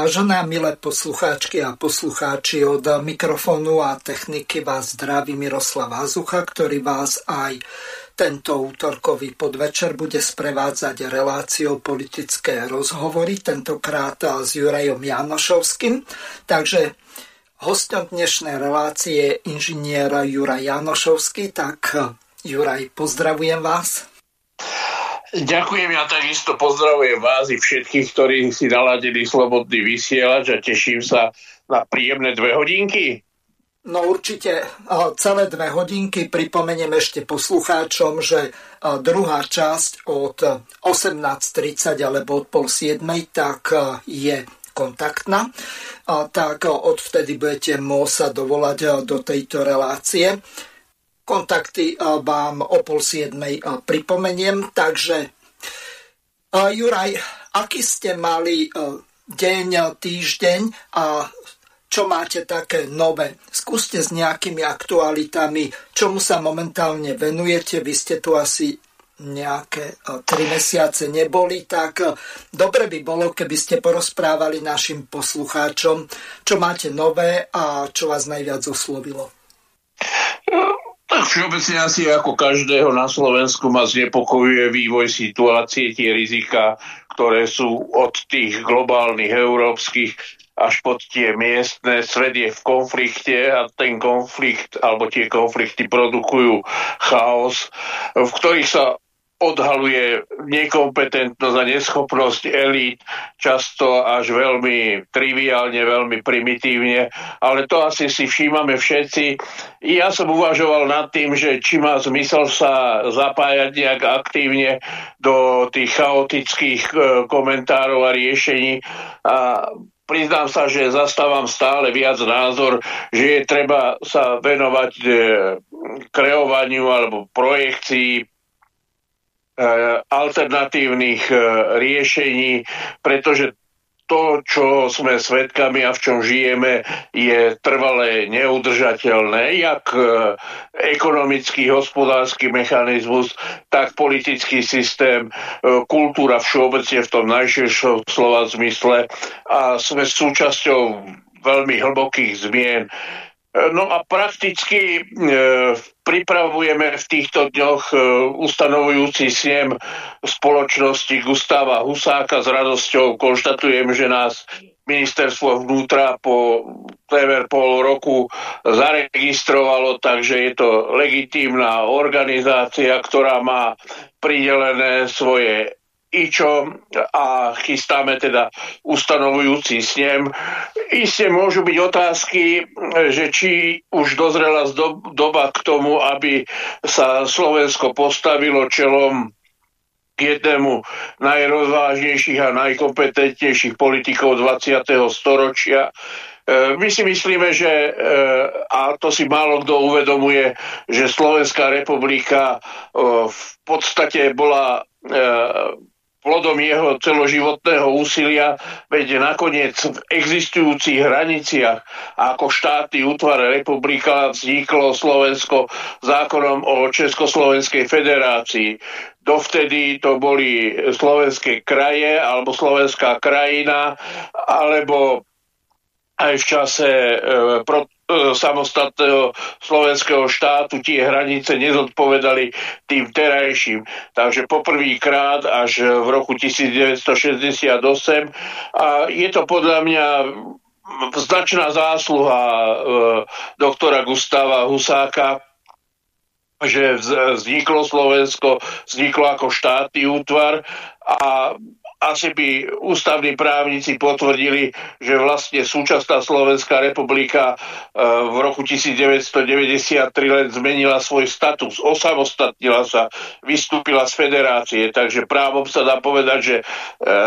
Vážené milé poslucháčky a poslucháči od mikrofónu a techniky vás zdraví Miroslav Azucha, ktorý vás aj tento útorkový podvečer bude sprevádzať reláciou politické rozhovory, tentokrát s Jurajom Janošovským. Takže hostom dnešnej relácie je inžinier Juraj Janošovský, tak Juraj, pozdravujem vás. Ďakujem, ja takisto pozdravujem vás i všetkých, ktorí si naladili slobodný vysielač a teším sa na príjemné dve hodinky. No určite celé dve hodinky pripomeniem ešte poslucháčom, že druhá časť od 18.30 alebo od pol 7 tak je kontaktná, tak odvtedy budete môcť sa dovolať do tejto relácie. Kontakty vám o pol 7 pripomeniem, takže Juraj, aký ste mali deň, týždeň a čo máte také nové. Skúste s nejakými aktualitami, čomu sa momentálne venujete. Vy ste tu asi nejaké tri mesiace neboli, tak dobre by bolo, keby ste porozprávali našim poslucháčom, čo máte nové a čo vás najviac oslovilo. Tak všeobecne asi ako každého na Slovensku ma znepokojuje vývoj situácie, tie rizika, ktoré sú od tých globálnych, európskych až pod tie miestne. Svet je v konflikte a ten konflikt alebo tie konflikty produkujú chaos, v ktorých sa odhaluje nekompetentnosť a neschopnosť elít, často až veľmi triviálne, veľmi primitívne, ale to asi si všímame všetci. Ja som uvažoval nad tým, že či má zmysel sa zapájať nejak aktívne do tých chaotických e, komentárov a riešení. A priznám sa, že zastávam stále viac názor, že je treba sa venovať e, kreovaniu alebo projekcii alternatívnych e, riešení, pretože to, čo sme svedkami a v čom žijeme, je trvalé neudržateľné, jak e, ekonomický, hospodársky mechanizmus, tak politický systém, e, kultúra všeobecne v tom najširšom slova zmysle a sme súčasťou veľmi hlbokých zmien. No a prakticky e, pripravujeme v týchto dňoch e, ustanovujúci snem spoločnosti Gustáva Husáka. S radosťou konštatujem, že nás ministerstvo vnútra po témer pol roku zaregistrovalo, takže je to legitímna organizácia, ktorá má pridelené svoje IČO a chystáme teda ustanovujúci snem. Isté môžu byť otázky, že či už dozrela doba k tomu, aby sa Slovensko postavilo čelom jednému najrozvážnejších a najkompetentnejších politikov 20. storočia. E, my si myslíme, že, e, a to si málo kto uvedomuje, že Slovenská republika e, v podstate bola plodom jeho celoživotného úsilia, veď nakoniec v existujúcich hraniciach ako štáty útvar republika vzniklo Slovensko zákonom o Československej federácii. Dovtedy to boli slovenské kraje alebo slovenská krajina, alebo aj v čase e, pro, samostatného slovenského štátu tie hranice nezodpovedali tým terajším. Takže poprvýkrát až v roku 1968 a je to podľa mňa značná zásluha e, doktora Gustava Husáka, že vzniklo Slovensko, vzniklo ako štátny útvar a asi by ústavní právnici potvrdili, že vlastne súčasná Slovenská republika e, v roku 1993 len zmenila svoj status, osamostatnila sa, vystúpila z federácie, takže právom sa dá povedať, že e,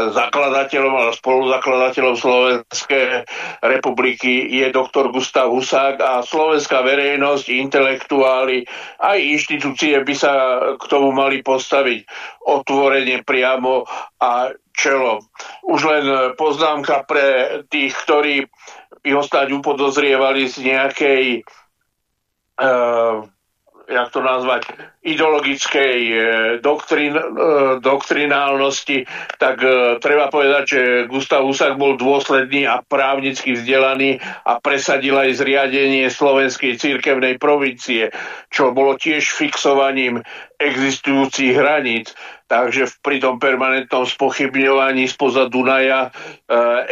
zakladateľom alebo spoluzakladateľom Slovenskej republiky je doktor Gustav Husák a slovenská verejnosť, intelektuáli aj inštitúcie by sa k tomu mali postaviť otvorene priamo a čelom. Už len poznámka pre tých, ktorí by ho stať upodozrievali z nejakej uh, jak to nazvať, ideologickej e, doktrin, e, doktrinálnosti, tak e, treba povedať, že Gustav Husak bol dôsledný a právnicky vzdelaný a presadil aj zriadenie slovenskej církevnej provincie, čo bolo tiež fixovaním existujúcich hraníc. Takže pri tom permanentnom spochybňovaní spoza Dunaja e,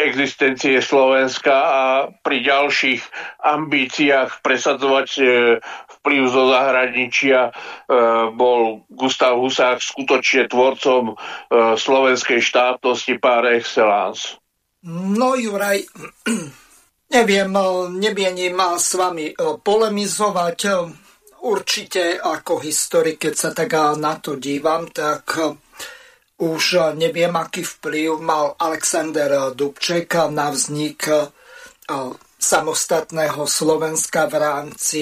existencie Slovenska a pri ďalších ambíciách presadzovať e, vplyv zo zahraničia e, bol Gustav Husák skutočne tvorcom e, slovenskej štátnosti par excellence. No Juraj, neviem, e, nebienim s vami polemizovať. Určite ako historik, keď sa tak na to dívam, tak už neviem, aký vplyv mal Alexander Dubček na vznik samostatného Slovenska v rámci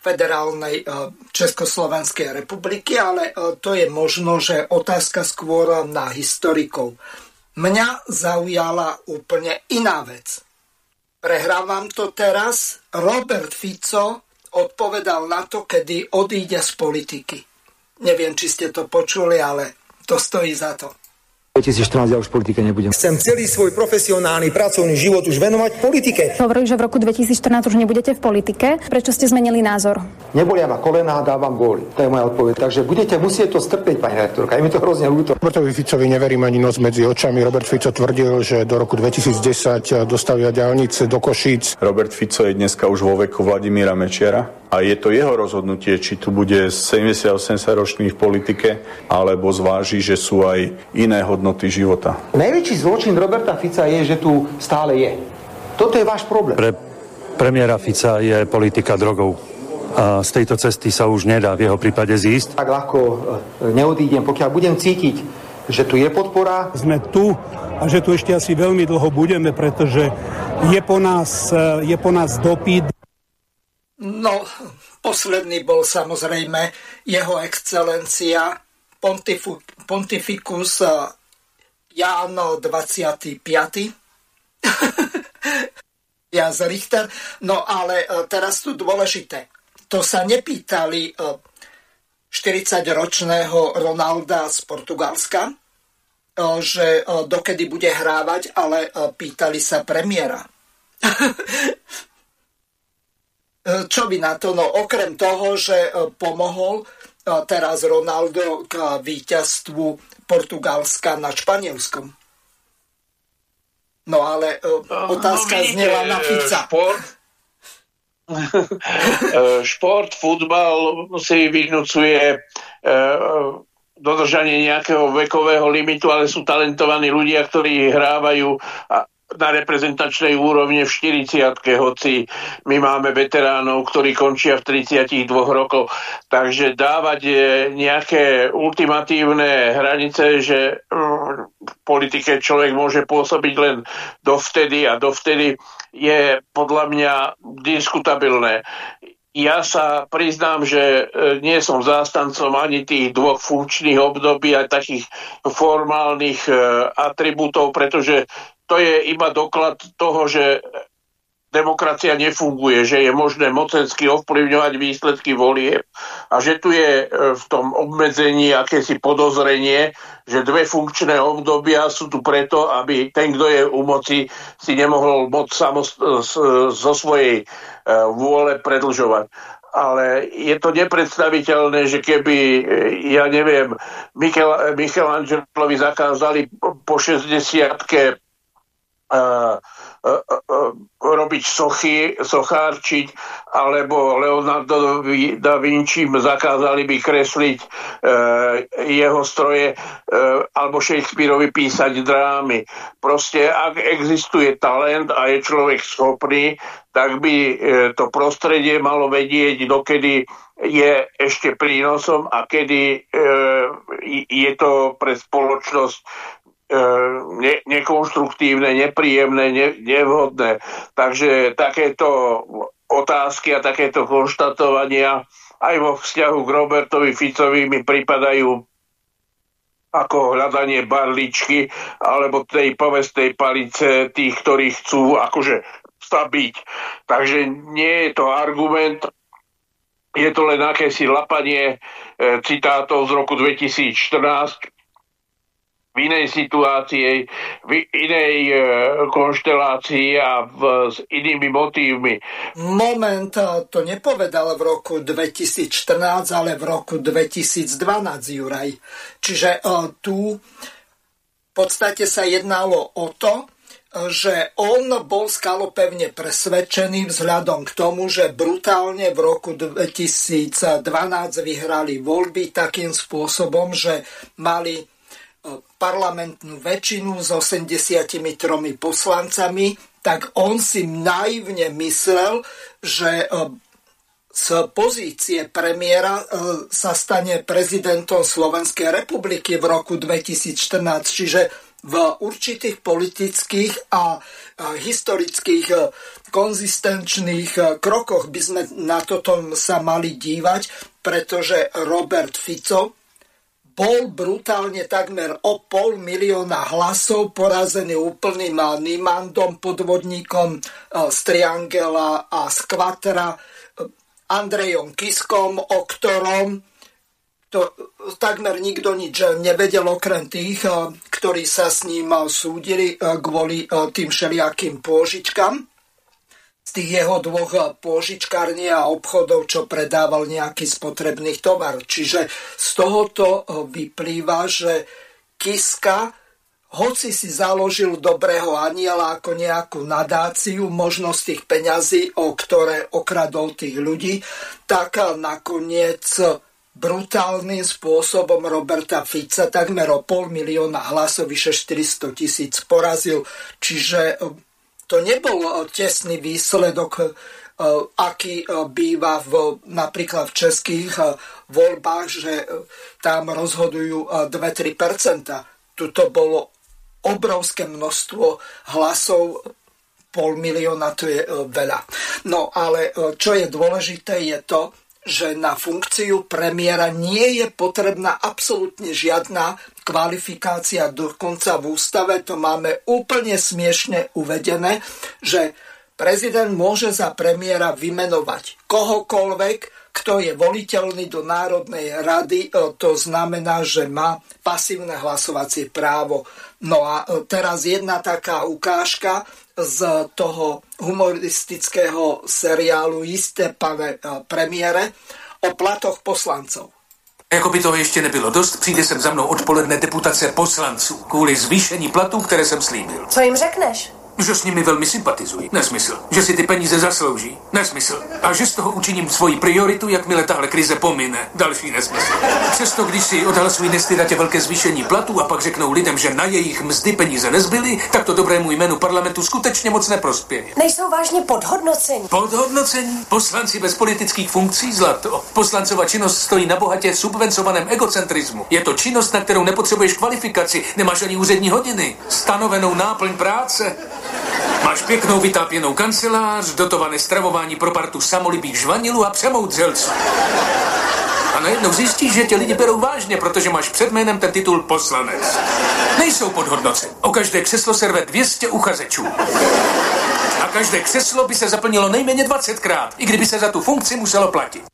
federálnej e, Československej republiky, ale e, to je možno, že otázka skôr na historikov. Mňa zaujala úplne iná vec. Prehrávam to teraz. Robert Fico odpovedal na to, kedy odíde z politiky. Neviem, či ste to počuli, ale to stojí za to. 2014 ja už v politike nebudem. Chcem celý svoj profesionálny pracovný život už venovať politike. Hovorili, že v roku 2014 už nebudete v politike. Prečo ste zmenili názor? Nebolia ma kolena a dávam góly. To je moja odpoveď. Takže budete musieť to strpieť, pani rektorka. Je mi to hrozne ľúto. Robertovi Ficovi neverím ani noc medzi očami. Robert Fico tvrdil, že do roku 2010 dostavia ďalnice do Košíc. Robert Fico je dneska už vo veku Vladimíra Mečiara a je to jeho rozhodnutie, či tu bude 78 ročný v politike, alebo zváži, že sú aj iné hodnoty života. Najväčší zločin Roberta Fica je, že tu stále je. Toto je váš problém. Pre premiéra Fica je politika drogou. A z tejto cesty sa už nedá v jeho prípade zísť. Tak ľahko e, neodídem, pokiaľ budem cítiť, že tu je podpora. Sme tu a že tu ešte asi veľmi dlho budeme, pretože je po nás, e, je po nás dopyt. No, posledný bol samozrejme jeho excelencia Pontifu, Pontificus Jáno 25. Jas Richter. No ale eh, teraz tu dôležité. To sa nepýtali 40-ročného eh, Ronalda z Portugalska, že dokedy bude hrávať, ale pýtali sa premiéra. E, čo by na to? No okrem toho, že e, pomohol e, teraz Ronaldo k víťazstvu Portugalska nad Španielskom. No ale otázka no, vidíte, znela na Fica. Šport, šport, futbal si vynúcuje dodržanie nejakého vekového limitu, ale sú talentovaní ľudia, ktorí hrávajú a na reprezentačnej úrovne v 40 hoci my máme veteránov, ktorí končia v 32 rokoch. Takže dávať nejaké ultimatívne hranice, že mm, v politike človek môže pôsobiť len dovtedy a dovtedy je podľa mňa diskutabilné. Ja sa priznám, že e, nie som zástancom ani tých dvoch funkčných období a takých formálnych e, atribútov, pretože to je iba doklad toho, že demokracia nefunguje, že je možné mocensky ovplyvňovať výsledky volie a že tu je e, v tom obmedzení akési podozrenie, že dve funkčné obdobia sú tu preto, aby ten, kto je u moci, si nemohol moc samost- zo svojej e, vôle predlžovať. Ale je to nepredstaviteľné, že keby, e, ja neviem, Michel, Michelangelovi zakázali po 60 robiť sochy, sochárčiť, alebo Leonardo da Vinci zakázali by kresliť e, jeho stroje, e, alebo Shakespeareovi písať drámy. Proste, ak existuje talent a je človek schopný, tak by e, to prostredie malo vedieť, dokedy je ešte prínosom a kedy je to pre spoločnosť ne, nekonštruktívne, nepríjemné, ne, nevhodné. Takže takéto otázky a takéto konštatovania aj vo vzťahu k Robertovi Ficovi mi pripadajú ako hľadanie barličky alebo tej povestnej palice tých, ktorí chcú akože stabiť. Takže nie je to argument je to len akési lapanie citátov z roku 2014, v inej situácii, v inej e, konštelácii a v, s inými motívmi. Moment, to nepovedal v roku 2014, ale v roku 2012, Juraj. Čiže e, tu v podstate sa jednalo o to, že on bol skalopevne presvedčený vzhľadom k tomu, že brutálne v roku 2012 vyhrali voľby takým spôsobom, že mali parlamentnú väčšinu s 83 poslancami, tak on si naivne myslel, že e, z pozície premiéra e, sa stane prezidentom Slovenskej republiky v roku 2014. Čiže v určitých politických a historických konzistenčných krokoch by sme na toto sa mali dívať, pretože Robert Fico bol brutálne takmer o pol milióna hlasov porazený úplným Nimandom, podvodníkom e, z Triangela a z Kvatra, e, Andrejom Kiskom, o ktorom to takmer nikto nič nevedel okrem tých, e, ktorí sa s ním súdili kvôli tým všelijakým pôžičkám z tých jeho dvoch eh, pôžičkární a obchodov, čo predával nejaký spotrebných tovar. Čiže z tohoto eh, vyplýva, že Kiska, hoci si založil dobrého aniela ako nejakú nadáciu, možnosť tých peňazí, o ktoré okradol tých ľudí, tak eh, nakoniec brutálnym spôsobom Roberta Fica takmer o pol milióna hlasov, vyše 400 tisíc porazil. Čiže to nebol e, tesný výsledok, e, aký e, býva v, napríklad v českých voľbách, že tam rozhodujú 2-3%. Tuto bolo obrovské množstvo hlasov, pol milióna, to je veľa. No ale čo je dôležité, je to, že na funkciu premiéra nie je potrebná absolútne žiadna kvalifikácia. Dokonca v ústave to máme úplne smiešne uvedené, že prezident môže za premiéra vymenovať kohokoľvek, kto je voliteľný do Národnej rady, e, to znamená, že má pasívne hlasovacie právo. No a e, teraz jedna taká ukážka z toho humoristického seriálu Jisté pane e, premiére o platoch poslancov. Jako by toho ještě nebylo dost, přijde sem za mnou odpoledne deputace poslanců kvůli zvýšení platů, které jsem slíbil. Co jim řekneš? Že s nimi velmi sympatizuji. Nesmysl. Že si ty peníze zaslouží. Nesmysl. A že z toho učiním svoji prioritu, jakmile tahle krize pomine. Další nesmysl. Přesto, když si odhlasují nestydatě velké zvýšení platů a pak řeknou lidem, že na jejich mzdy peníze nezbyly, tak to dobrému jménu parlamentu skutečně moc neprospěje. Nejsou vážně podhodnocení. Podhodnocení? Poslanci bez politických funkcí zlato. Poslancova činnost stojí na bohatě subvencovaném egocentrismu. Je to činnost, na kterou nepotřebuješ kvalifikaci, nemáš ani úřední hodiny, stanovenou náplň práce. Máš pěknou vytápěnou kancelář, dotované stravování pro partu samolibých žvanilů a přemoudřelců. A najednou zjistíš, že tě lidi berou vážně, protože máš před jménem ten titul poslanec. Nejsou podhodnoceni. O každé křeslo se rve 200 uchazečů. A každé křeslo by se zaplnilo nejméně 20krát, i kdyby se za tu funkci muselo platit.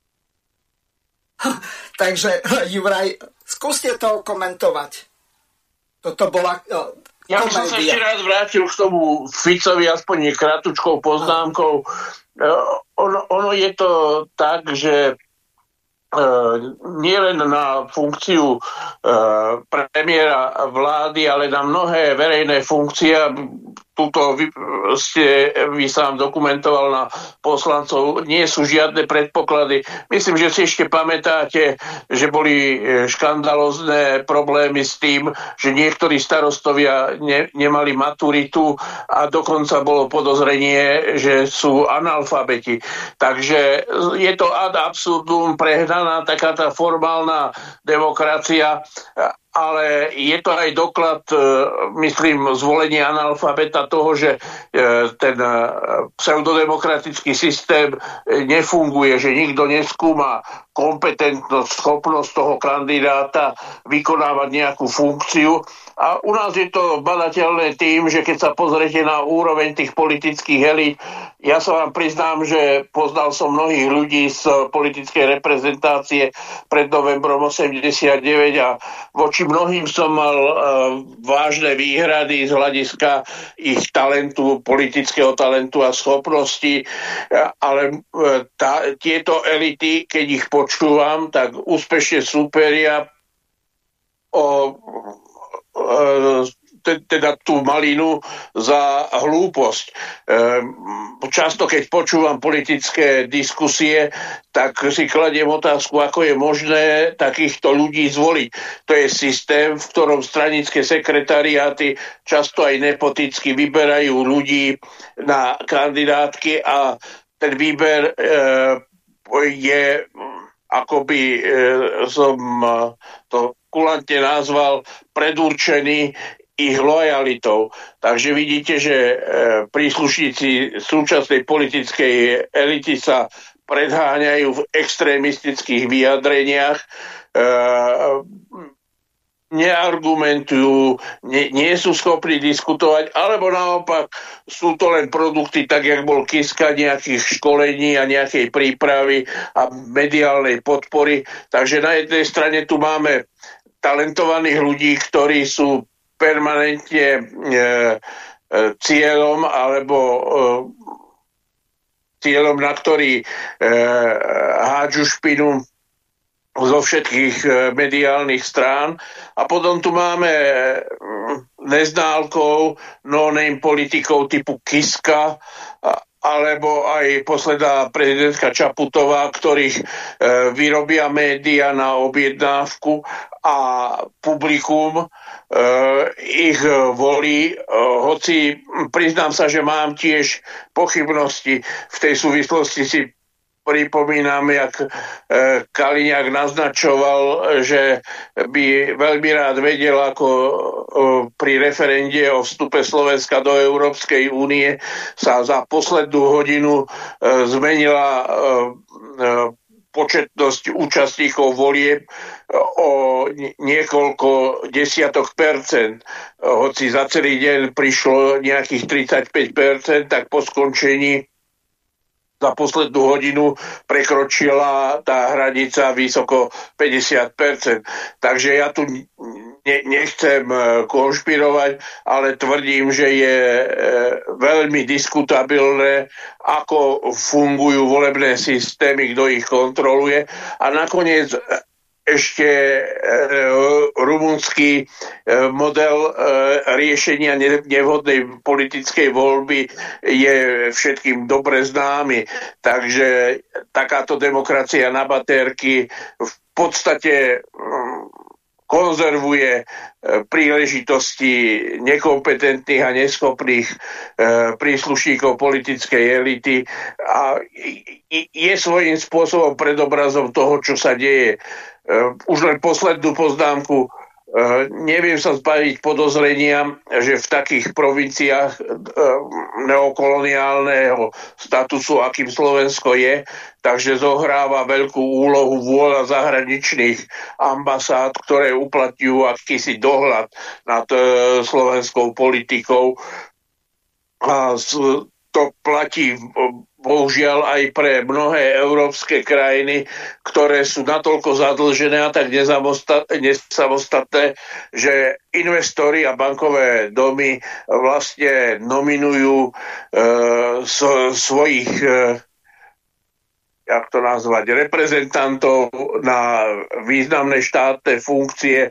Takže, Juraj, zkuste to komentovat. Toto bola ja by som sa ešte rád vrátil k tomu Ficovi aspoň kratučkou poznámkou. E, ono, ono je to tak, že Uh, nielen na funkciu uh, premiéra vlády, ale na mnohé verejné funkcie túto vy, ste vy sám dokumentoval na poslancov, nie sú žiadne predpoklady. Myslím, že si ešte pamätáte, že boli e, škandalozné problémy s tým, že niektorí starostovia ne, nemali maturitu a dokonca bolo podozrenie, že sú analfabeti. Takže je to ad absurdum prehnaná taká tá formálna demokracia ale je to aj doklad, e, myslím, zvolenia analfabeta toho, že e, ten e, pseudodemokratický systém nefunguje, že nikto neskúma kompetentnosť, schopnosť toho kandidáta vykonávať nejakú funkciu. A u nás je to badateľné tým, že keď sa pozriete na úroveň tých politických elít, ja sa vám priznám, že poznal som mnohých ľudí z politickej reprezentácie pred novembrom 89 a voči mnohým som mal uh, vážne výhrady z hľadiska ich talentu, politického talentu a schopnosti, ale uh, tá, tieto elity, keď ich počúvam, tak úspešne súperia o teda tú malinu za hlúposť. Ehm, často, keď počúvam politické diskusie, tak si kladiem otázku, ako je možné takýchto ľudí zvoliť. To je systém, v ktorom stranické sekretariáty často aj nepoticky vyberajú ľudí na kandidátky a ten výber ehm, je akoby ehm, som to kulantne nazval predurčený ich lojalitou. Takže vidíte, že e, príslušníci súčasnej politickej elity sa predháňajú v extrémistických vyjadreniach, e, neargumentujú, nie, nie sú schopní diskutovať, alebo naopak sú to len produkty, tak jak bol Kiska nejakých školení a nejakej prípravy a mediálnej podpory. Takže na jednej strane tu máme talentovaných ľudí, ktorí sú permanentne e, e, cieľom alebo e, cieľom, na ktorý e, hádžu špinu zo všetkých e, mediálnych strán. A potom tu máme e, neználkov, no-name politikov typu Kiska, alebo aj posledná prezidentka Čaputová, ktorých e, vyrobia média na objednávku a publikum e, ich volí, hoci priznám sa, že mám tiež pochybnosti v tej súvislosti si pripomínam, jak e, Kaliňák naznačoval, že by veľmi rád vedel, ako e, pri referende o vstupe Slovenska do Európskej únie sa za poslednú hodinu e, zmenila početnosť účastníkov volieb o niekoľko desiatok percent. Hoci za celý deň prišlo nejakých 35 percent, tak po skončení za poslednú hodinu prekročila tá hranica vysoko 50%. Takže ja tu ne, nechcem e, konšpirovať, ale tvrdím, že je e, veľmi diskutabilné, ako fungujú volebné systémy, kto ich kontroluje. A nakoniec ešte e, rumunský e, model e, riešenia nevhodnej politickej voľby je všetkým dobre známy. Takže takáto demokracia na baterky v podstate konzervuje príležitosti nekompetentných a neschopných príslušníkov politickej elity a je svojím spôsobom predobrazom toho, čo sa deje už len poslednú poznámku. Eh, neviem sa zbaviť podozrenia, že v takých provinciách eh, neokoloniálneho statusu, akým Slovensko je, takže zohráva veľkú úlohu vôľa zahraničných ambasád, ktoré uplatňujú akýsi dohľad nad slovenskou politikou. A to platí bohužiaľ aj pre mnohé európske krajiny, ktoré sú natoľko zadlžené a tak nesamostatné, že investori a bankové domy vlastne nominujú e, svojich e, jak to nazvať, reprezentantov na významné štátne funkcie, e,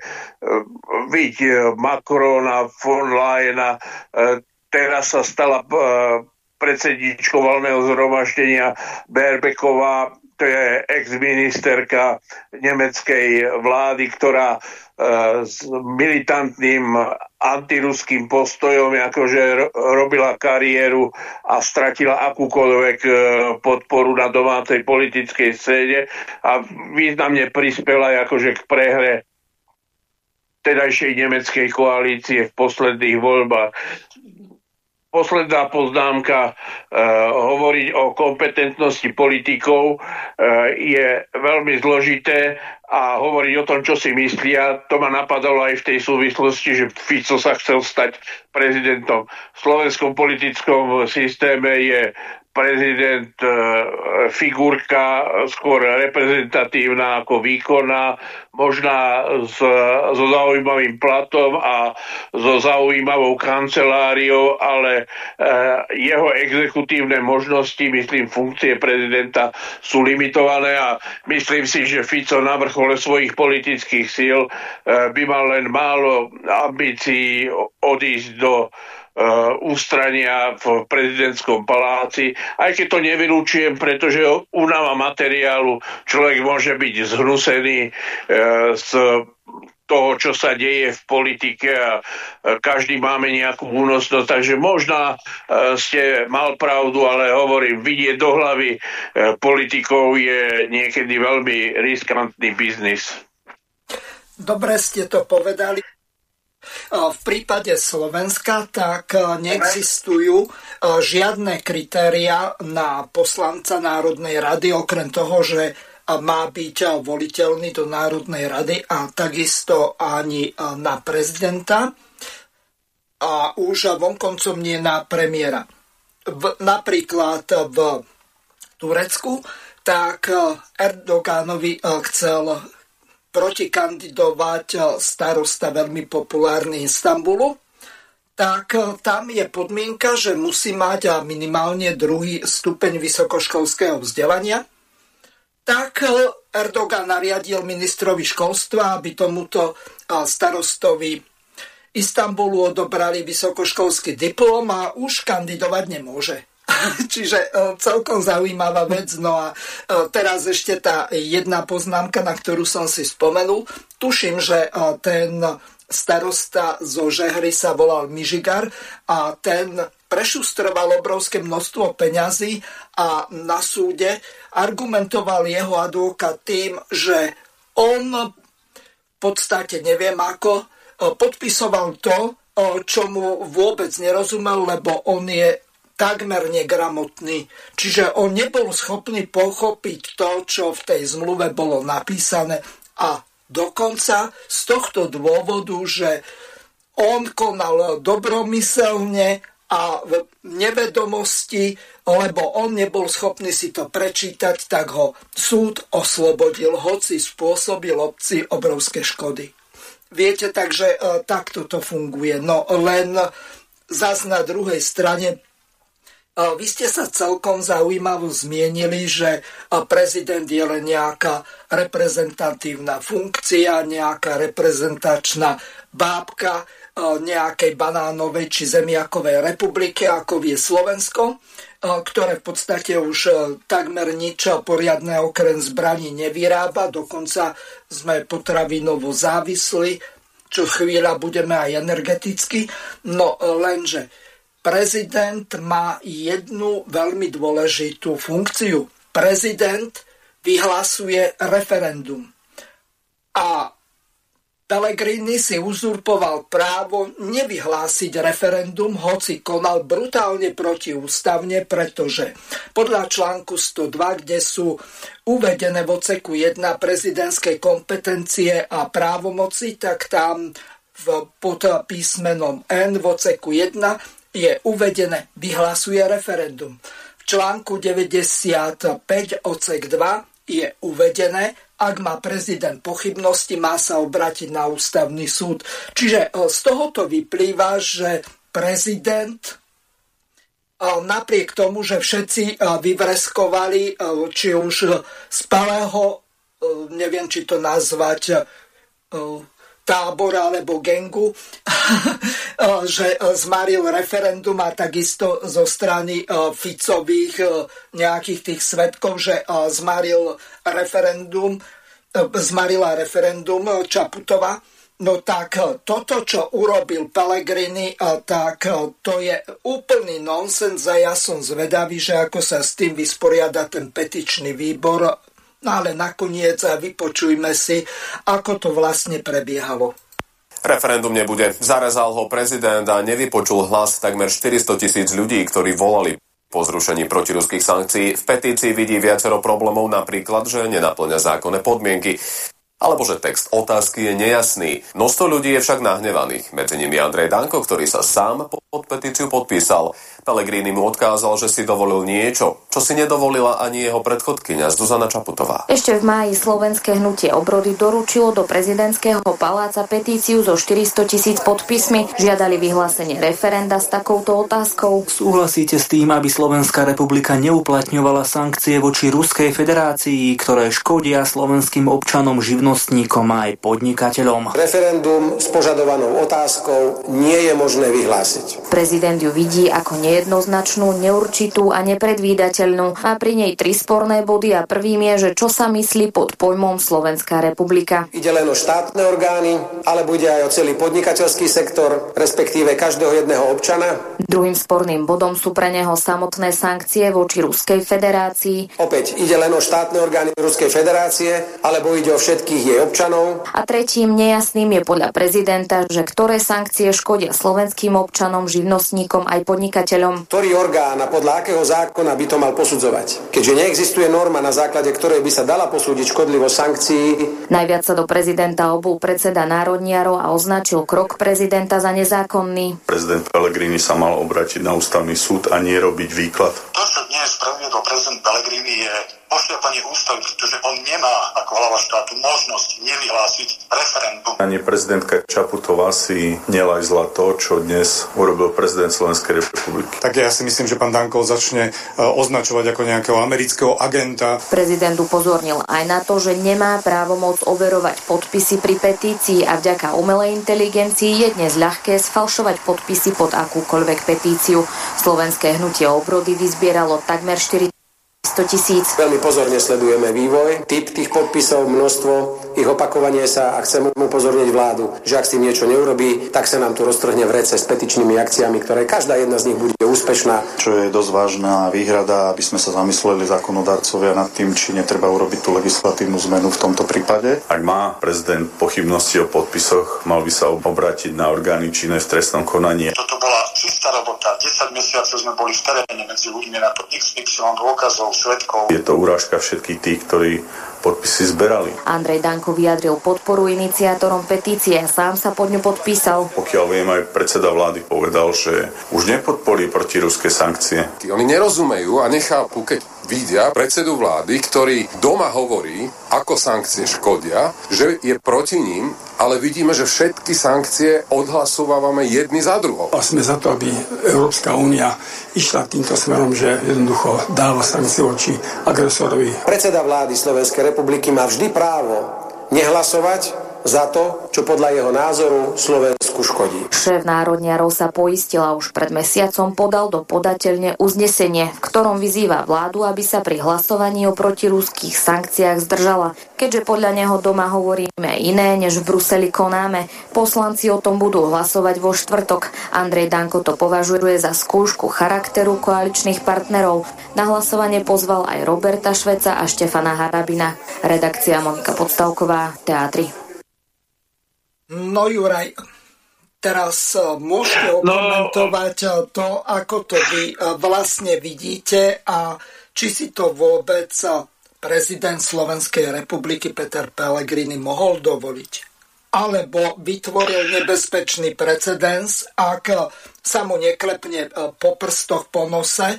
byť Macrona, von Leyena, e, teraz sa stala e, predsedničkou valného zhromaždenia Berbeková, to je ex-ministerka nemeckej vlády, ktorá e, s militantným antiruským postojom akože robila kariéru a stratila akúkoľvek e, podporu na domácej politickej scéne a významne prispela akože k prehre tedajšej nemeckej koalície v posledných voľbách posledná poznámka, e, hovoriť o kompetentnosti politikov e, je veľmi zložité a hovoriť o tom, čo si myslia. To ma napadalo aj v tej súvislosti, že Fico sa chcel stať prezidentom. V slovenskom politickom systéme je prezident e, figurka skôr reprezentatívna ako výkonná, možná s, so zaujímavým platom a so zaujímavou kanceláriou, ale e, jeho exekutívne možnosti, myslím, funkcie prezidenta sú limitované a myslím si, že Fico na vrchole svojich politických síl e, by mal len málo ambícií odísť do ústrania v prezidentskom paláci, aj keď to nevylúčujem, pretože únava materiálu človek môže byť zhnusený uh, z toho, čo sa deje v politike a uh, každý máme nejakú únosnosť, takže možná ste mal pravdu, ale hovorím, vidieť do hlavy politikov je niekedy veľmi riskantný biznis. Dobre ste to povedali. V prípade Slovenska tak e, neexistujú e, žiadne kritéria na poslanca Národnej rady, okrem toho, že e, má byť voliteľný do Národnej rady a takisto ani na prezidenta a už vonkoncom nie na premiéra. V, napríklad v Turecku tak Erdoganovi chcel protikandidovať starosta veľmi populárny Istanbulu, tak tam je podmienka, že musí mať minimálne druhý stupeň vysokoškolského vzdelania. Tak Erdogan nariadil ministrovi školstva, aby tomuto starostovi Istanbulu odobrali vysokoškolský diplom a už kandidovať nemôže. Čiže e, celkom zaujímavá vec. No a e, teraz ešte tá jedna poznámka, na ktorú som si spomenul. Tuším, že e, ten starosta zo Žehry sa volal Mižigar a ten prešustroval obrovské množstvo peňazí a na súde argumentoval jeho advokát tým, že on v podstate neviem ako podpisoval to, čo mu vôbec nerozumel, lebo on je takmer negramotný. Čiže on nebol schopný pochopiť to, čo v tej zmluve bolo napísané a dokonca z tohto dôvodu, že on konal dobromyselne a v nevedomosti, lebo on nebol schopný si to prečítať, tak ho súd oslobodil, hoci spôsobil obci obrovské škody. Viete, takže e, takto to funguje. No len zas na druhej strane vy ste sa celkom zaujímavo zmienili, že prezident je len nejaká reprezentatívna funkcia, nejaká reprezentačná bábka nejakej banánovej či zemiakovej republiky, ako vie Slovensko, ktoré v podstate už takmer nič poriadne okrem zbraní nevyrába, dokonca sme potravinovo závisli, čo chvíľa budeme aj energeticky. No lenže prezident má jednu veľmi dôležitú funkciu. Prezident vyhlasuje referendum. A Pellegrini si uzurpoval právo nevyhlásiť referendum, hoci konal brutálne protiústavne, pretože podľa článku 102, kde sú uvedené v oceku 1 prezidentské kompetencie a právomoci, tak tam v, pod písmenom N v oceku 1 je uvedené, vyhlasuje referendum. V článku 95 odsek 2 je uvedené, ak má prezident pochybnosti, má sa obrátiť na ústavný súd. Čiže e, z tohoto vyplýva, že prezident e, napriek tomu, že všetci e, vyvreskovali, či už z palého, neviem, či to nazvať tábora alebo gengu, že zmaril referendum a takisto zo strany e, Ficových nejakých tých svetkov, že zmaril referendum, zmarila referendum Čaputova. No tak toto, čo urobil Pellegrini, tak to je úplný nonsens a ja som zvedavý, že ako sa s tým vysporiada ten petičný výbor No ale nakoniec vypočujme si, ako to vlastne prebiehalo. Referendum nebude. Zarezal ho prezident a nevypočul hlas takmer 400 tisíc ľudí, ktorí volali po zrušení protiruských sankcií v petícii vidí viacero problémov, napríklad, že nenaplňa zákonné podmienky alebo že text otázky je nejasný. Množstvo ľudí je však nahnevaných. Medzi nimi Andrej Danko, ktorý sa sám pod petíciu podpísal. Pellegrini mu odkázal, že si dovolil niečo, čo si nedovolila ani jeho predchodkynia Zuzana Čaputová. Ešte v máji slovenské hnutie obrody doručilo do prezidentského paláca petíciu so 400 tisíc podpismi. Žiadali vyhlásenie referenda s takouto otázkou. Súhlasíte s tým, aby Slovenská republika neuplatňovala sankcie voči Ruskej federácii, ktoré škodia slovenským občanom, živnostníkom a aj podnikateľom? Referendum s požadovanou otázkou nie je možné vyhlásiť. Prezident ju vidí ako nejednoznačnú, neurčitú a nepredvídateľnú. Má pri nej tri sporné body a prvým je, že čo sa myslí pod pojmom Slovenská republika. Ide len o štátne orgány, alebo ide aj o celý podnikateľský sektor, respektíve každého jedného občana. Druhým sporným bodom sú pre neho samotné sankcie voči Ruskej federácii. Opäť ide len o štátne orgány Ruskej federácie, alebo ide o všetkých jej občanov. A tretím nejasným je podľa prezidenta, že ktoré sankcie škodia slovenským občanom, živnostníkom aj podnikateľom. Ktorý orgán a podľa akého zákona by to mal posudzovať? Keďže neexistuje norma, na základe ktorej by sa dala posúdiť škodlivosť sankcií. Najviac sa do prezidenta obul predseda Národniaro a označil krok prezidenta za nezákonný. Prezident Pellegrini sa mal obrátiť na ústavný súd a nie robiť výklad. To, čo dnes predviedol prezident Pellegrini, je pošľapanie ústavy, pretože on nemá ako hlava štátu možnosť nevyhlásiť referendum. Ani prezidentka Čaputová si nelajzla to, čo dnes urobil prezident Slovenskej republiky. Tak ja si myslím, že pán Danko začne e, označovať ako nejakého amerického agenta. Prezident upozornil aj na to, že nemá právomoc overovať podpisy pri petícii a vďaka umelej inteligencii je dnes ľahké sfalšovať podpisy pod akúkoľvek petíciu. Slovenské hnutie obrody vyzbieralo takmer 4 100 tisíc. Veľmi pozorne sledujeme vývoj, typ tých podpisov, množstvo, ich opakovanie sa a chcem upozorniť vládu, že ak s tým niečo neurobí, tak sa nám tu roztrhne v rece s petičnými akciami, ktoré každá jedna z nich bude úspešná. Čo je dosť vážna výhrada, aby sme sa zamysleli zákonodarcovia nad tým, či netreba urobiť tú legislatívnu zmenu v tomto prípade. Ak má prezident pochybnosti o podpisoch, mal by sa obrátiť na orgány činné v trestnom konaní. Toto bola čistá robota. 10 mesiacov sme boli v teréne medzi ľuďmi na to XY dôkazov, svetkov. Je to urážka všetkých tých, ktorí podpisy zberali. Andrej Danko vyjadril podporu iniciátorom petície a sám sa pod ňu podpísal. Pokiaľ viem, aj predseda vlády povedal, že už nepodporí protiruské sankcie. Oni nerozumejú a nechápu, keď vidia predsedu vlády, ktorý doma hovorí, ako sankcie škodia, že je proti ním, ale vidíme, že všetky sankcie odhlasovávame jedny za druhou. A sme za to, aby Európska únia išla týmto smerom, že jednoducho dáva sankcie voči agresorovi. Predseda vlády Slovenskej republiky má vždy právo nehlasovať za to, čo podľa jeho názoru Slovensku škodí. Šéf národniarov sa poistila už pred mesiacom podal do podateľne uznesenie, v ktorom vyzýva vládu, aby sa pri hlasovaní o protiruských sankciách zdržala. Keďže podľa neho doma hovoríme iné, než v Bruseli konáme, poslanci o tom budú hlasovať vo štvrtok. Andrej Danko to považuje za skúšku charakteru koaličných partnerov. Na hlasovanie pozval aj Roberta Šveca a Štefana Harabina. Redakcia Monika Podstavková, Teatry. No Juraj, teraz e, môžete okomentovať no, to, ako to vy e, vlastne vidíte a či si to vôbec prezident Slovenskej republiky Peter Pellegrini mohol dovoliť? Alebo vytvoril nebezpečný precedens, ak sa mu neklepne po prstoch, po nose,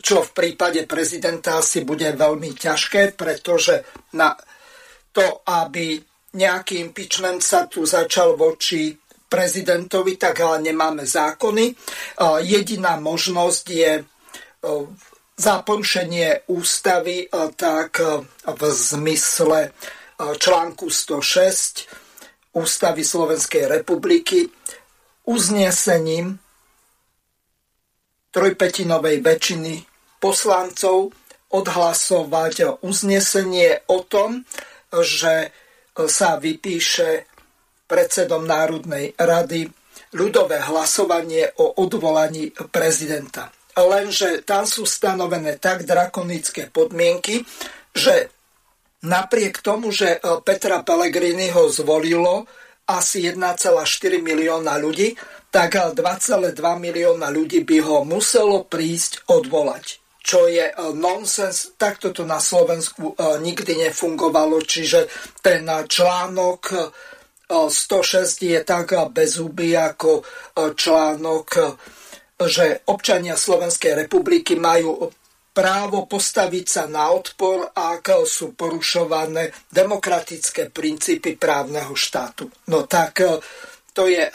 čo v prípade prezidenta asi bude veľmi ťažké, pretože na to, aby nejaký impeachment sa tu začal voči prezidentovi, tak ale nemáme zákony. Jediná možnosť je za porušenie ústavy tak v zmysle článku 106 ústavy Slovenskej republiky uznesením trojpetinovej väčšiny poslancov odhlasovať uznesenie o tom, že sa vypíše predsedom Národnej rady ľudové hlasovanie o odvolaní prezidenta. Lenže tam sú stanovené tak drakonické podmienky, že napriek tomu, že Petra Pellegrini ho zvolilo asi 1,4 milióna ľudí, tak 2,2 milióna ľudí by ho muselo prísť odvolať čo je nonsens. Takto to na Slovensku nikdy nefungovalo, čiže ten článok 106 je tak bezúby ako článok, že občania Slovenskej republiky majú právo postaviť sa na odpor, ak sú porušované demokratické princípy právneho štátu. No tak e, to je e,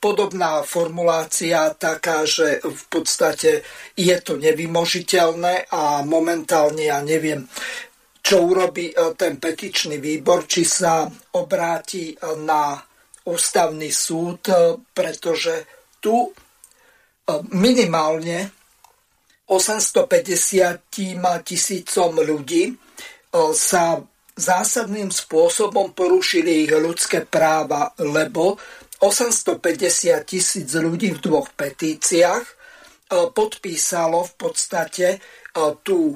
podobná formulácia taká, že v podstate je to nevymožiteľné a momentálne ja neviem, čo urobí e, ten petičný výbor, či sa obráti na ústavný súd, pretože tu minimálne 850 tisícom ľudí sa zásadným spôsobom porušili ich ľudské práva, lebo 850 tisíc ľudí v dvoch petíciách podpísalo v podstate tú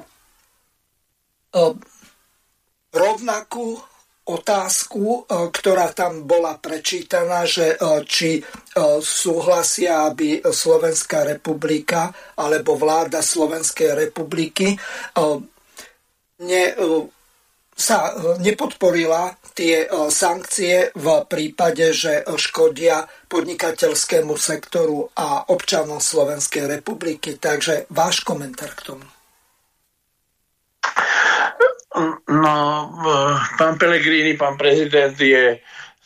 rovnakú otázku, e, ktorá tam bola prečítaná, že e, či e, súhlasia, aby Slovenská republika alebo vláda Slovenskej republiky ne, sa nepodporila tie sankcie v prípade, že škodia podnikateľskému sektoru a občanom Slovenskej republiky. Takže váš komentár k tomu. No, pán Pellegrini, pán prezident je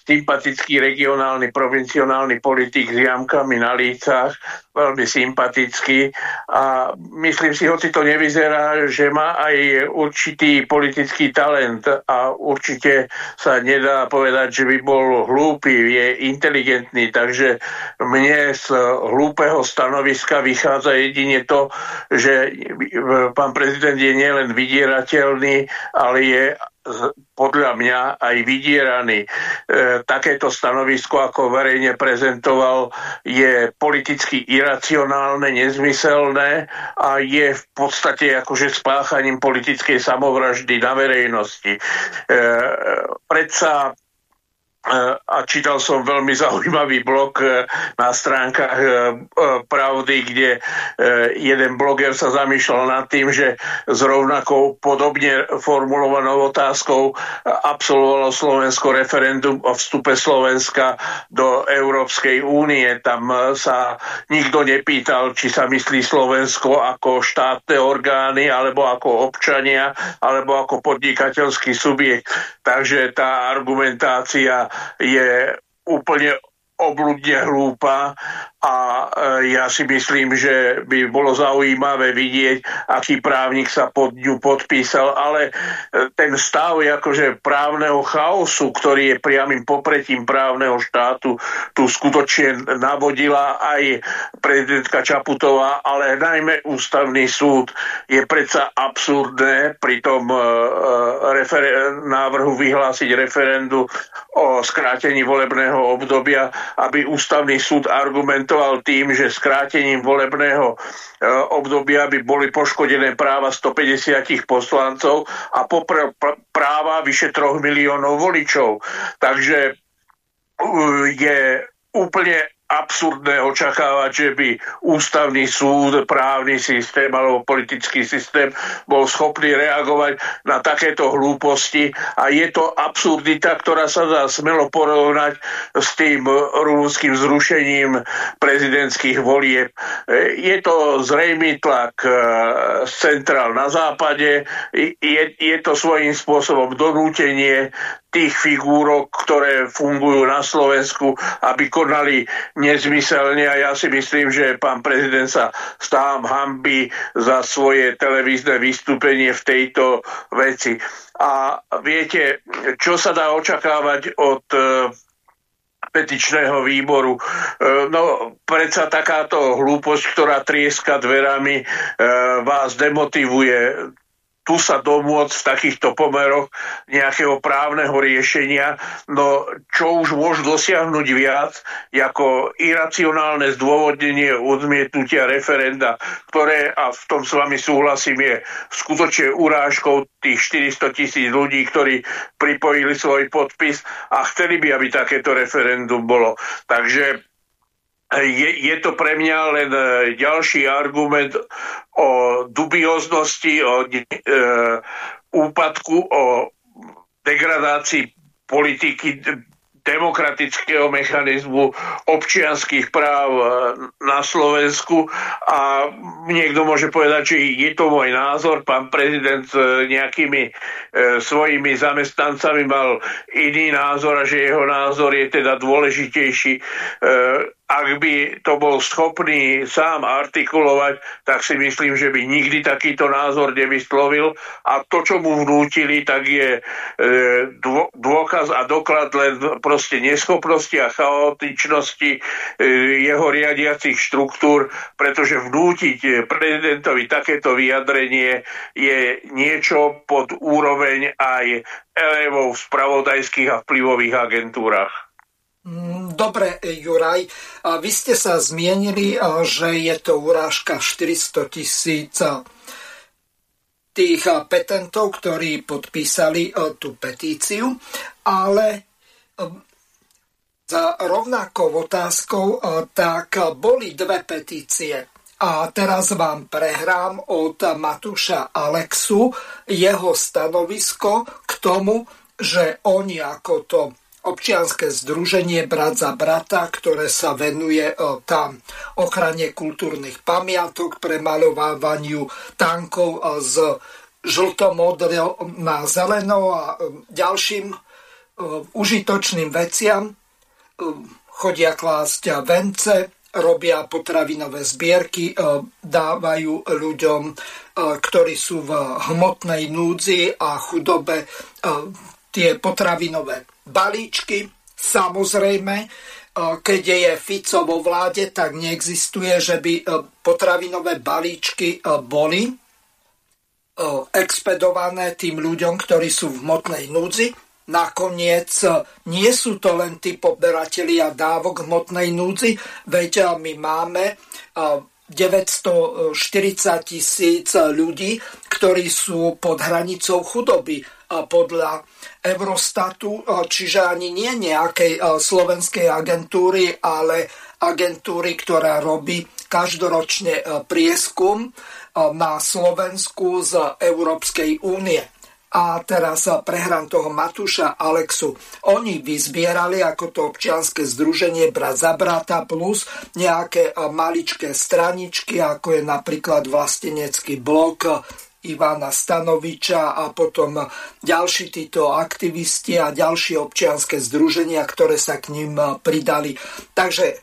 sympatický regionálny, provincionálny politik s jamkami na lícach, veľmi sympatický. A myslím si, hoci to nevyzerá, že má aj určitý politický talent a určite sa nedá povedať, že by bol hlúpy, je inteligentný, takže mne z hlúpeho stanoviska vychádza jedine to, že pán prezident je nielen vydierateľný, ale je podľa mňa aj vydieraný. E, takéto stanovisko, ako verejne prezentoval, je politicky iracionálne, nezmyselné a je v podstate akože spáchaním politickej samovraždy na verejnosti. E, predsa a čítal som veľmi zaujímavý blog e, na stránkach e, e, Pravdy, kde jeden bloger sa zamýšľal nad tým, že s rovnakou podobne formulovanou otázkou absolvovalo Slovensko referendum o vstupe Slovenska do Európskej únie. Tam sa nikto nepýtal, či sa myslí Slovensko ako štátne orgány, alebo ako občania, alebo ako podnikateľský subjekt. Takže tá argumentácia je úplne obludne hlúpa a e, ja si myslím, že by bolo zaujímavé vidieť, aký právnik sa pod ňu podpísal, ale e, ten stav akože právneho chaosu, ktorý je priamým popretím právneho štátu, tu skutočne navodila aj prezidentka Čaputová, ale najmä ústavný súd. Je predsa absurdné pri tom e, refer- návrhu vyhlásiť referendu o skrátení volebného obdobia, aby ústavný súd argumentoval tým, že skrátením volebného e, obdobia by boli poškodené práva 150 poslancov a popr- práva vyše 3 miliónov voličov. Takže e, je úplne absurdné očakávať, že by ústavný súd, právny systém alebo politický systém bol schopný reagovať na takéto hlúposti a je to absurdita, ktorá sa dá smelo porovnať s tým rumúnským zrušením prezidentských volieb. Je to zrejmý tlak e, z centrál na západe, je, je to svojím spôsobom donútenie tých figúrok, ktoré fungujú na Slovensku, aby konali nezmyselne a ja si myslím, že pán prezident sa stám hamby za svoje televízne vystúpenie v tejto veci. A viete, čo sa dá očakávať od e, petičného výboru. E, no, predsa takáto hlúposť, ktorá trieska dverami, e, vás demotivuje tu sa domôcť v takýchto pomeroch nejakého právneho riešenia, no čo už môžu dosiahnuť viac, ako iracionálne zdôvodnenie odmietnutia referenda, ktoré, a v tom s vami súhlasím, je skutočne urážkou tých 400 tisíc ľudí, ktorí pripojili svoj podpis a chceli by, aby takéto referendum bolo. Takže je, je to pre mňa len e, ďalší argument o dubioznosti, o e, úpadku, o degradácii politiky demokratického mechanizmu občianských práv e, na Slovensku. A niekto môže povedať, že je to môj názor, pán prezident s nejakými e, svojimi zamestnancami mal iný názor a že jeho názor je teda dôležitejší. E, ak by to bol schopný sám artikulovať, tak si myslím, že by nikdy takýto názor nevyslovil a to, čo mu vnútili, tak je e, dôkaz a doklad len proste neschopnosti a chaotičnosti e, jeho riadiacich štruktúr, pretože vnútiť prezidentovi takéto vyjadrenie je niečo pod úroveň aj elevov v spravodajských a vplyvových agentúrach. Mm, dobre, Juraj, vy ste sa zmienili, že je to urážka 400 tisíc tých petentov, ktorí podpísali tú petíciu, ale za rovnakou otázkou, tak boli dve petície. A teraz vám prehrám od Matúša Alexu jeho stanovisko k tomu, že oni ako to občianske združenie Brat za brata, ktoré sa venuje e, tam ochrane kultúrnych pamiatok, premaľovávaniu tankov e, z žltomodrého na zeleno a e, ďalším užitočným veciam. Chodia klásť vence, robia potravinové zbierky, dávajú ľuďom, ktorí sú v hmotnej núdzi a chudobe tie potravinové balíčky. Samozrejme, e, keď je Fico vo vláde, tak neexistuje, že by e, potravinové balíčky e, boli expedované tým ľuďom, ktorí sú v hmotnej núdzi. Nakoniec nie sú to len tí poberatelia dávok hmotnej núdzi, veď my máme 940 tisíc ľudí, ktorí sú pod hranicou chudoby podľa Eurostatu, čiže ani nie nejakej slovenskej agentúry, ale agentúry, ktorá robí každoročne prieskum na Slovensku z Európskej únie. A teraz prehrám toho Matúša Alexu. Oni vyzbierali ako to občianske združenie Brat za brata plus nejaké maličké straničky, ako je napríklad vlastenecký blok Ivana Stanoviča a potom ďalší títo aktivisti a ďalšie občianske združenia, ktoré sa k ním pridali. Takže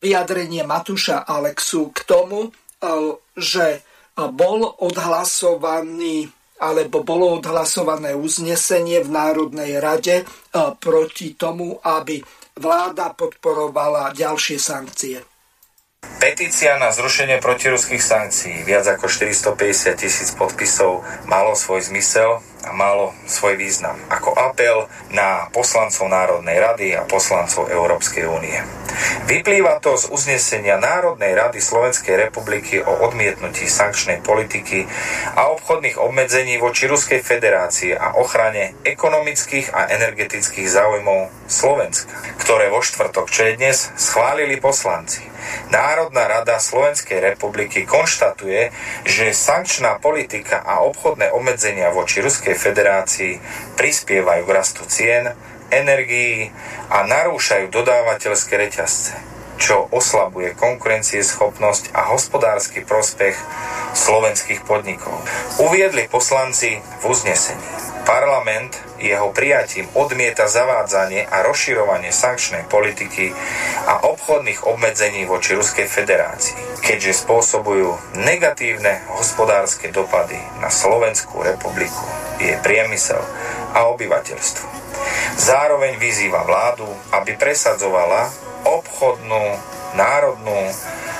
vyjadrenie Matúša Alexu k tomu, e, že bol odhlasovaný alebo bolo odhlasované uznesenie v Národnej rade e, proti tomu, aby vláda podporovala ďalšie sankcie. Petícia na zrušenie protiruských sankcií, viac ako 450 tisíc podpisov, malo svoj zmysel a malo svoj význam ako apel na poslancov Národnej rady a poslancov Európskej únie. Vyplýva to z uznesenia Národnej rady Slovenskej republiky o odmietnutí sankčnej politiky a obchodných obmedzení voči Ruskej federácii a ochrane ekonomických a energetických záujmov Slovenska, ktoré vo štvrtok, čo je dnes, schválili poslanci. Národná rada Slovenskej republiky konštatuje, že sankčná politika a obchodné obmedzenia voči Ruskej federácii prispievajú k rastu cien, energií a narúšajú dodávateľské reťazce, čo oslabuje konkurencieschopnosť a hospodársky prospech slovenských podnikov. Uviedli poslanci v uznesení. Parlament jeho prijatím odmieta zavádzanie a rozširovanie sankčnej politiky a obchodných obmedzení voči Ruskej federácii, keďže spôsobujú negatívne hospodárske dopady na Slovenskú republiku, jej priemysel a obyvateľstvo. Zároveň vyzýva vládu, aby presadzovala obchodnú, národnú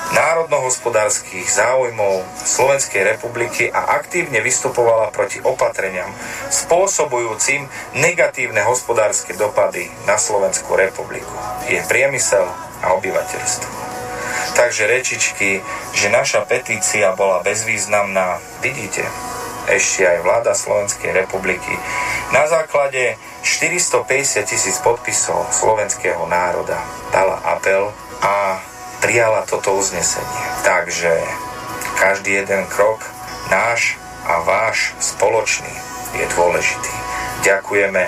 národnohospodárskych záujmov Slovenskej republiky a aktívne vystupovala proti opatreniam spôsobujúcim negatívne hospodárske dopady na Slovenskú republiku, jej priemysel a obyvateľstvo. Takže rečičky, že naša petícia bola bezvýznamná, vidíte, ešte aj vláda Slovenskej republiky na základe 450 tisíc podpisov slovenského národa dala apel a prijala toto uznesenie. Takže každý jeden krok náš a váš spoločný je dôležitý. Ďakujeme,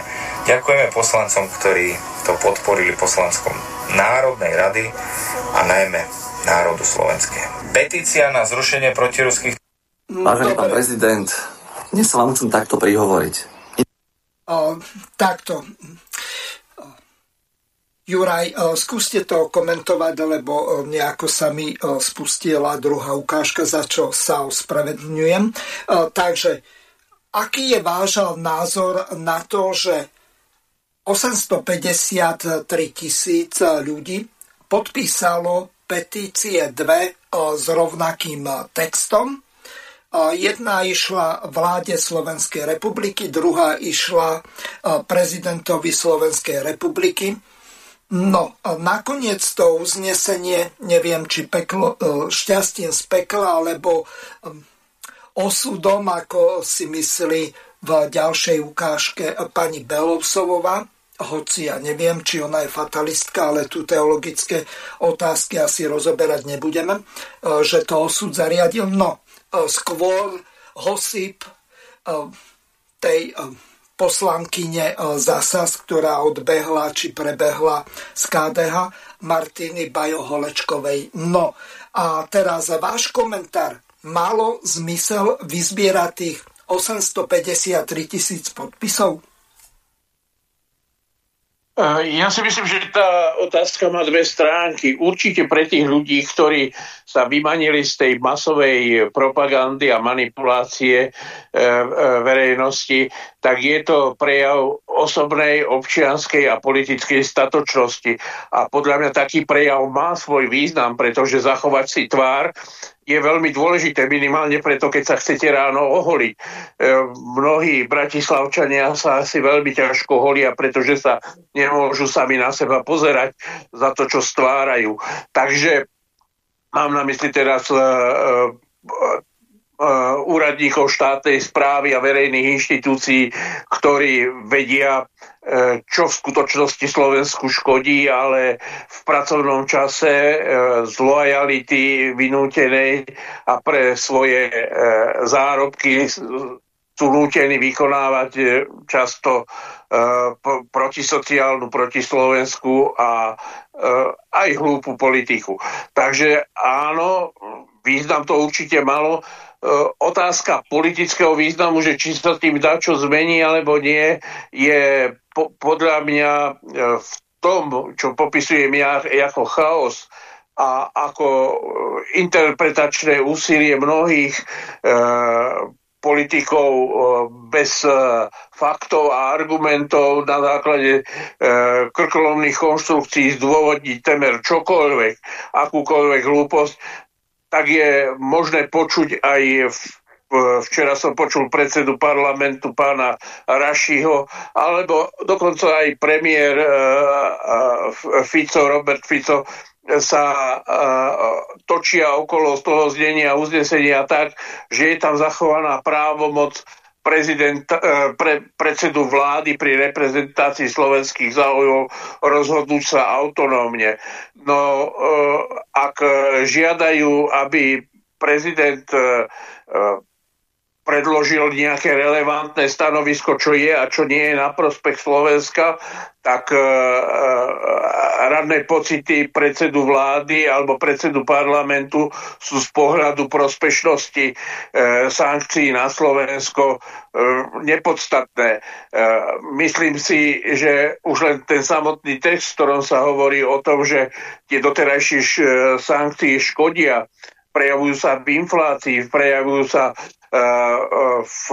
ďakujeme poslancom, ktorí to podporili poslanskom Národnej rady a najmä národu slovenské. Petícia na zrušenie protiruských... Vážený pán prezident, dnes sa vám chcem takto prihovoriť. O, takto. Juraj, skúste to komentovať, lebo nejako sa mi spustila druhá ukážka, za čo sa ospravedlňujem. Takže, aký je váš názor na to, že 853 tisíc ľudí podpísalo petície dve s rovnakým textom. Jedna išla vláde Slovenskej republiky, druhá išla prezidentovi Slovenskej republiky No, nakoniec to uznesenie, neviem, či peklo, e, šťastím z pekla, alebo e, osudom, ako si myslí v ďalšej ukážke pani Belovsovová, hoci ja neviem, či ona je fatalistka, ale tu teologické otázky asi rozoberať nebudeme, e, že to osud zariadil. No, skôr hosip tej poslankyne e, Zasas, ktorá odbehla či prebehla z KDH Martiny Bajo-Holečkovej. No a teraz váš komentár. Malo zmysel vyzbierať tých 853 tisíc podpisov? Ja si myslím, že tá otázka má dve stránky. Určite pre tých ľudí, ktorí sa vymanili z tej masovej propagandy a manipulácie e, e, verejnosti, tak je to prejav osobnej, občianskej a politickej statočnosti. A podľa mňa taký prejav má svoj význam, pretože zachovať si tvár je veľmi dôležité, minimálne preto, keď sa chcete ráno oholiť. E, mnohí bratislavčania sa asi veľmi ťažko holia, pretože sa nemôžu sami na seba pozerať za to, čo stvárajú. Takže mám na mysli teraz e, e, úradníkov štátnej správy a verejných inštitúcií, ktorí vedia E, čo v skutočnosti Slovensku škodí, ale v pracovnom čase e, z lojality vynútenej a pre svoje zárobky sú nútení vykonávať často protisociálnu, protislovensku a aj hlúpu politiku. Takže áno, význam to určite malo. Otázka politického významu, že či sa tým dá čo zmení alebo nie, je po, podľa mňa e, v tom, čo popisujem ja ako chaos a ako e, interpretačné úsilie mnohých e, politikov e, bez e, faktov a argumentov na základe e, krkolomných konštrukcií zdôvodniť temer čokoľvek, akúkoľvek hlúposť, tak je možné počuť aj v včera som počul predsedu parlamentu pána Rašiho, alebo dokonca aj premiér e, e, Fico, Robert Fico sa e, točia okolo z toho znenia uznesenia tak, že je tam zachovaná právomoc prezident, pre, predsedu vlády pri reprezentácii slovenských záujmov rozhodnúť sa autonómne. No, ak žiadajú, aby prezident predložil nejaké relevantné stanovisko, čo je a čo nie je na prospech Slovenska, tak e, e, radné pocity predsedu vlády alebo predsedu parlamentu sú z pohľadu prospešnosti e, sankcií na Slovensko e, nepodstatné. E, myslím si, že už len ten samotný text, v ktorom sa hovorí o tom, že tie doterajšie š, e, sankcie škodia, prejavujú sa v inflácii, prejavujú sa v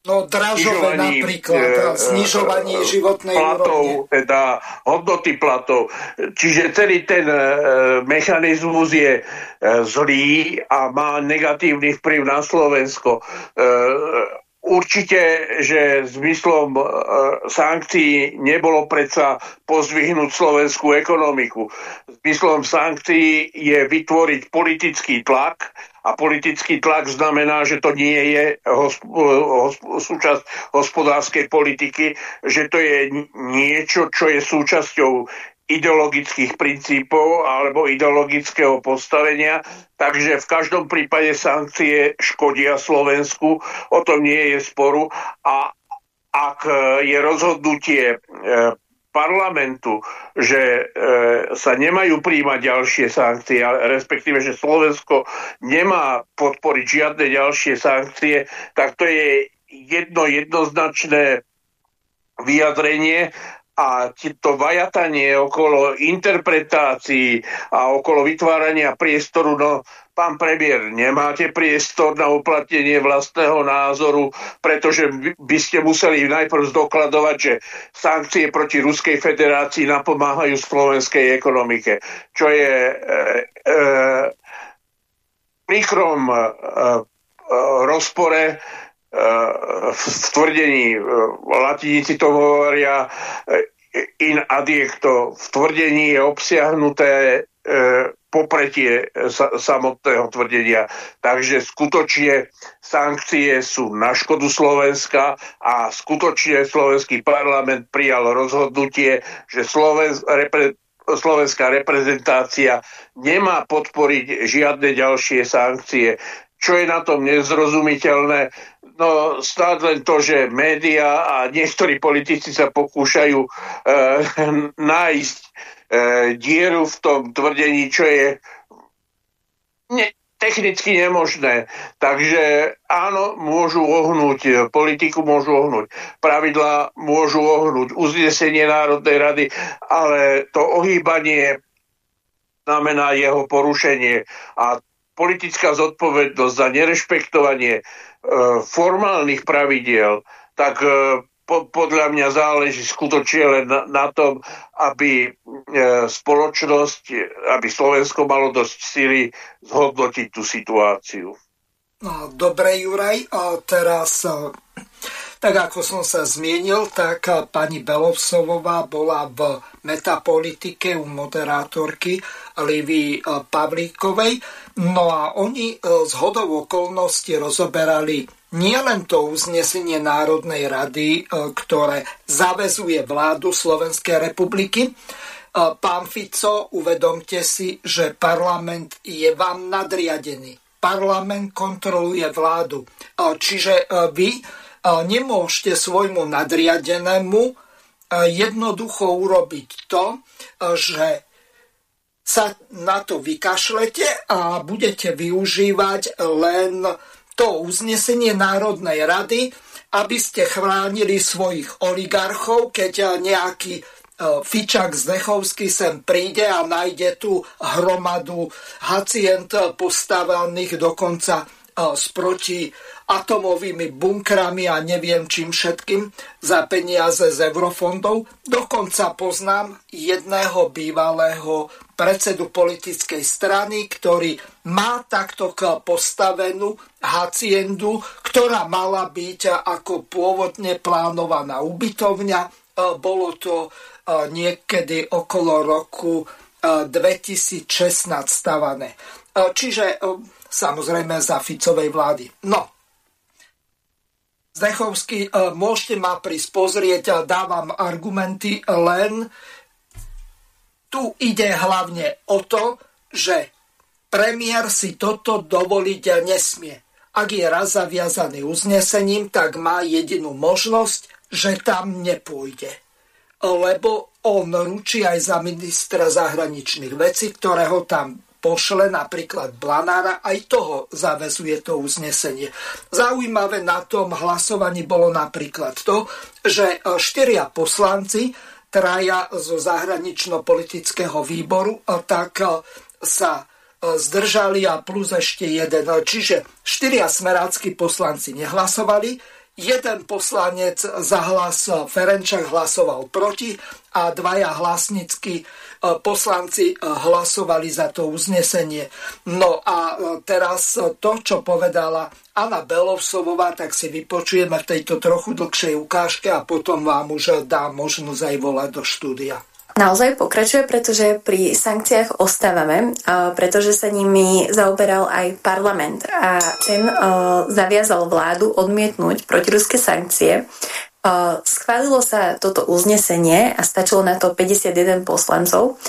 No dražové napríklad, znižovanie životnej platov, úrovne. teda hodnoty platov. Čiže celý ten e, mechanizmus je e, zlý a má negatívny vplyv na Slovensko. E, určite, že zmyslom e, sankcií nebolo predsa pozvihnúť slovenskú ekonomiku. Zmyslom sankcií je vytvoriť politický tlak, a politický tlak znamená, že to nie je hosp- hosp- súčasť hospodárskej politiky, že to je niečo, čo je súčasťou ideologických princípov alebo ideologického postavenia. Takže v každom prípade sankcie škodia Slovensku, o tom nie je sporu. A ak je rozhodnutie e, parlamentu, že e, sa nemajú príjmať ďalšie sankcie, respektíve, že Slovensko nemá podporiť žiadne ďalšie sankcie, tak to je jedno jednoznačné vyjadrenie a to vajatanie okolo interpretácií a okolo vytvárania priestoru, no pán premiér, nemáte priestor na uplatnenie vlastného názoru, pretože by ste museli najprv zdokladovať, že sankcie proti Ruskej federácii napomáhajú slovenskej ekonomike, čo je e, e, mikrom e, e, rozpore v tvrdení, e, latinici to hovoria in adiecto, v tvrdení je obsiahnuté popretie samotného tvrdenia. Takže skutočne sankcie sú na škodu Slovenska a skutočne slovenský parlament prijal rozhodnutie, že Sloven, repre, slovenská reprezentácia nemá podporiť žiadne ďalšie sankcie. Čo je na tom nezrozumiteľné? No snad len to, že média a niektorí politici sa pokúšajú e, nájsť e, dieru v tom tvrdení, čo je ne, technicky nemožné. Takže áno, môžu ohnúť politiku, môžu ohnúť pravidla, môžu ohnúť uznesenie Národnej rady, ale to ohýbanie znamená jeho porušenie a politická zodpovednosť za nerešpektovanie e, formálnych pravidiel, tak e, po, podľa mňa záleží skutočne len na, na tom, aby e, spoločnosť, aby Slovensko malo dosť síly zhodnotiť tú situáciu. No, dobre, Juraj. A teraz, e, tak ako som sa zmienil, tak e, pani Belovsovová bola v metapolitike u moderátorky Livy e, Pavlíkovej. No a oni z hodov okolností rozoberali nielen to uznesenie Národnej rady, e, ktoré zavezuje vládu Slovenskej republiky. E, pán Fico, uvedomte si, že parlament je vám nadriadený. Parlament kontroluje vládu. E, čiže vy nemôžete svojmu nadriadenému jednoducho urobiť to, že sa na to vykašlete a budete využívať len to uznesenie Národnej rady, aby ste chránili svojich oligarchov, keď nejaký Fičak z Nechovsky sem príde a nájde tú hromadu hacient postavených dokonca e, sproti atomovými bunkrami a neviem čím všetkým za peniaze z eurofondov. Dokonca poznám jedného bývalého predsedu politickej strany, ktorý má takto postavenú haciendu, ktorá mala byť ako pôvodne plánovaná ubytovňa. E, bolo to e, niekedy okolo roku 2016 e, stavané. Čiže samozrejme za Ficovej vlády. No, Zdechovský, e, môžete ma prísť pozrieť, dávam argumenty, len tu ide hlavne o to, že premiér si toto dovoliť nesmie. Ak je raz zaviazaný uznesením, tak má jedinú možnosť, že tam nepôjde. Lebo on ručí aj za ministra zahraničných vecí, ktorého tam pošle napríklad Blanára, aj toho zavezuje to uznesenie. Zaujímavé na tom hlasovaní bolo napríklad to, že e, štyria poslanci, traja zo zahranično-politického výboru, e, tak e, sa zdržali a plus ešte jeden. Čiže štyria smerácky poslanci nehlasovali, jeden poslanec za hlas Ferenčak hlasoval proti a dvaja hlasnícky poslanci hlasovali za to uznesenie. No a teraz to, čo povedala Anna Belovsovová, tak si vypočujeme v tejto trochu dlhšej ukážke a potom vám už dám možnosť aj volať do štúdia naozaj pokračuje, pretože pri sankciách ostávame, pretože sa nimi zaoberal aj parlament a ten zaviazal vládu odmietnúť protiruské sankcie. Schválilo sa toto uznesenie a stačilo na to 51 poslancov.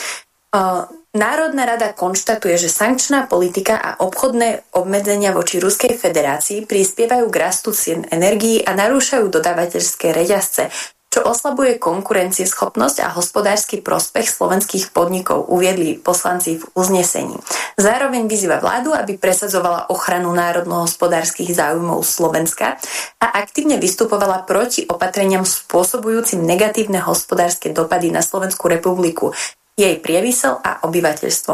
Národná rada konštatuje, že sankčná politika a obchodné obmedzenia voči Ruskej federácii prispievajú k rastu cien energií a narúšajú dodávateľské reťazce, čo oslabuje konkurencieschopnosť a hospodársky prospech slovenských podnikov, uviedli poslanci v uznesení. Zároveň vyzýva vládu, aby presadzovala ochranu národno-hospodárskych záujmov Slovenska a aktívne vystupovala proti opatreniam spôsobujúcim negatívne hospodárske dopady na Slovenskú republiku, jej priemysel a obyvateľstvo.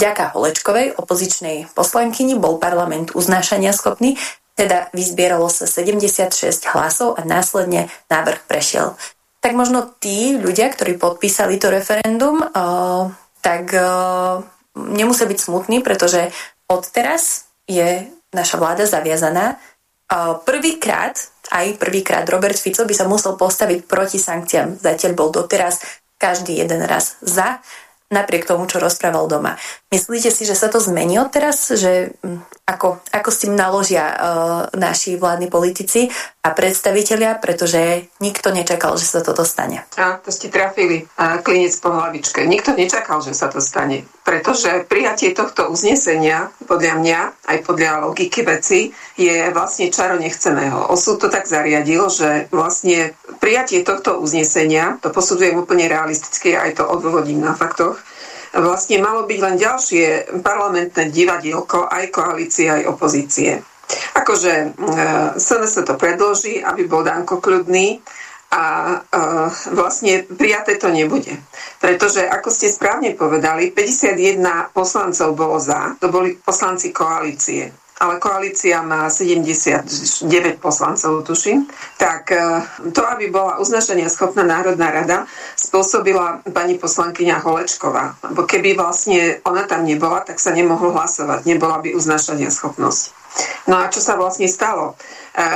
Vďaka Holečkovej, opozičnej poslankyni, bol parlament uznášania schopný teda vyzbieralo sa 76 hlasov a následne návrh prešiel. Tak možno tí ľudia, ktorí podpísali to referendum, uh, tak uh, nemusia byť smutní, pretože odteraz je naša vláda zaviazaná. Uh, prvýkrát, aj prvýkrát Robert Fico by sa musel postaviť proti sankciám. Zatiaľ bol doteraz každý jeden raz za napriek tomu, čo rozprával doma. Myslíte si, že sa to zmení teraz? Že, hm, ako, ako s tým naložia uh, naši vládni politici a predstavitelia, pretože nikto nečakal, že sa toto stane. A to ste trafili a klinec po hlavičke. Nikto nečakal, že sa to stane. Pretože prijatie tohto uznesenia, podľa mňa, aj podľa logiky veci, je vlastne čaro nechceného. Osud to tak zariadil, že vlastne prijatie tohto uznesenia, to posudzujem úplne realisticky, aj to odvodím na faktoch, vlastne malo byť len ďalšie parlamentné divadielko aj koalície, aj opozície. Akože e, SNS to predloží, aby bol Danko kľudný a e, vlastne prijaté to nebude. Pretože, ako ste správne povedali, 51 poslancov bolo za, to boli poslanci koalície ale koalícia má 79 poslancov, tuším, tak e, to, aby bola uznašania schopná Národná rada, spôsobila pani poslankyňa Holečková. Lebo keby vlastne ona tam nebola, tak sa nemohlo hlasovať. Nebola by uznašania schopnosť. No a čo sa vlastne stalo? E,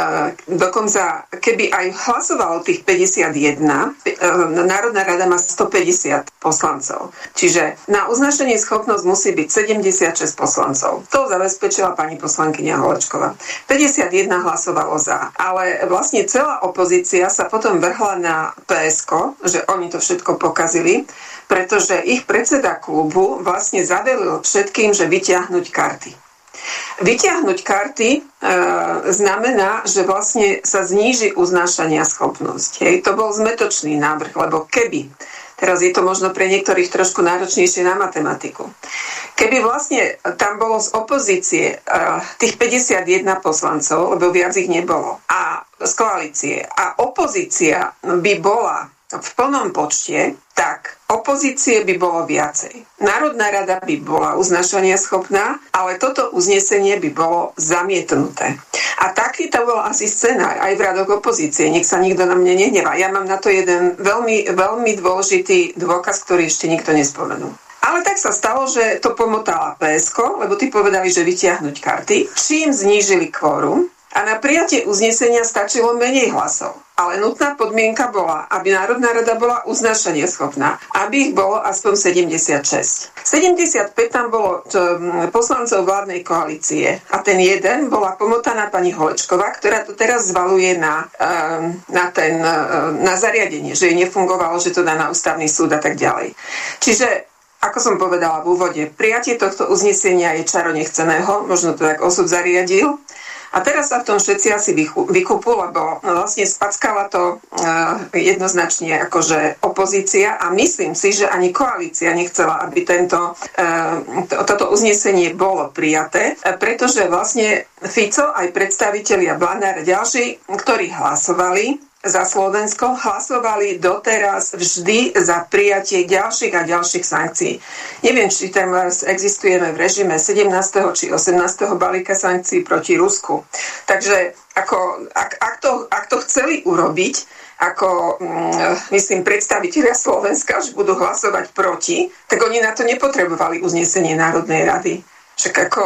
dokonca, keby aj hlasovalo tých 51, e, Národná rada má 150 poslancov. Čiže na uznašenie schopnosť musí byť 76 poslancov. To zabezpečila pani poslankyňa Holečková. 51 hlasovalo za, ale vlastne celá opozícia sa potom vrhla na PSK, že oni to všetko pokazili, pretože ich predseda klubu vlastne zavelil všetkým, že vyťahnuť karty. Vyťahnuť karty e, znamená, že vlastne sa zníži uznášania schopnosť. Hej. To bol zmetočný návrh, lebo keby, teraz je to možno pre niektorých trošku náročnejšie na matematiku, keby vlastne tam bolo z opozície e, tých 51 poslancov, lebo viac ich nebolo, a z koalície, a opozícia by bola v plnom počte, tak opozície by bolo viacej. Národná rada by bola uznašania schopná, ale toto uznesenie by bolo zamietnuté. A taký to bol asi scenár aj v radoch opozície. Nech sa nikto na mne nehnevá. Ja mám na to jeden veľmi, veľmi dôležitý dôkaz, ktorý ešte nikto nespomenul. Ale tak sa stalo, že to pomotala PSK, lebo tí povedali, že vytiahnuť karty, čím znížili kvórum a na prijatie uznesenia stačilo menej hlasov. Ale nutná podmienka bola, aby Národná rada bola uznášania schopná, aby ich bolo aspoň 76. 75 tam bolo čo, poslancov vládnej koalície a ten jeden bola pomotaná pani Holečková, ktorá to teraz zvaluje na, na, ten, na zariadenie, že jej nefungovalo, že to dá na ústavný súd a tak ďalej. Čiže ako som povedala v úvode, prijatie tohto uznesenia je čaro nechceného, možno to tak osud zariadil, a teraz sa v tom všetci asi vykúpu, lebo vlastne spackala to uh, jednoznačne akože opozícia a myslím si, že ani koalícia nechcela, aby tento, to, toto uznesenie bolo prijaté, pretože vlastne Fico aj predstavitelia Blanár a ďalší, ktorí hlasovali za Slovensko hlasovali doteraz vždy za prijatie ďalších a ďalších sankcií. Neviem, či teraz existujeme v režime 17. či 18. balíka sankcií proti Rusku. Takže ako, ak, ak, to, ak to chceli urobiť, ako mm, myslím predstaviteľia Slovenska, že budú hlasovať proti, tak oni na to nepotrebovali uznesenie Národnej rady. Však ako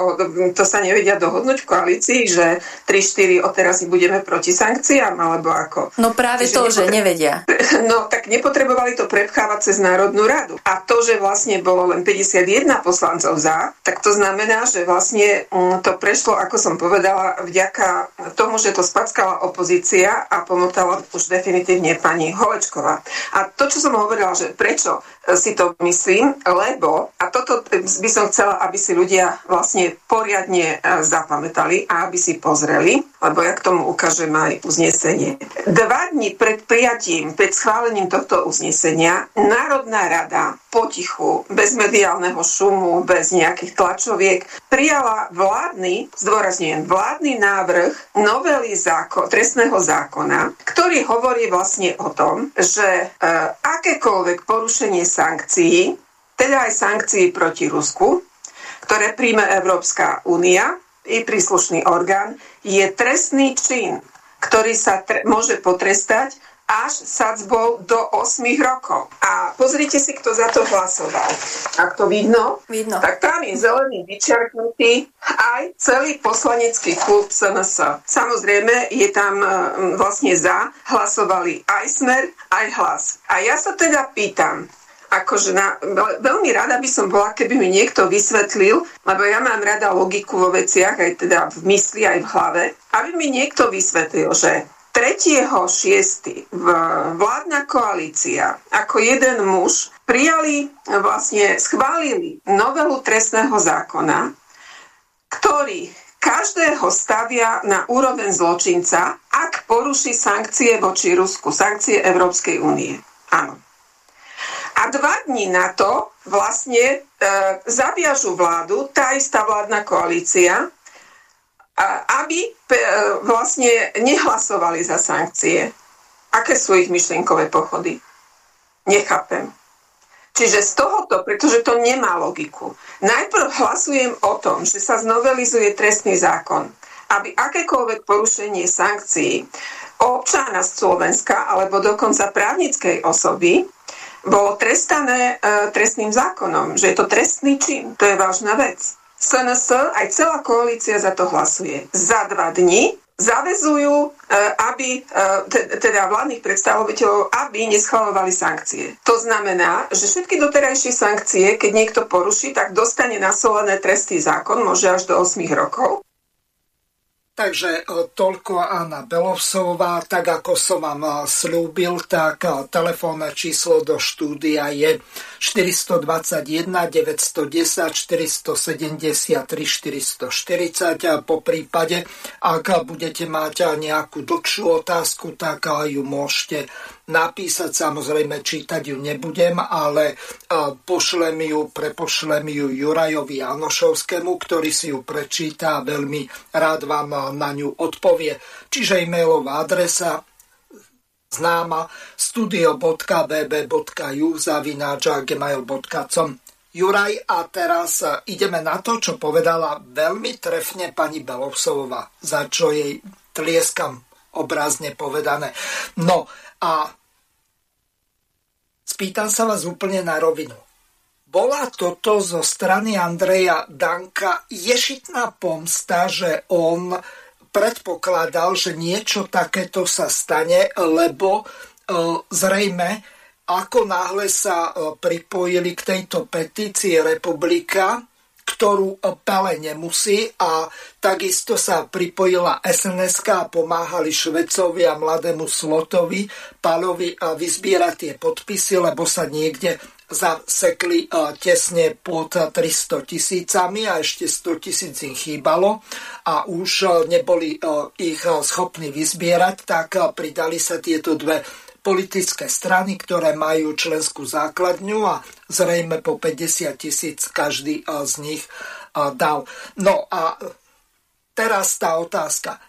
to sa nevedia dohodnúť v koalícii, že 3-4 odteraz budeme proti sankciám, alebo ako? No práve Čiže to, nepotre- že nevedia. No tak nepotrebovali to prepchávať cez Národnú radu. A to, že vlastne bolo len 51 poslancov za, tak to znamená, že vlastne to prešlo, ako som povedala, vďaka tomu, že to spackala opozícia a pomotala už definitívne pani Holečková. A to, čo som hovorila, že prečo si to myslím, lebo, a toto by som chcela, aby si ľudia vlastne poriadne e, zapamätali a aby si pozreli, lebo ja k tomu ukážem aj uznesenie. Dva dní pred prijatím, pred schválením tohto uznesenia, Národná rada potichu, bez mediálneho šumu, bez nejakých tlačoviek, prijala vládny, zdôrazňujem, vládny návrh novely záko, trestného zákona, ktorý hovorí vlastne o tom, že e, akékoľvek porušenie sankcií, teda aj sankcií proti Rusku, ktoré príjme Európska únia i príslušný orgán, je trestný čin, ktorý sa tre- môže potrestať až sadzbou do 8 rokov. A pozrite si, kto za to hlasoval. Ak to vidno, vidno. tak tam je zelený vyčerknutý aj celý poslanecký klub SNS. Samozrejme, je tam vlastne za, hlasovali aj Smer, aj Hlas. A ja sa teda pýtam, akože na, veľmi rada by som bola, keby mi niekto vysvetlil, lebo ja mám rada logiku vo veciach, aj teda v mysli, aj v hlave, aby mi niekto vysvetlil, že 3.6. vládna koalícia ako jeden muž prijali, vlastne schválili novelu trestného zákona, ktorý každého stavia na úroveň zločinca, ak poruší sankcie voči Rusku, sankcie Európskej únie. Áno. A dva dní na to vlastne e, zaviažu vládu, tá istá vládna koalícia, aby e, vlastne nehlasovali za sankcie. Aké sú ich myšlienkové pochody? Nechápem. Čiže z tohoto, pretože to nemá logiku, najprv hlasujem o tom, že sa znovelizuje trestný zákon, aby akékoľvek porušenie sankcií občana Slovenska alebo dokonca právnickej osoby bolo trestané e, trestným zákonom, že je to trestný čin. To je vážna vec. SNS, aj celá koalícia za to hlasuje. Za dva dni zavezujú, e, aby, e, teda vládnych predstaviteľov, aby neschvalovali sankcie. To znamená, že všetky doterajšie sankcie, keď niekto poruší, tak dostane nasolené trestný zákon, môže až do 8 rokov. Takže e, toľko Anna Belovsová, tak ako som vám e, slúbil, tak e, telefónne číslo do štúdia je 421 910 473 440 a po prípade, ak budete mať nejakú dlhšiu otázku, tak ju môžete napísať, samozrejme čítať ju nebudem, ale pošlem ju, prepošlem ju Jurajovi Janošovskému, ktorý si ju prečíta a veľmi rád vám na ňu odpovie. Čiže e-mailová adresa známa studio.bb.ju zavináča.gmail.com Juraj, a teraz ideme na to, čo povedala veľmi trefne pani Belovsová, za čo jej tlieskam obrazne povedané. No a spýtam sa vás úplne na rovinu. Bola toto zo strany Andreja Danka ješitná pomsta, že on predpokladal, že niečo takéto sa stane, lebo e, zrejme ako náhle sa e, pripojili k tejto petícii republika, ktorú Pele nemusí a takisto sa pripojila sns a pomáhali Švecovi a mladému Slotovi Palovi vyzbierať tie podpisy, lebo sa niekde zasekli tesne pod 300 tisícami a ešte 100 tisíc im chýbalo a už neboli ich schopní vyzbierať, tak pridali sa tieto dve politické strany, ktoré majú členskú základňu a zrejme po 50 tisíc každý z nich dal. No a teraz tá otázka.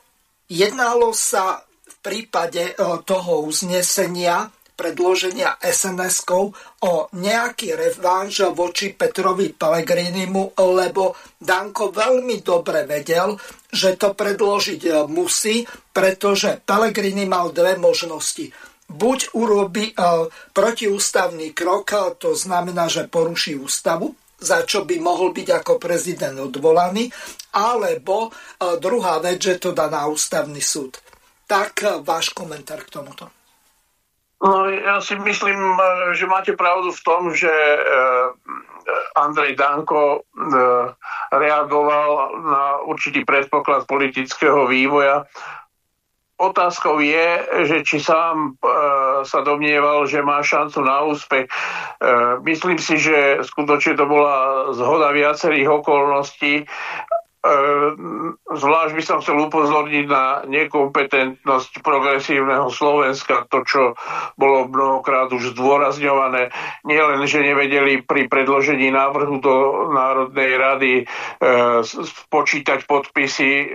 Jednalo sa v prípade toho uznesenia predloženia SNS-kov o nejaký revanš voči Petrovi Pellegrinimu, lebo Danko veľmi dobre vedel, že to predložiť musí, pretože Pellegrini mal dve možnosti. Buď urobí uh, protiústavný krok, to znamená, že poruší ústavu, za čo by mohol byť ako prezident odvolaný, alebo uh, druhá vec, že to dá na ústavný súd. Tak váš komentár k tomuto. No, ja si myslím, že máte pravdu v tom, že Andrej Danko reagoval na určitý predpoklad politického vývoja Otázkou je, že či sám e, sa domnieval, že má šancu na úspech. E, myslím si, že skutočne to bola zhoda viacerých okolností. E, zvlášť by som chcel upozorniť na nekompetentnosť progresívneho Slovenska, to, čo bolo mnohokrát už zdôrazňované. Nie len, že nevedeli pri predložení návrhu do Národnej rady e, počítať podpisy e,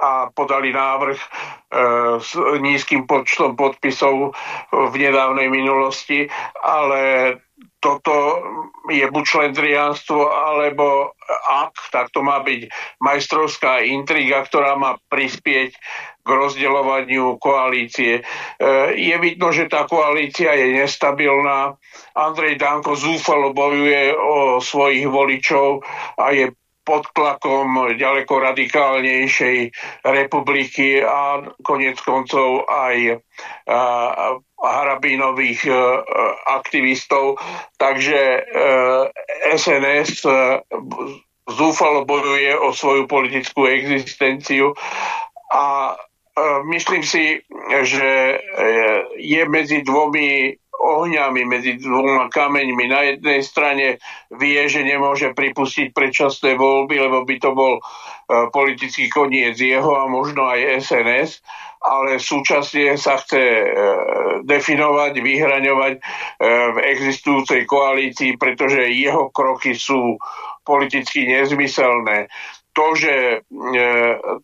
a podali návrh e, s nízkym počtom podpisov v nedávnej minulosti, ale toto je buď šlendriánstvo, alebo ak, tak to má byť majstrovská intriga, ktorá má prispieť k rozdeľovaniu koalície. E, je vidno, že tá koalícia je nestabilná. Andrej Danko zúfalo bojuje o svojich voličov a je pod tlakom ďaleko radikálnejšej republiky a konec koncov aj Harabínových e, aktivistov. Takže SNS e, e, zúfalo bojuje o svoju politickú existenciu a myslím si, že je medzi dvomi ohňami medzi dvoma kameňmi. Na jednej strane vie, že nemôže pripustiť predčasné voľby, lebo by to bol e, politický koniec jeho a možno aj SNS, ale súčasne sa chce e, definovať, vyhraňovať e, v existujúcej koalícii, pretože jeho kroky sú politicky nezmyselné to, že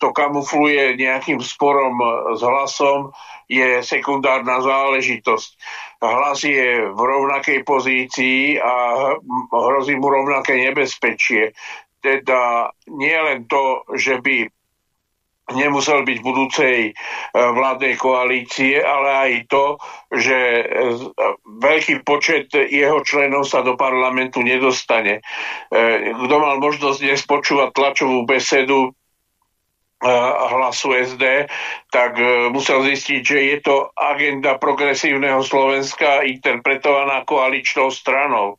to kamufluje nejakým sporom s hlasom, je sekundárna záležitosť hlas je v rovnakej pozícii a hrozí mu rovnaké nebezpečie. Teda nie len to, že by nemusel byť budúcej e, vládnej koalície, ale aj to, že e, veľký počet jeho členov sa do parlamentu nedostane. E, kto mal možnosť dnes počúvať tlačovú besedu hlasu SD, tak e, musel zistiť, že je to agenda progresívneho Slovenska interpretovaná koaličnou stranou e,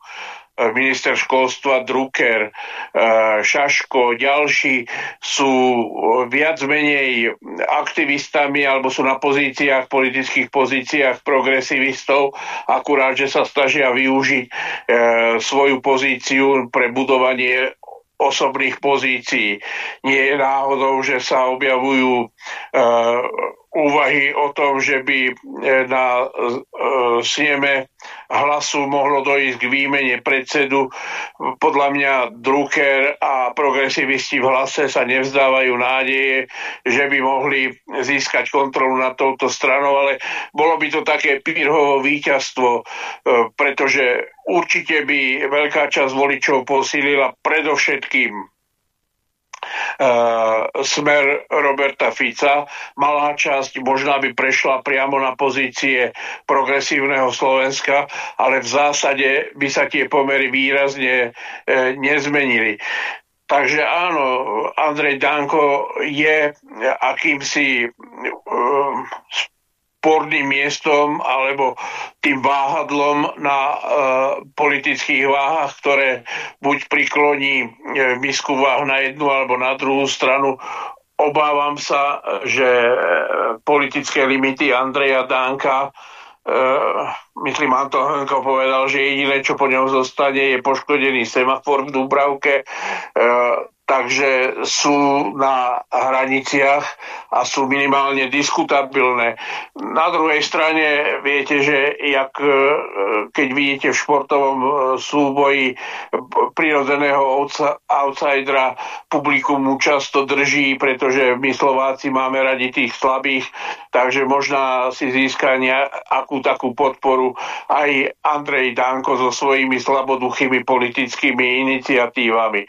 minister školstva Drucker, e, Šaško, ďalší sú viac menej aktivistami alebo sú na pozíciách, politických pozíciách progresivistov, akurát, že sa snažia využiť svoju pozíciu pre budovanie osobných pozícií. Nie je náhodou, že sa objavujú úvahy o tom, že by e, na uh, sneme hlasu mohlo dojsť k výmene predsedu. Podľa mňa Drucker a progresivisti v hlase sa nevzdávajú nádeje, že by mohli získať kontrolu nad touto stranou, ale bolo by to také pírhovo víťazstvo, uh, pretože určite by veľká časť voličov posílila predovšetkým smer Roberta Fica. Malá časť možná by prešla priamo na pozície progresívneho Slovenska, ale v zásade by sa tie pomery výrazne uh, nezmenili. Takže áno, Andrej Danko je akýmsi uh, sporným miestom alebo tým váhadlom na e, politických váhach, ktoré buď prikloní e, misku váh na jednu alebo na druhú stranu. Obávam sa, že e, politické limity Andreja Danka Uh, myslím, Anton Hrnko povedal, že jediné, čo po ňom zostane, je poškodený semafor v Dubravke. Uh, takže sú na hraniciach a sú minimálne diskutabilné. Na druhej strane viete, že jak, e, keď vidíte v športovom e, súboji prirodzeného outsidera, publikum mu často drží, pretože my Slováci máme radi tých slabých, takže možná si získa akú takú podporu aj Andrej Danko so svojimi slaboduchými politickými iniciatívami. E,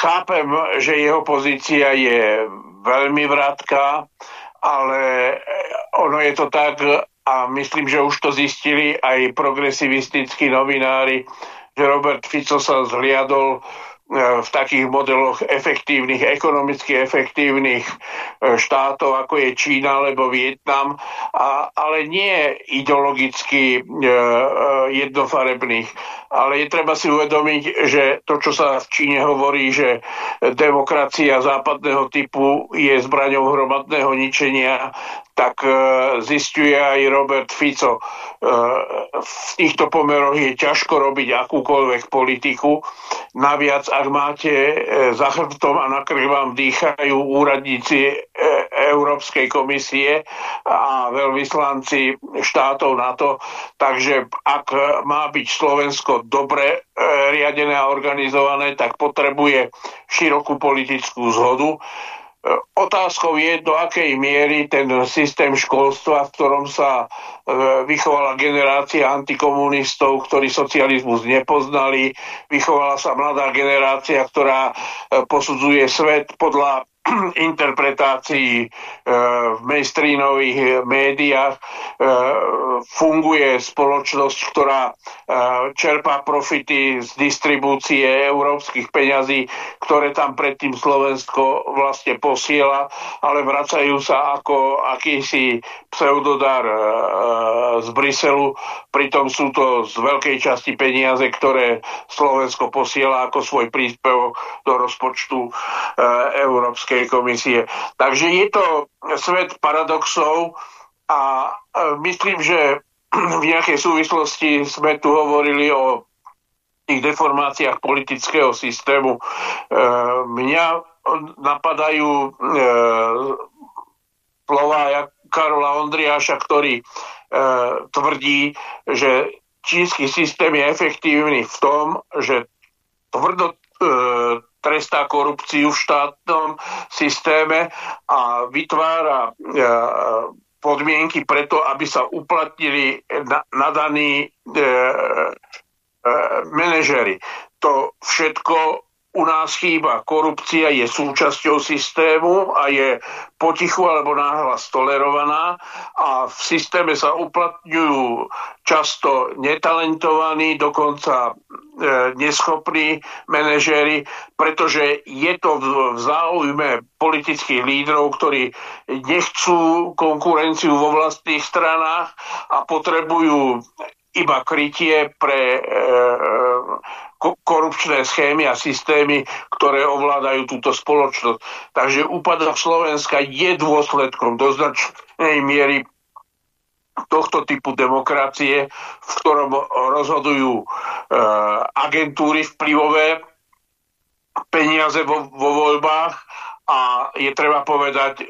chápem, že jeho pozícia je veľmi vratká, ale ono je to tak, a myslím, že už to zistili aj progresivistickí novinári, že Robert Fico sa zhliadol v takých modeloch efektívnych, ekonomicky efektívnych e, štátov, ako je Čína alebo Vietnam, a, ale nie ideologicky e, e, jednofarebných. Ale je treba si uvedomiť, že to, čo sa v Číne hovorí, že demokracia západného typu je zbraňou hromadného ničenia, tak zistuje aj Robert Fico. V týchto pomeroch je ťažko robiť akúkoľvek politiku. Naviac, ak máte e, za chrbtom a na krk vám dýchajú úradníci e, Európskej komisie a veľvyslanci štátov NATO. Takže ak má byť Slovensko dobre e, riadené a organizované, tak potrebuje širokú politickú zhodu. Otázkou je, do akej miery ten systém školstva, v ktorom sa e, vychovala generácia antikomunistov, ktorí socializmus nepoznali, vychovala sa mladá generácia, ktorá e, posudzuje svet podľa interpretácií e, v mainstreamových médiách e, funguje spoločnosť, ktorá e, čerpá profity z distribúcie európskych peňazí, ktoré tam predtým Slovensko vlastne posiela, ale vracajú sa ako akýsi pseudodar z Bruselu. Pritom sú to z veľkej časti peniaze, ktoré Slovensko posiela ako svoj príspevok do rozpočtu Európskej Európskej komisie. Takže je to svet paradoxov a myslím, že v nejakej súvislosti sme tu hovorili o tých deformáciách politického systému. E, mňa napadajú e, slova Karola Ondriáša, ktorý e, tvrdí, že čínsky systém je efektívny v tom, že tvrdo trestá korupciu v štátnom systéme a vytvára e, podmienky preto, aby sa uplatnili nadaní e, e, manažery. To všetko u nás chýba. Korupcia je súčasťou systému a je potichu alebo náhlas tolerovaná a v systéme sa uplatňujú často netalentovaní, dokonca e, neschopní manažéri, pretože je to v, v záujme politických lídrov, ktorí nechcú konkurenciu vo vlastných stranách a potrebujú iba krytie pre e, korupčné schémy a systémy, ktoré ovládajú túto spoločnosť. Takže úpadok Slovenska je dôsledkom do značnej miery tohto typu demokracie, v ktorom rozhodujú e, agentúry vplyvové, peniaze vo, vo voľbách a je treba povedať e,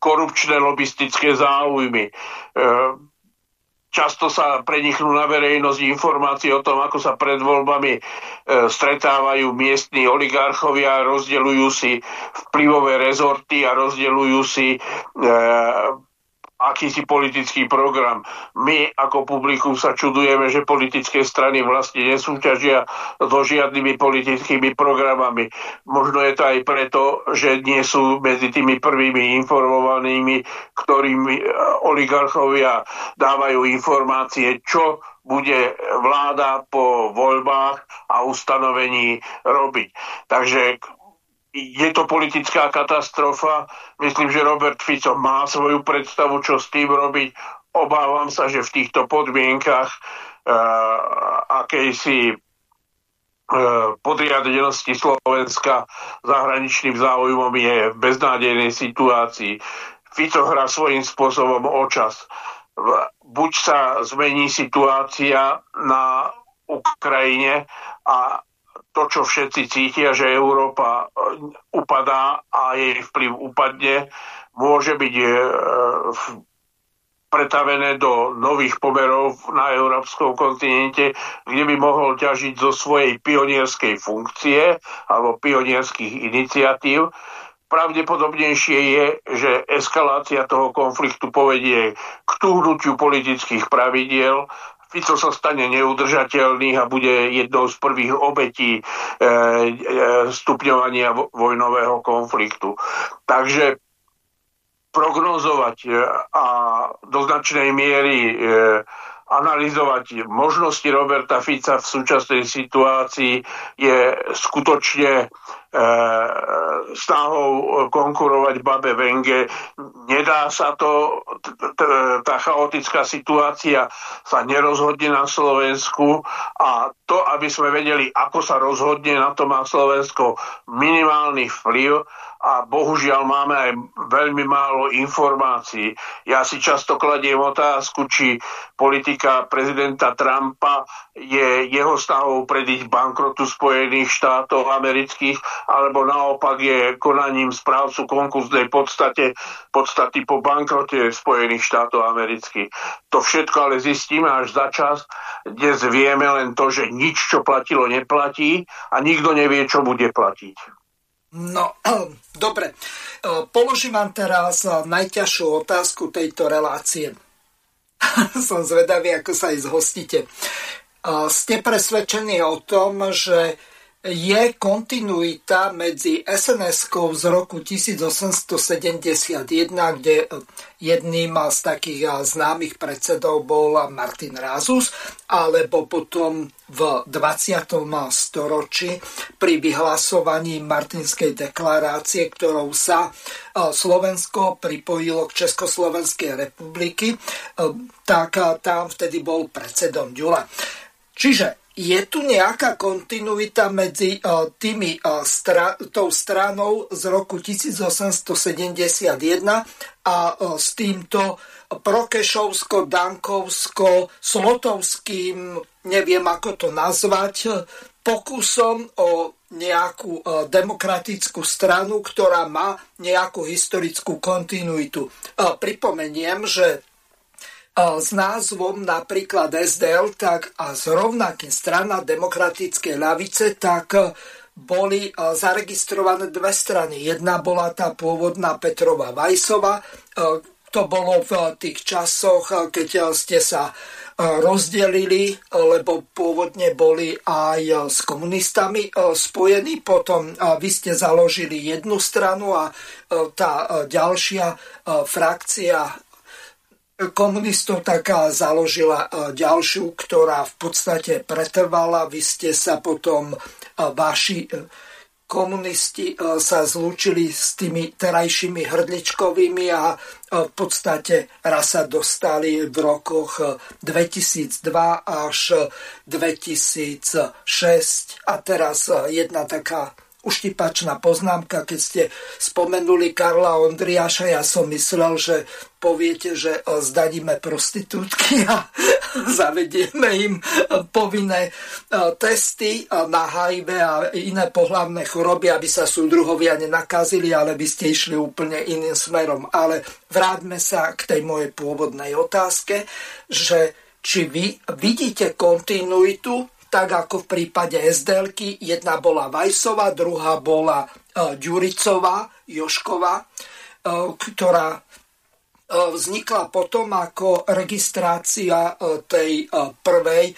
korupčné lobistické záujmy. E, Často sa preniknú na verejnosť informácie o tom, ako sa pred voľbami e, stretávajú miestni oligarchovia, rozdeľujú si vplyvové rezorty a rozdeľujú si e, akýsi politický program. My ako publikum sa čudujeme, že politické strany vlastne nesúťažia so žiadnymi politickými programami. Možno je to aj preto, že nie sú medzi tými prvými informovanými, ktorými eh, oligarchovia dávajú informácie, čo bude vláda po voľbách a ustanovení robiť. Takže je to politická katastrofa. Myslím, že Robert Fico má svoju predstavu, čo s tým robiť. Obávam sa, že v týchto podmienkach uh, akejsi uh, podriadenosti Slovenska zahraničným záujmom je v beznádejnej situácii. Fico hrá svojím spôsobom o čas. Buď sa zmení situácia na Ukrajine a to, čo všetci cítia, že Európa e, upadá a jej vplyv upadne, môže byť e, pretavené do nových pomerov na európskom kontinente, kde by mohol ťažiť zo svojej pionierskej funkcie alebo pionierských iniciatív, pravdepodobnejšie je, že eskalácia toho konfliktu povedie k túhnutiu politických pravidiel, Fico sa stane neudržateľný a bude jednou z prvých obetí e, e, stupňovania vojnového konfliktu. Takže prognozovať e, a do značnej miery e, analyzovať možnosti Roberta Fica v súčasnej situácii je skutočne snahou konkurovať Babe Venge. Nedá sa to, tá chaotická situácia sa nerozhodne na Slovensku a to, aby sme vedeli, ako sa rozhodne, na to má Slovensko minimálny vplyv a bohužiaľ máme aj veľmi málo informácií. Ja si často kladiem otázku, či politika prezidenta Trumpa je jeho snahou prediť bankrotu Spojených štátov amerických, alebo naopak je konaním správcu konkurznej podstate, podstaty po bankrote Spojených štátov amerických. To všetko ale zistíme až za čas. Dnes vieme len to, že nič, čo platilo, neplatí a nikto nevie, čo bude platiť. No, dobre. E, položím vám teraz e, najťažšiu otázku tejto relácie. Som zvedavý, ako sa aj zhostíte. E, ste presvedčení o tom, že je kontinuita medzi SNS-kou z roku 1871, kde jedným z takých známych predsedov bol Martin Rázus, alebo potom v 20. storočí pri vyhlasovaní Martinskej deklarácie, ktorou sa Slovensko pripojilo k Československej republiky, tak tam vtedy bol predsedom Ďula. Čiže je tu nejaká kontinuita medzi uh, tými uh, stra- tou stranou z roku 1871 a uh, s týmto prokešovsko-dankovsko-slotovským, neviem ako to nazvať, pokusom o nejakú demokratickú stranu, ktorá má nejakú historickú kontinuitu. Pripomeniem, že s názvom napríklad SDL, tak a s strana demokratické ľavice, tak boli zaregistrované dve strany. Jedna bola tá pôvodná Petrova Vajsova, to bolo v tých časoch, keď ste sa rozdelili, lebo pôvodne boli aj s komunistami spojení. Potom vy ste založili jednu stranu a tá ďalšia frakcia komunistov taká založila e, ďalšiu, ktorá v podstate pretrvala. Vy ste sa potom, e, vaši e, komunisti sa zlúčili s tými terajšími hrdličkovými a v podstate raz sa dostali v rokoch 2002 až 2006 a teraz jedna taká uštipačná poznámka, keď ste spomenuli Karla Ondriáša, ja som myslel, že poviete, že e, zdaníme prostitútky a zavedieme im e, povinné e, testy na HIV a iné pohlavné choroby, aby sa súdruhovia nenakazili, ale by ste išli úplne iným smerom. Ale vráťme sa k tej mojej pôvodnej otázke, že či vy vidíte kontinuitu tak ako v prípade sdl Jedna bola Vajsová, druhá bola e, Ďuricová, Jošková, e, ktorá e, vznikla potom ako registrácia tej prvej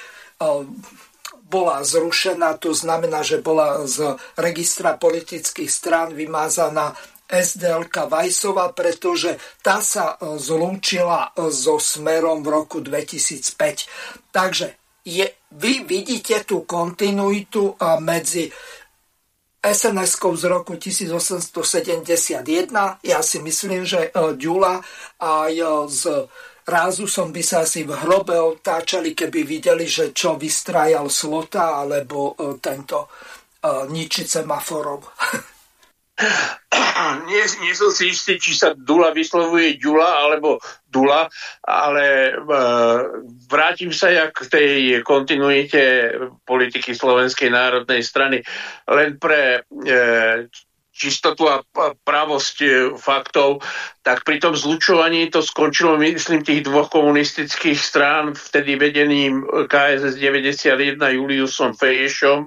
bola zrušená, to znamená, že bola z registra politických strán vymázaná SDL Vajsova, pretože tá sa zlúčila so Smerom v roku 2005. Takže je, vy vidíte tú kontinuitu medzi sns z roku 1871. Ja si myslím, že e, Ďula aj e, z rázu som by sa asi v hrobe otáčali, keby videli, že čo vystrajal Slota alebo e, tento ničiť semaforov. nie, nie som si istý, či sa Dula vyslovuje Dula alebo Dula, ale e, vrátim sa ja k tej kontinuite politiky Slovenskej národnej strany. Len pre e, čistotu a právosť e, faktov, tak pri tom zlučovaní to skončilo, myslím, tých dvoch komunistických strán, vtedy vedeným KSS 91 Juliusom Feješom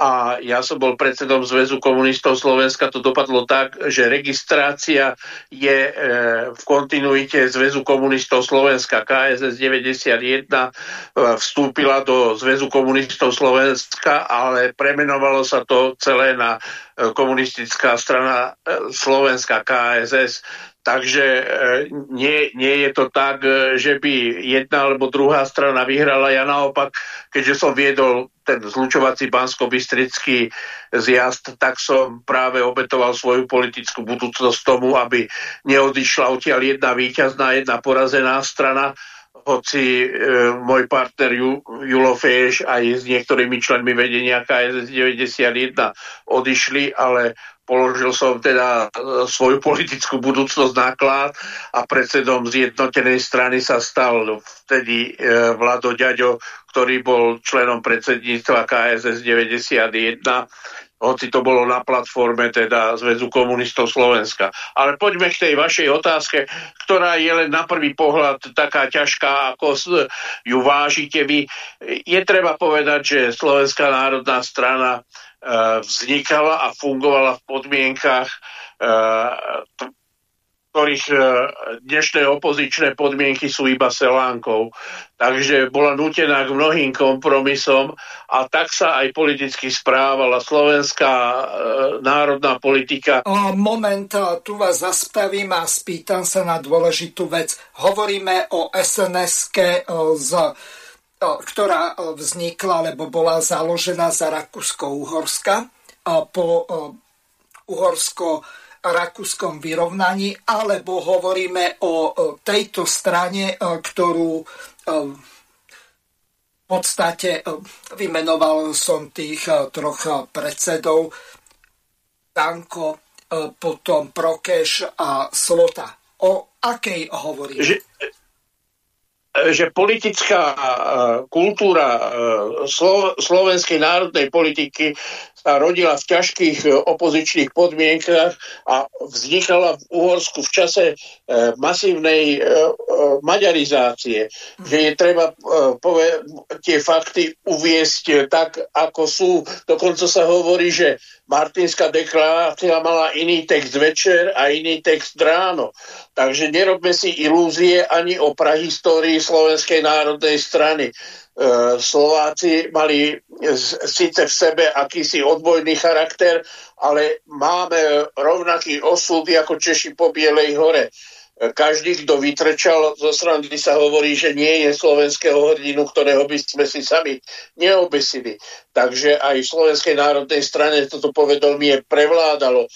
a ja som bol predsedom Zväzu komunistov Slovenska, to dopadlo tak, že registrácia je e, v kontinuite Zväzu komunistov Slovenska. KSS 91 e, vstúpila do Zväzu komunistov Slovenska, ale premenovalo sa to celé na e, komunistická strana e, Slovenska KSS. Takže nie, nie je to tak, že by jedna alebo druhá strana vyhrala. Ja naopak, keďže som viedol ten zlučovací bansko-bystrický zjazd, tak som práve obetoval svoju politickú budúcnosť tomu, aby neodišla odtiaľ jedna víťazná, jedna porazená strana, hoci e, môj partner Ju, Julo Feš aj s niektorými členmi vedenia KSS 91 odišli, ale položil som teda e, svoju politickú budúcnosť náklad a predsedom zjednotenej strany sa stal vtedy e, Vlado Ďaďo, ktorý bol členom predsedníctva KSS 91 hoci to bolo na platforme teda Zväzu komunistov Slovenska. Ale poďme k tej vašej otázke, ktorá je len na prvý pohľad taká ťažká, ako ju vážite vy. Je treba povedať, že Slovenská národná strana vznikala a fungovala v podmienkach, eh, ktorých eh, dnešné opozičné podmienky sú iba selánkou. Takže bola nutená k mnohým kompromisom a tak sa aj politicky správala slovenská národná politika. Moment, tu vás zastavím a spýtam sa na dôležitú vec. Hovoríme o SNS-ke z ktorá vznikla, alebo bola založená za Rakúsko-Uhorska po uhorsko-rakúskom vyrovnaní, alebo hovoríme o tejto strane, ktorú v podstate vymenoval som tých troch predsedov, Danko, potom Prokeš a Slota. O akej hovoríme? Že, že politická e, kultúra e, slovenskej národnej politiky sa rodila v ťažkých e, opozičných podmienkach a vznikala v Uhorsku v čase masívnej maďarizácie. Že je treba tie fakty uviesť tak, ako sú. Dokonca sa hovorí, že Martinská deklarácia mala iný text večer a iný text ráno. Takže nerobme si ilúzie ani o prahistórii Slovenskej národnej strany. E, Slováci mali síce v sebe akýsi odbojný charakter, ale máme rovnaký osud ako Češi po Bielej hore každý, kto vytrčal zo strany, sa hovorí, že nie je slovenského hrdinu, ktorého by sme si sami neobesili. Takže aj v Slovenskej národnej strane toto povedomie prevládalo. E,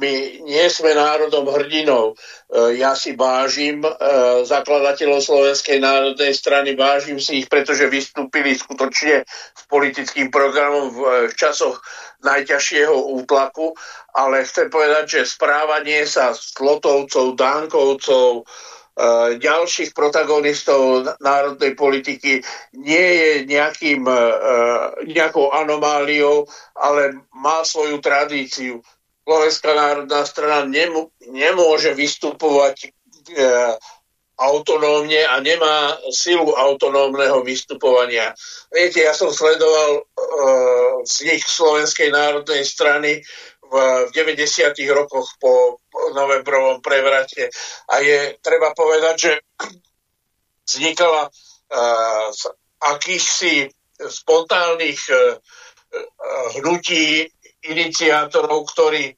my nie sme národom hrdinov. E, ja si vážim e, zakladateľov Slovenskej národnej strany, vážim si ich, pretože vystúpili skutočne s politickým programom v časoch najťažšieho útlaku, ale chcem povedať, že správanie sa Slotovcov, Dankovcov, e, ďalších protagonistov národnej politiky nie je nejakým, e, nejakou anomáliou, ale má svoju tradíciu. Slovenská národná strana nemôže vystupovať e, autonómne a nemá silu autonómneho vystupovania. Viete, ja som sledoval uh, vznik Slovenskej národnej strany v, v 90. rokoch po, novembrovom prevrate a je treba povedať, že vznikala uh, z akýchsi spontánnych uh, hnutí iniciátorov, ktorí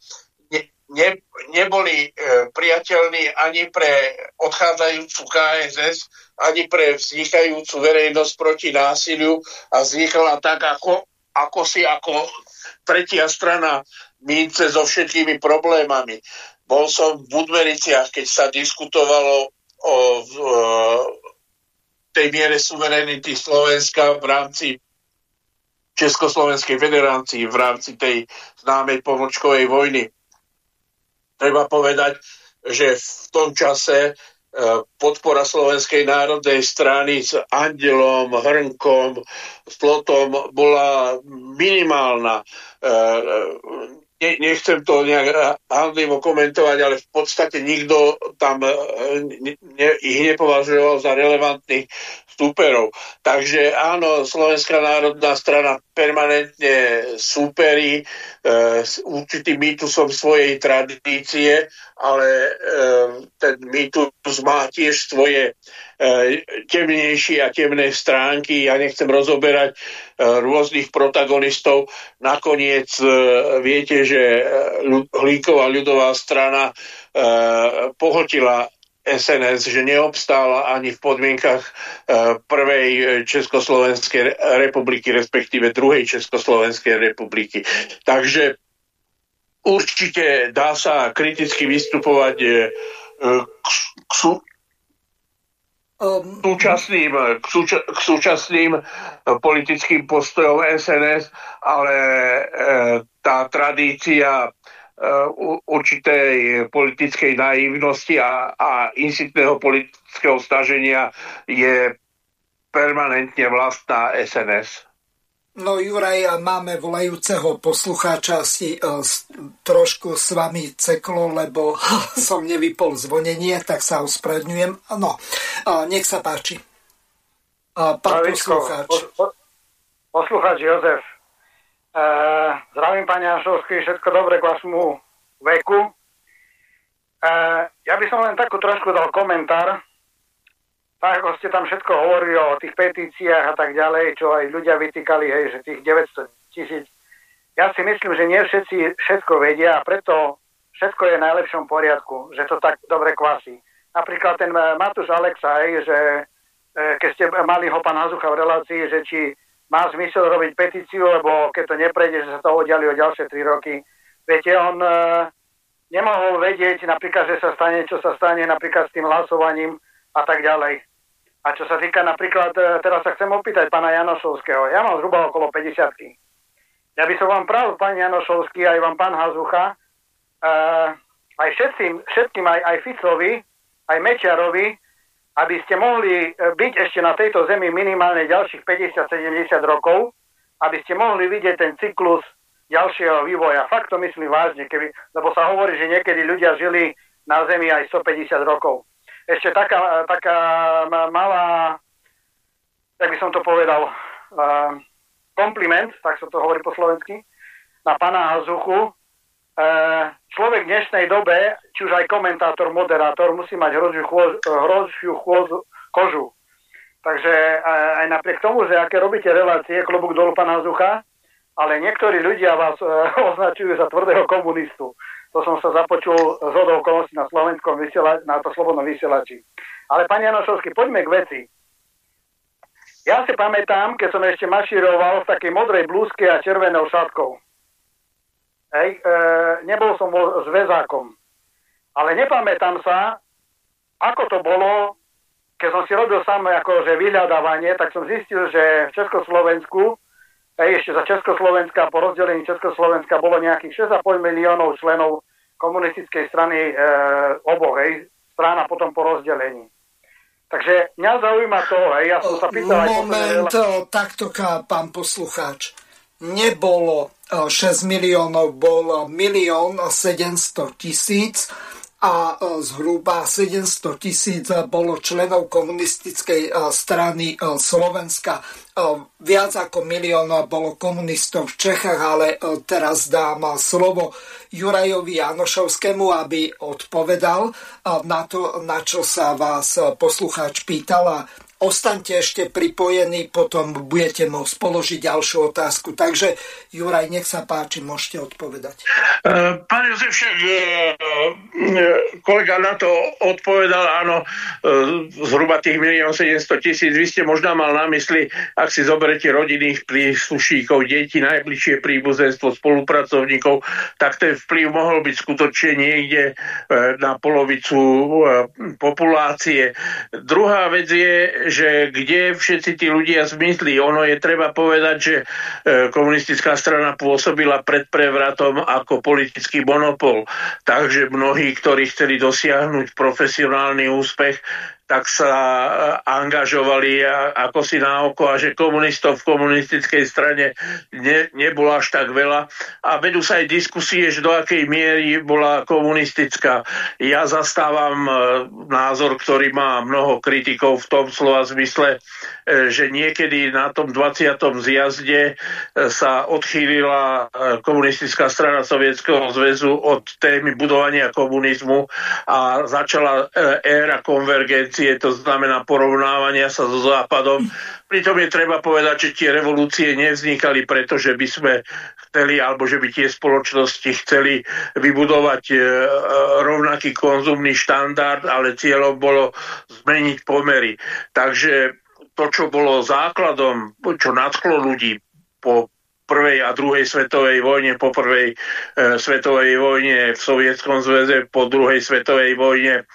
ne, neboli e, priateľní ani pre odchádzajúcu KSS, ani pre vznikajúcu verejnosť proti násiliu a vznikala tak ako, ako si ako tretia strana mince so všetkými problémami. Bol som v Budmericiach, keď sa diskutovalo o e, tej miere suverenity Slovenska v rámci Československej federácii, v rámci tej známej pomočkovej vojny treba povedať, že v tom čase e, podpora Slovenskej národnej strany s Andelom, Hrnkom, s Plotom bola minimálna. Ne, nechcem to nejak handlivo komentovať, ale v podstate nikto tam ne, ne, ich nepovažoval za relevantných súperov. Takže áno, Slovenská národná strana permanentne súperí e, s určitým mýtusom svojej tradície, ale e, ten mýtus má tiež svoje e, temnejšie a temné stránky. Ja nechcem rozoberať e, rôznych protagonistov. Nakoniec e, viete, že Hlíková ľudová strana e, pohltila SNS, že neobstála ani v podmienkach prvej Československej republiky, respektíve druhej Československej republiky. Takže určite dá sa kriticky vystupovať e, k, k, sú, um, súčasným, k, súča, k súčasným politickým postojom SNS, ale e, tá tradícia určitej politickej naivnosti a, a insitného politického snaženia je permanentne vlastná SNS. No Juraj, máme volajúceho poslucháča, si uh, trošku s vami ceklo, lebo som nevypol zvonenie, tak sa ospravedňujem. No, uh, nech sa páči. Uh, pán poslucháč. poslucháč Jozef, Uh, zdravím pani Anšovský, všetko dobre k vašmu veku. Uh, ja by som len takú trošku dal komentár. Tak ako ste tam všetko hovorili o tých petíciách a tak ďalej, čo aj ľudia vytýkali, hej, že tých 900 tisíc. Ja si myslím, že nie všetci všetko vedia a preto všetko je v najlepšom poriadku, že to tak dobre kvasí. Napríklad ten Matúš Alexa, hej, že keď ste mali ho pán Hazucha v relácii, že či má zmysel robiť petíciu, lebo keď to neprejde, že sa to oddiali o ďalšie 3 roky. Viete, on e, nemohol vedieť napríklad, že sa stane, čo sa stane napríklad s tým hlasovaním a tak ďalej. A čo sa týka napríklad, e, teraz sa chcem opýtať pána Janošovského. Ja mám zhruba okolo 50 Ja by som vám pravil, pán Janošovský, aj vám pán Hazucha, e, aj všetkým, všetkým aj, aj Ficovi, aj Mečiarovi, aby ste mohli e, byť ešte na tejto zemi minimálne ďalších 50-70 rokov, aby ste mohli vidieť ten cyklus ďalšieho vývoja. Fakt to myslím vážne, keby, lebo sa hovorí, že niekedy ľudia žili na zemi aj 150 rokov. Ešte taká, taká malá, jak by som to povedal, kompliment, tak sa to hovorí po slovensky, na pana Hazuchu, Eh, človek v dnešnej dobe, či už aj komentátor, moderátor, musí mať hroziu kožu. Takže aj napriek tomu, že aké robíte relácie, klobúk dolu pana Zucha, ale niektorí ľudia vás eh, označujú za tvrdého komunistu. To som sa započul z hodou okolností na slovenskom vysielači, na to slobodnom vysielači. Ale pani Janošovský, poďme k veci. Ja si pamätám, keď som ešte mašíroval v takej modrej blúzke a červenou šatkou. Hej, e, nebol som zväzákom. Ale nepamätám sa, ako to bolo, keď som si robil sám akože vyhľadávanie, tak som zistil, že v Československu, hej, ešte za Československa, po rozdelení Československa bolo nejakých 6,5 miliónov členov komunistickej strany e, oboch, hej, strana potom po rozdelení. Takže mňa zaujíma to, hej, ja som sa pýtal... Moment, aj takto, pán poslucháč. Nebolo 6 miliónov bol milión 700 tisíc a e, zhruba 700 tisíc bolo členov komunistickej e, strany e, Slovenska. Viac ako milión bolo komunistov v Čechách, ale teraz dám slovo Jurajovi Janošovskému, aby odpovedal na to, na čo sa vás poslucháč pýtala Ostaňte ešte pripojení, potom budete môcť položiť ďalšiu otázku. Takže Juraj, nech sa páči, môžete odpovedať. E, pán Jozef, však e, e, kolega na to odpovedal, áno, zhruba tých 1 700 tisíc. Vy ste možno mal na mysli, ak si zoberete rodinných príslušníkov, deti, najbližšie príbuzenstvo, spolupracovníkov, tak ten vplyv mohol byť skutočne niekde na polovicu populácie. Druhá vec je, že kde všetci tí ľudia zmizli. Ono je treba povedať, že e, komunistická strana pôsobila pred prevratom ako politický monopol. Takže mnohí, ktorí chceli dosiahnuť profesionálny úspech, tak sa angažovali ako si na oko a že komunistov v komunistickej strane ne, nebolo až tak veľa. A vedú sa aj diskusie, že do akej miery bola komunistická. Ja zastávam názor, ktorý má mnoho kritikov v tom slova zmysle, že niekedy na tom 20. zjazde sa odchýlila komunistická strana Sovietskeho zväzu od témy budovania komunizmu a začala éra konvergencie, to znamená porovnávania sa so Západom. Pritom je treba povedať, že tie revolúcie nevznikali preto, že by sme chceli, alebo že by tie spoločnosti chceli vybudovať rovnaký konzumný štandard, ale cieľom bolo zmeniť pomery. Takže to, čo bolo základom, čo nadchlo ľudí po prvej a druhej svetovej vojne, po prvej e, svetovej vojne v Sovietskom zväze, po druhej svetovej vojne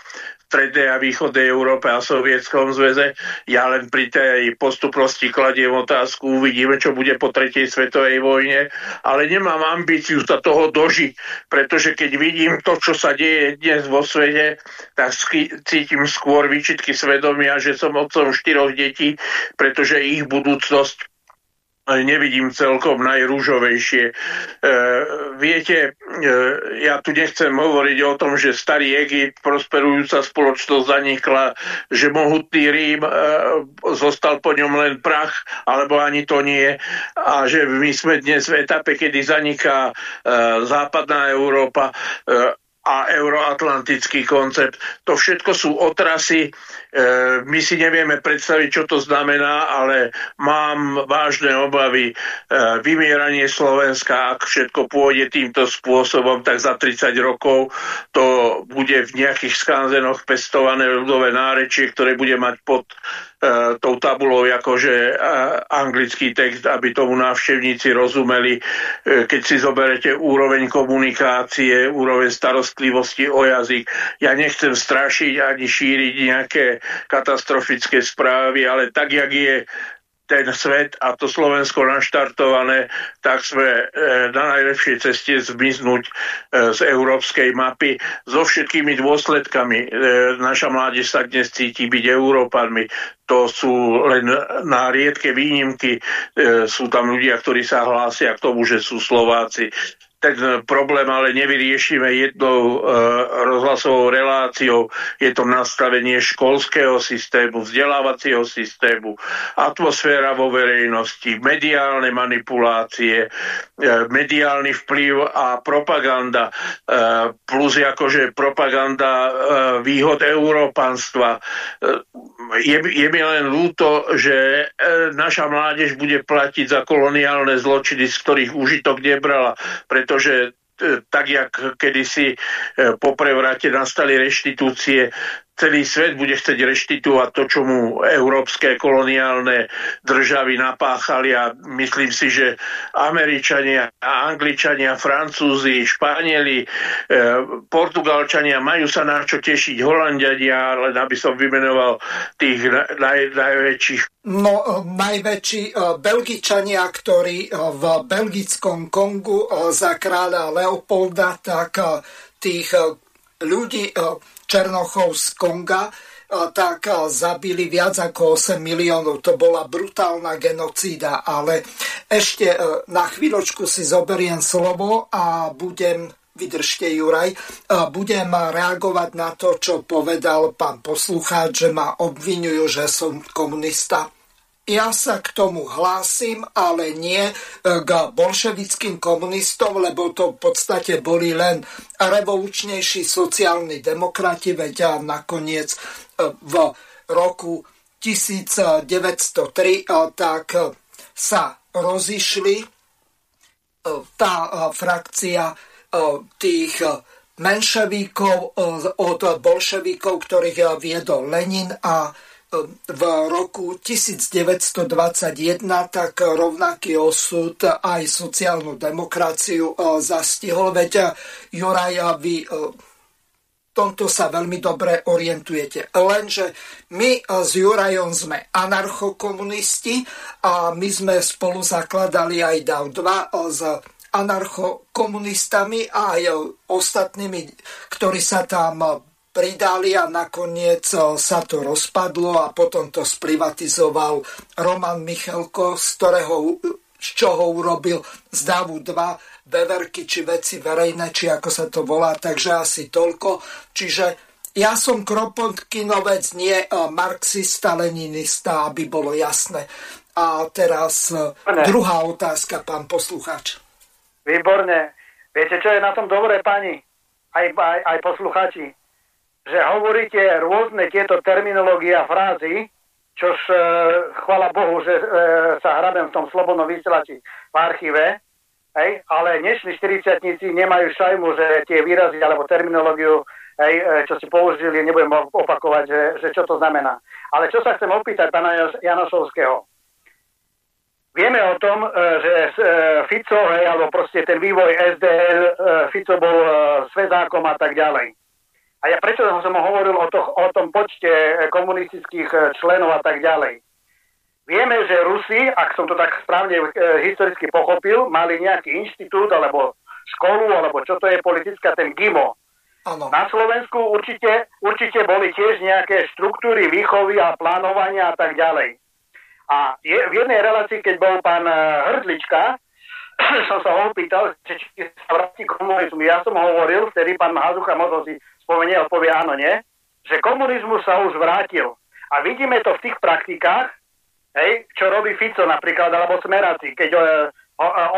strednej a východnej Európe a Sovietskom zväze. Ja len pri tej postupnosti kladiem otázku, uvidíme, čo bude po tretej svetovej vojne, ale nemám ambíciu sa toho dožiť, pretože keď vidím to, čo sa deje dnes vo svete, tak cítim skôr výčitky svedomia, že som otcom štyroch detí, pretože ich budúcnosť nevidím celkom najrúžovejšie. E, viete, e, ja tu nechcem hovoriť o tom, že starý Egypt, prosperujúca spoločnosť zanikla, že mohutný Rím e, zostal po ňom len prach, alebo ani to nie. A že my sme dnes v etape, kedy zaniká e, západná Európa. E, a euroatlantický koncept. To všetko sú otrasy. E, my si nevieme predstaviť, čo to znamená, ale mám vážne obavy. E, vymieranie Slovenska, ak všetko pôjde týmto spôsobom, tak za 30 rokov to bude v nejakých skanzenoch pestované ľudové nárečie, ktoré bude mať pod tou tabulou akože e, anglický text, aby tomu návštevníci rozumeli. E, keď si zoberete úroveň komunikácie, úroveň starostlivosti o jazyk, ja nechcem strašiť ani šíriť nejaké katastrofické správy, ale tak, jak je ten svet a to Slovensko naštartované, tak sme e, na najlepšej ceste zmiznúť e, z európskej mapy so všetkými dôsledkami. E, naša mládež sa dnes cíti byť Európanmi. To sú len na riedke výnimky. Sú tam ľudia, ktorí sa hlásia k tomu, že sú Slováci ten problém ale nevyriešime jednou e, rozhlasovou reláciou. Je to nastavenie školského systému, vzdelávacieho systému, atmosféra vo verejnosti, mediálne manipulácie, e, mediálny vplyv a propaganda, e, plus akože propaganda e, výhod európanstva. E, je, je mi len ľúto, že e, naša mládež bude platiť za koloniálne zločiny, z ktorých užitok nebrala, preto pretože e, tak, jak kedysi e, po prevrate nastali reštitúcie, celý svet bude chcieť reštituovať to, čo mu európske koloniálne državy napáchali a myslím si, že Američania, Angličania, Francúzi, Španieli, e, Portugalčania majú sa na čo tešiť, Holandiania, len aby som vymenoval tých naj, najväčších. No, e, najväčší e, Belgičania, ktorí v belgickom Kongu za kráľa Leopolda, tak tých ľudí Černochov z Konga, tak zabili viac ako 8 miliónov. To bola brutálna genocída, ale ešte e, na chvíľočku si zoberiem slovo a budem vydržte Juraj, budem reagovať na to, čo povedal pán poslucháč, že ma obvinujú, že som komunista. Ja sa k tomu hlásim, ale nie e, k bolševickým komunistom, lebo to v podstate boli len revolučnejší sociálni demokrati, veď a nakoniec e, v roku 1903 e, tak sa rozišli tá frakcia tých menševíkov od bolševíkov, ktorých viedol Lenin a v roku 1921 tak rovnaký osud aj sociálnu demokraciu e, zastihol. Veď e, Juraj, vy e, tomto sa veľmi dobre orientujete. Lenže my s Jurajom sme anarchokomunisti a my sme spolu zakladali aj DAO 2 s anarchokomunistami a aj ostatnými, ktorí sa tam pridali a nakoniec sa to rozpadlo a potom to sprivatizoval Roman Michalko, z ktorého z čoho urobil z Davu 2 beverky či veci verejné, či ako sa to volá, takže asi toľko. Čiže ja som Kropotkinovec, nie marxista, leninista, aby bolo jasné. A teraz ne. druhá otázka, pán poslucháč. Výborne. Viete, čo je na tom dobré, pani? Aj, aj, aj posluchači že hovoríte rôzne tieto terminológie a frázy, čož e, chvala Bohu, že e, sa hrabem v tom slobodnom vysielači v archíve, hej, ale dnešní 40 nemajú šajmu, že tie výrazy alebo terminológiu, hej, e, čo si použili, nebudem opakovať, že, že čo to znamená. Ale čo sa chcem opýtať pána Janošovského. Vieme o tom, e, že e, Fico, hej, alebo proste ten vývoj SDL, Fico bol svezákom a tak ďalej. A ja prečo som hovoril o, to, o tom počte eh, komunistických eh, členov a tak ďalej. Vieme, že Rusi, ak som to tak správne e, historicky pochopil, mali nejaký inštitút alebo školu, alebo čo to je politická, ten GIMO. Ano. Na Slovensku určite, určite boli tiež nejaké štruktúry výchovy a plánovania a tak ďalej. A je, v jednej relácii, keď bol pán Hrdlička, som sa ho opýtal, či, či sa vráti komunizmu. Ja som hovoril, vtedy pán Hazucha možno si spomenie a povie áno, nie? Že komunizmus sa už vrátil. A vidíme to v tých praktikách, hej, čo robí Fico napríklad, alebo Smeraci, keď o,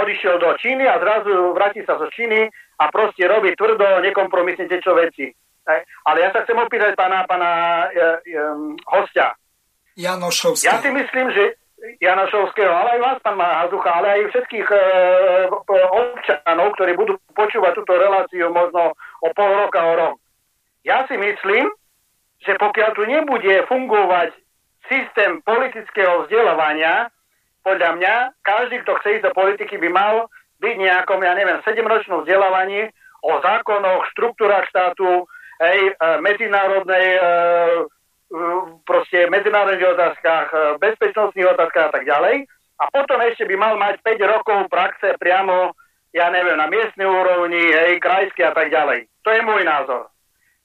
odišiel do Číny a zrazu vráti sa zo Číny a proste robí tvrdo, nekompromisne čo veci. Hej. Ale ja sa chcem opýtať pána, pána e, e, hostia. Janošovského. Ja si myslím, že Janošovského, ale aj vás, pán Hazucha, ale aj všetkých e, občanov, ktorí budú počúvať túto reláciu možno o pol roka, o rok. Ja si myslím, že pokiaľ tu nebude fungovať systém politického vzdelávania, podľa mňa, každý, kto chce ísť do politiky, by mal byť nejakom, ja neviem, sedemročnom vzdelávaní o zákonoch, štruktúrach štátu, hej, e, medzinárodnej, e, proste medzinárodných otázkach, e, bezpečnostných otázkach a tak ďalej. A potom ešte by mal mať 5 rokov praxe priamo, ja neviem, na miestnej úrovni, hej, krajský a tak ďalej. To je môj názor.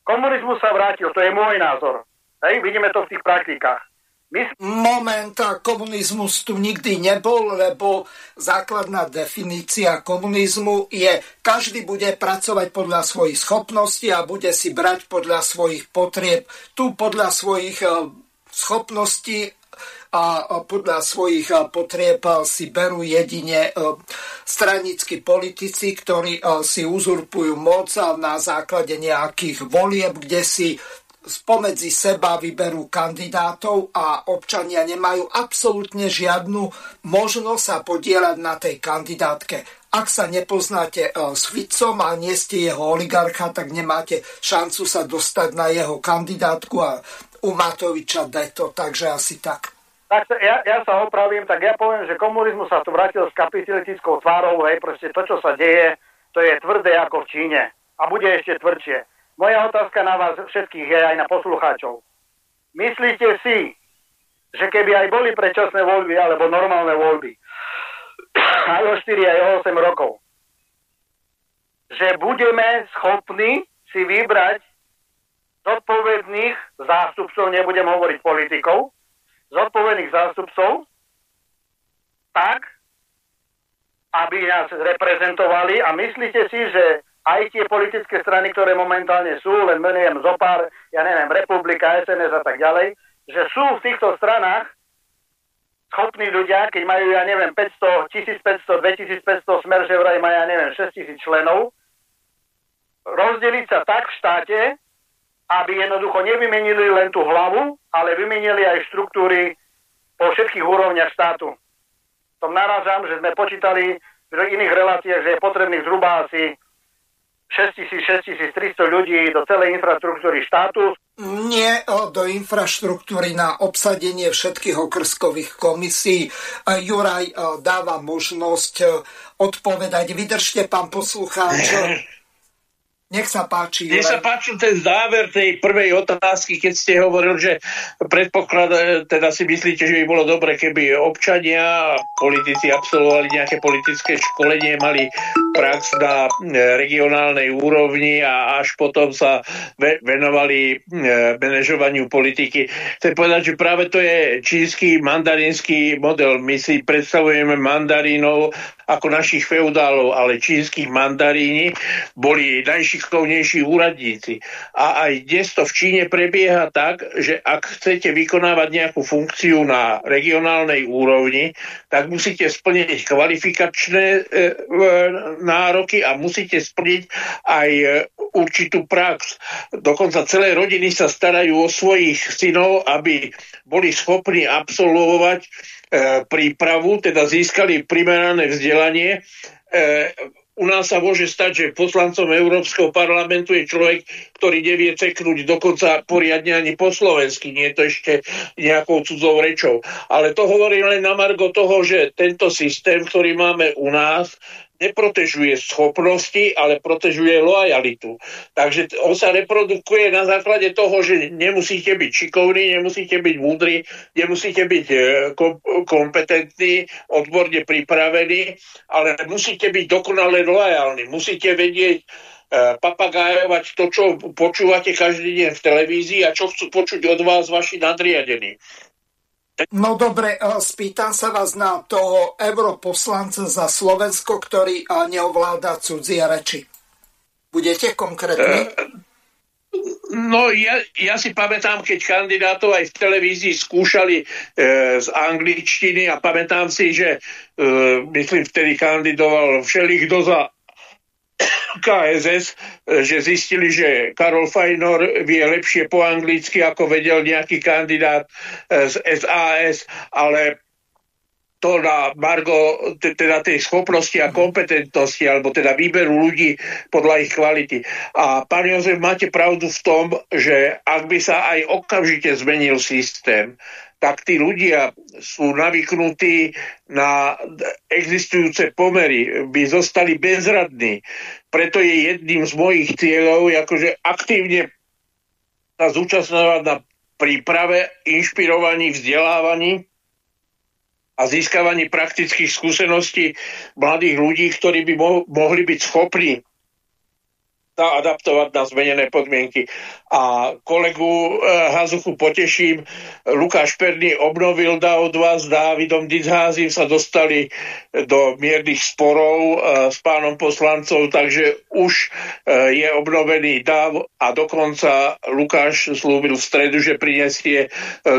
Komunizmus sa vrátil, to je môj názor. Hej, vidíme to v tých praktikách. My... Moment, komunizmus tu nikdy nebol, lebo základná definícia komunizmu je, každý bude pracovať podľa svojich schopností a bude si brať podľa svojich potrieb. Tu podľa svojich eh, schopností a podľa svojich potrieb si berú jedine stranickí politici, ktorí si uzurpujú moc na základe nejakých volieb, kde si spomedzi seba vyberú kandidátov a občania nemajú absolútne žiadnu možnosť sa podielať na tej kandidátke. Ak sa nepoznáte s Ficom a nie ste jeho oligarcha, tak nemáte šancu sa dostať na jeho kandidátku a u Matoviča deto, takže asi tak. Tak ja, ja sa opravím, tak ja poviem, že komunizmus sa tu vrátil s kapitalistickou tvárou, hej, proste to, čo sa deje, to je tvrdé ako v Číne. A bude ešte tvrdšie. Moja otázka na vás všetkých je aj na poslucháčov. Myslíte si, že keby aj boli predčasné voľby alebo normálne voľby, aj o 4, aj o 8 rokov, že budeme schopní si vybrať zodpovedných zástupcov, nebudem hovoriť politikov, zodpovedných zástupcov tak, aby nás reprezentovali. A myslíte si, že aj tie politické strany, ktoré momentálne sú, len menujem zopár, ja neviem, Republika, SNS a tak ďalej, že sú v týchto stranách schopní ľudia, keď majú, ja neviem, 500, 1500, 2500, smer, že vraj majú, ja neviem, 6000 členov, rozdeliť sa tak v štáte, aby jednoducho nevymenili len tú hlavu, ale vymenili aj štruktúry po všetkých úrovniach štátu. Tom narážam, že sme počítali v iných reláciách, že je potrebných zhruba asi 6000-6300 ľudí do celej infraštruktúry štátu. Nie do infraštruktúry na obsadenie všetkých okrskových komisí. Juraj dáva možnosť odpovedať. Vydržte, pán poslucháč. Nech sa páči. Mne sa páčil ten záver tej prvej otázky, keď ste hovoril, že predpoklad, teda si myslíte, že by bolo dobre, keby občania a politici absolvovali nejaké politické školenie, mali prax na e, regionálnej úrovni a až potom sa venovali e, manažovaniu politiky. Chcem povedať, že práve to je čínsky mandarínsky model. My si predstavujeme mandarínov ako našich feudálov, ale čínskych mandaríni boli najšikovnejší úradníci. A aj dnes to v Číne prebieha tak, že ak chcete vykonávať nejakú funkciu na regionálnej úrovni, tak musíte splniť kvalifikačné e, nároky a musíte splniť aj e, určitú prax. Dokonca celé rodiny sa starajú o svojich synov, aby boli schopní absolvovať E, prípravu, teda získali primerané vzdelanie. E, u nás sa môže stať, že poslancom Európskeho parlamentu je človek, ktorý nevie ceknúť dokonca poriadne ani po slovensky, nie je to ešte nejakou cudzou rečou. Ale to hovorí len na margo toho, že tento systém, ktorý máme u nás, neprotežuje schopnosti, ale protežuje lojalitu. Takže on sa reprodukuje na základe toho, že nemusíte byť šikovní, nemusíte byť múdri, nemusíte byť e, kompetentní, odborne pripravení, ale musíte byť dokonale lojálni. Musíte vedieť e, papagájovať to, čo počúvate každý deň v televízii a čo chcú počuť od vás vaši nadriadení. No dobre, e, spýtam sa vás na toho europoslanca za Slovensko, ktorý e, neovláda cudzie reči. Budete konkrétni? No ja, ja si pamätám, keď kandidátov aj v televízii skúšali e, z angličtiny a pamätám si, že e, myslím vtedy kandidoval všelikto za KSS, že zistili, že Karol Fajnor vie lepšie po anglicky, ako vedel nejaký kandidát z SAS, ale to na Margo teda tej schopnosti a kompetentnosti, alebo teda výberu ľudí podľa ich kvality. A pán Jozef, máte pravdu v tom, že ak by sa aj okamžite zmenil systém, tak tí ľudia sú navyknutí na existujúce pomery, by zostali bezradní. Preto je jedným z mojich cieľov akože aktívne sa zúčastňovať na príprave, inšpirovaní, vzdelávaní a získavaní praktických skúseností mladých ľudí, ktorí by mo- mohli byť schopní adaptovať na zmenené podmienky. A kolegu e, Hazuchu poteším, Lukáš Perný obnovil DAO 2 s Dávidom Dizházim, sa dostali do miernych sporov e, s pánom poslancov, takže už je obnovený DAO a dokonca Lukáš slúbil v stredu, že prinesie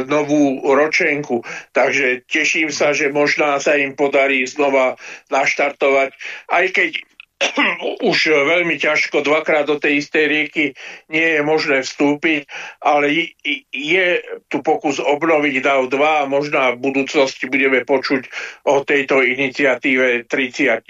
novú ročenku. Takže teším sa, že možná sa im podarí znova naštartovať, aj keď už veľmi ťažko dvakrát do tej istej rieky nie je možné vstúpiť, ale je tu pokus obnoviť DAO 2 a možná v budúcnosti budeme počuť o tejto iniciatíve 30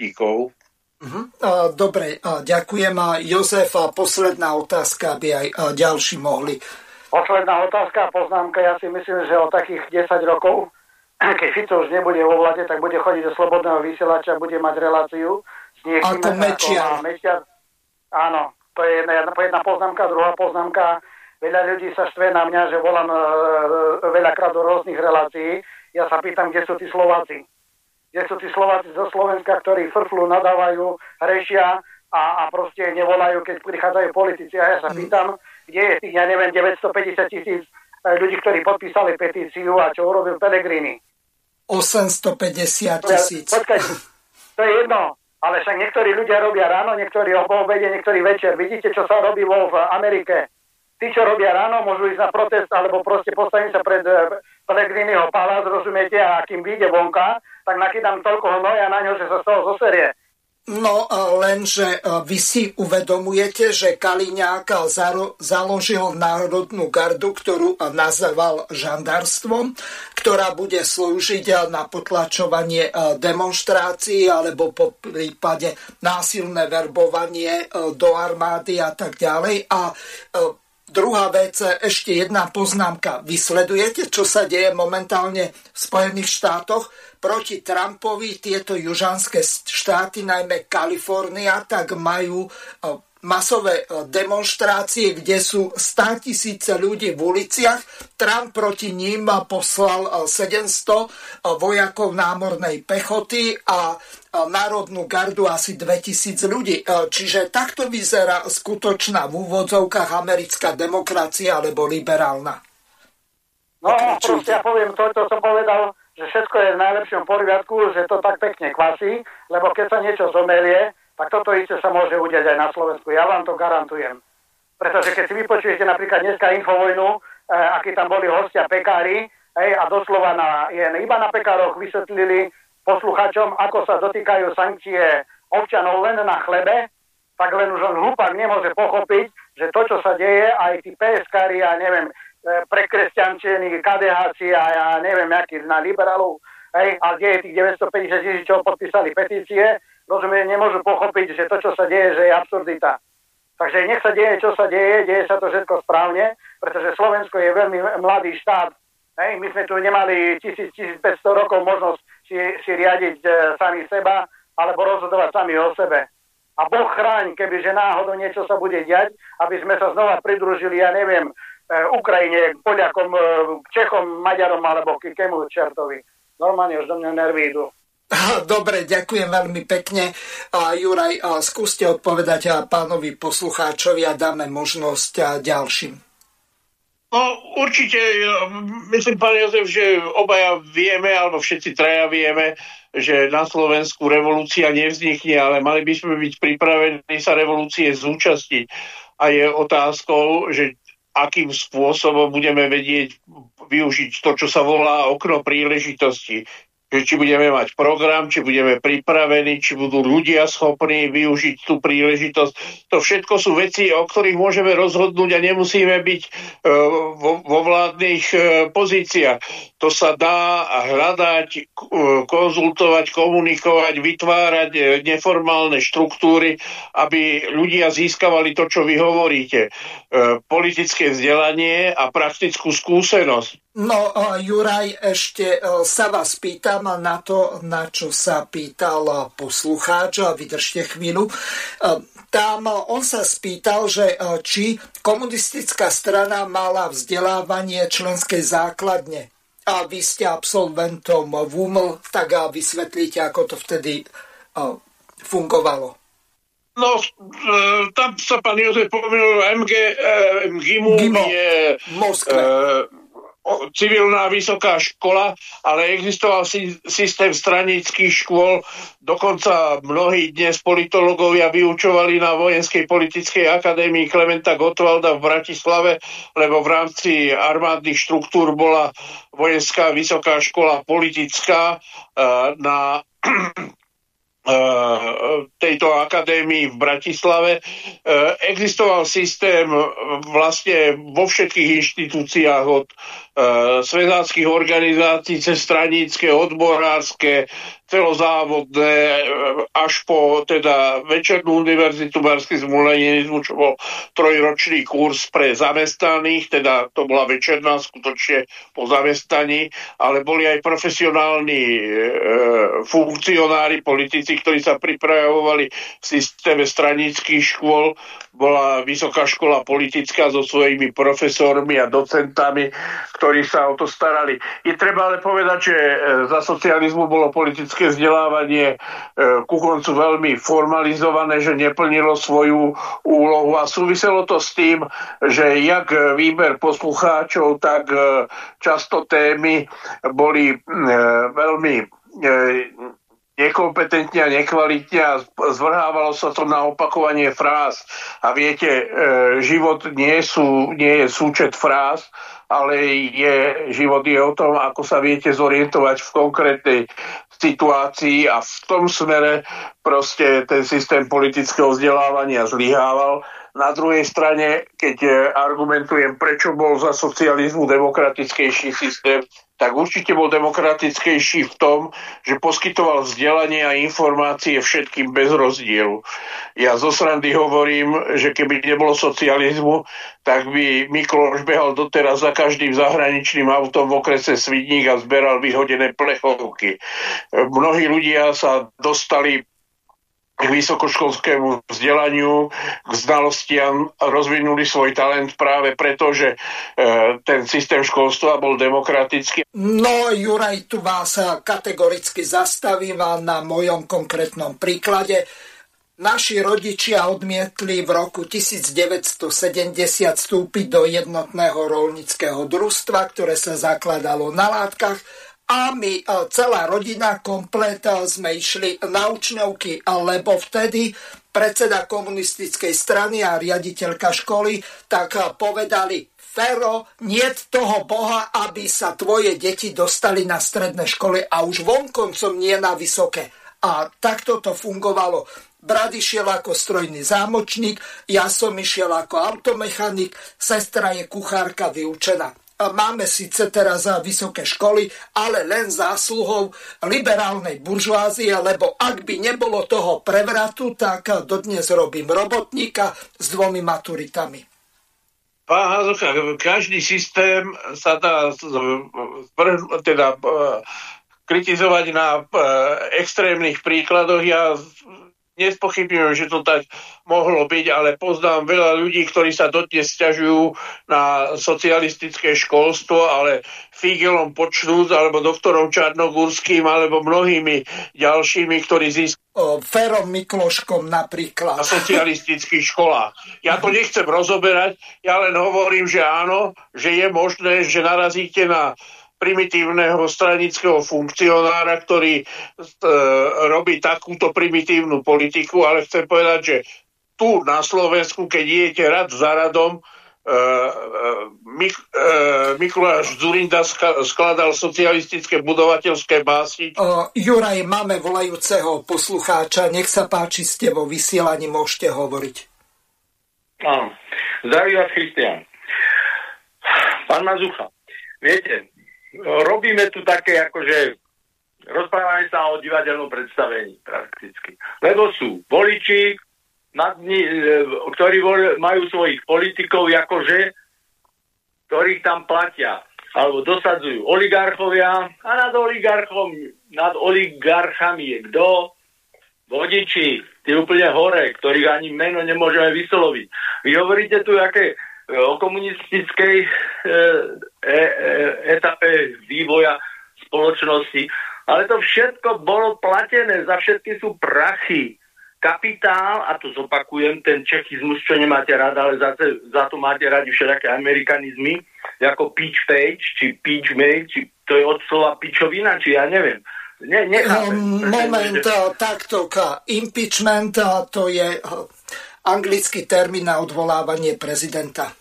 Uh-huh. Dobre, ďakujem. Jozef, posledná otázka, aby aj ďalší mohli. Posledná otázka a poznámka. Ja si myslím, že o takých 10 rokov, keď Fico už nebude vo vlade, tak bude chodiť do slobodného vysielača, bude mať reláciu a to Mečiar. Mečiar. Áno, to je jedna, poznámka. Druhá poznámka, veľa ľudí sa štve na mňa, že volám e, veľakrát do rôznych relácií. Ja sa pýtam, kde sú tí Slováci. Kde sú tí Slováci zo Slovenska, ktorí frflu, nadávajú, rešia a, a proste nevolajú, keď prichádzajú politici. A ja sa mm. pýtam, kde je tých, ja neviem, 950 tisíc e, ľudí, ktorí podpísali petíciu a čo urobil Pelegrini. 850 tisíc. Počkaj, to je jedno. Ale však niektorí ľudia robia ráno, niektorí o obede, niektorí večer. Vidíte, čo sa robí vo v Amerike. Tí, čo robia ráno, môžu ísť na protest, alebo proste postavím sa pred eh, Pellegriniho palác, rozumiete, a kým vyjde vonka, tak nakýdam toľko hnoja na ňo, že sa z toho zoserie. No lenže e, vy si uvedomujete, že Kaliňák založil Národnú gardu, ktorú nazval žandárstvom, ktorá bude slúžiť na potlačovanie e, demonstrácií alebo po prípade násilné verbovanie e, do armády a tak ďalej. A Druhá vec, ešte jedna poznámka. Vy sledujete, čo sa deje momentálne v Spojených štátoch? Proti Trumpovi tieto južanské štáty, najmä Kalifornia, tak majú masové demonstrácie, kde sú 100 tisíce ľudí v uliciach. Trump proti ním poslal 700 vojakov námornej pechoty a Národnú gardu asi 2000 ľudí. Čiže takto vyzerá skutočná v úvodzovkách americká demokracia alebo liberálna. No, proste ja poviem to, čo som povedal, že všetko je v najlepšom poriadku, že to tak pekne kvasí, lebo keď sa niečo zomelie, tak toto isté sa môže udiať aj na Slovensku. Ja vám to garantujem. Pretože keď si vypočujete napríklad dneska Infovojnu, eh, akí tam boli hostia pekári, hej, a doslova na, je, iba na pekároch vysvetlili posluchačom, ako sa dotýkajú sankcie občanov len na chlebe, tak len už on hlupák nemôže pochopiť, že to, čo sa deje, aj tí PSK, ja neviem, E, prekresťančení, KDH a ja neviem, aký na liberálov, hej, a kde je tých 950 tisíc, čo podpísali petície, rozumie, nemôžu pochopiť, že to, čo sa deje, že je absurdita. Takže nech sa deje, čo sa deje, deje sa to všetko správne, pretože Slovensko je veľmi mladý štát. Hej, my sme tu nemali 1000-1500 rokov možnosť si, si riadiť e, sami seba, alebo rozhodovať sami o sebe. A Boh chráň, kebyže náhodou niečo sa bude diať, aby sme sa znova pridružili, ja neviem, E, Ukrajine, Poliakom, e, Čechom, Maďarom alebo kemu čertovi. Normálne už do mňa nervy idú. Dobre, ďakujem veľmi pekne. Juraj, skúste odpovedať pánovi poslucháčovi a dáme možnosť ďalším. No určite, myslím, pán Jozef, že obaja vieme, alebo všetci traja vieme, že na Slovensku revolúcia nevznikne, ale mali by sme byť pripravení sa revolúcie zúčastniť. A je otázkou, že akým spôsobom budeme vedieť využiť to, čo sa volá okno príležitosti že či budeme mať program, či budeme pripravení, či budú ľudia schopní využiť tú príležitosť. To všetko sú veci, o ktorých môžeme rozhodnúť a nemusíme byť e, vo, vo vládnych e, pozíciách. To sa dá hľadať, e, konzultovať, komunikovať, vytvárať neformálne štruktúry, aby ľudia získavali to, čo vy hovoríte. Politické vzdelanie a praktickú skúsenosť. No, Juraj, ešte e, sa vás pýtam na to, na čo sa pýtal poslucháč, vydržte chvíľu. E, tam on sa spýtal, že e, či komunistická strana mala vzdelávanie členskej základne a vy ste absolventom v UML, tak vysvetlíte, ako to vtedy fungovalo. No, tam sa pán Jozef pomenul MG, MGIMu je... Moskve civilná vysoká škola, ale existoval systém stranických škôl, dokonca mnohí dnes politológovia vyučovali na Vojenskej politickej akadémii Klementa Gottwalda v Bratislave, lebo v rámci armádnych štruktúr bola Vojenská vysoká škola politická eh, na tejto akadémii v Bratislave. Existoval systém vlastne vo všetkých inštitúciách od svedáckých organizácií cez stranícke, odborárske, celozávodné e, až po teda večernú univerzitu Barský zmulenizmu, čo bol trojročný kurz pre zamestnaných, teda to bola večerná skutočne po zamestnaní, ale boli aj profesionálni e, funkcionári, politici, ktorí sa pripravovali v systéme stranických škôl. Bola vysoká škola politická so svojimi profesormi a docentami, ktorí sa o to starali. Je treba ale povedať, že e, za socializmu bolo politické vzdelávanie e, ku koncu veľmi formalizované, že neplnilo svoju úlohu a súviselo to s tým, že jak výber poslucháčov, tak e, často témy boli veľmi nekompetentne a nekvalitne a zvrhávalo sa to na opakovanie fráz. A viete, život nie, sú, nie je súčet fráz, ale je, život je o tom, ako sa viete zorientovať v konkrétnej situácii a v tom smere proste ten systém politického vzdelávania zlyhával. Na druhej strane, keď eh, argumentujem, prečo bol za socializmu demokratickejší systém, tak určite bol demokratickejší v tom, že poskytoval vzdelanie a informácie všetkým bez rozdielu. Ja zo srandy hovorím, že keby nebolo socializmu, tak by Mikloš behal doteraz za každým zahraničným autom v okrese Svidník a zberal vyhodené plechovky. Mnohí ľudia sa dostali k vysokoškolskému vzdelaniu, k znalostiam, rozvinuli svoj talent práve preto, že e, ten systém školstva bol demokratický. No, Juraj, tu vás kategoricky zastavím na mojom konkrétnom príklade. Naši rodičia odmietli v roku 1970 vstúpiť do jednotného rolnického družstva, ktoré sa zakladalo na látkach a my, e, celá rodina komplet e, sme išli na učňovky, lebo vtedy predseda komunistickej strany a riaditeľka školy tak e, povedali, Fero, nie toho Boha, aby sa tvoje deti dostali na stredné školy a už vonkoncom nie na vysoké. A takto to fungovalo. Brat išiel ako strojný zámočník, ja som išiel ako automechanik, sestra je kuchárka vyučená. Máme síce teraz vysoké školy, ale len zásluhou liberálnej buržoázie, lebo ak by nebolo toho prevratu, tak dodnes robím robotníka s dvomi maturitami. Pán Hazucha, každý systém sa dá teda, kritizovať na extrémnych príkladoch. Ja nespochybňujem, že to tak mohlo byť, ale poznám veľa ľudí, ktorí sa dodnes stiažujú na socialistické školstvo, ale Figelom počnúc, alebo doktorom Čarnogórským, alebo mnohými ďalšími, ktorí získajú Ferom Mikloškom napríklad. Na socialistických školách. Ja to nechcem rozoberať, ja len hovorím, že áno, že je možné, že narazíte na primitívneho stranického funkcionára, ktorý e, robí takúto primitívnu politiku, ale chcem povedať, že tu na Slovensku, keď idete rad za radom, e, e, Mik, e, Mikuláš Zurinda skladal socialistické budovateľské básy. Juraj, máme volajúceho poslucháča. Nech sa páči, ste vo vysielaní, môžete hovoriť. Áno. Zdraví vás, Christian. Pán Mazucha, viete, robíme tu také akože rozprávame sa o divadelnom predstavení prakticky. Lebo sú voliči, nad, e, ktorí majú svojich politikov akože, ktorých tam platia alebo dosadzujú oligarchovia a nad oligarchom, nad oligarchami je kto? Vodiči, tí úplne hore, ktorých ani meno nemôžeme vysloviť. Vy hovoríte tu, aké o komunistickej e, e, etape vývoja spoločnosti. Ale to všetko bolo platené, za všetky sú prachy. Kapitál, a to zopakujem, ten čechizmus, čo nemáte rád, ale za, za to máte radi všetké amerikanizmy, ako pitch page, či pitch mate, či to je od slova pičovina, či ja neviem. Ne, nechápem. Moment, že... takto, impeachment, to je anglický termín na odvolávanie prezidenta.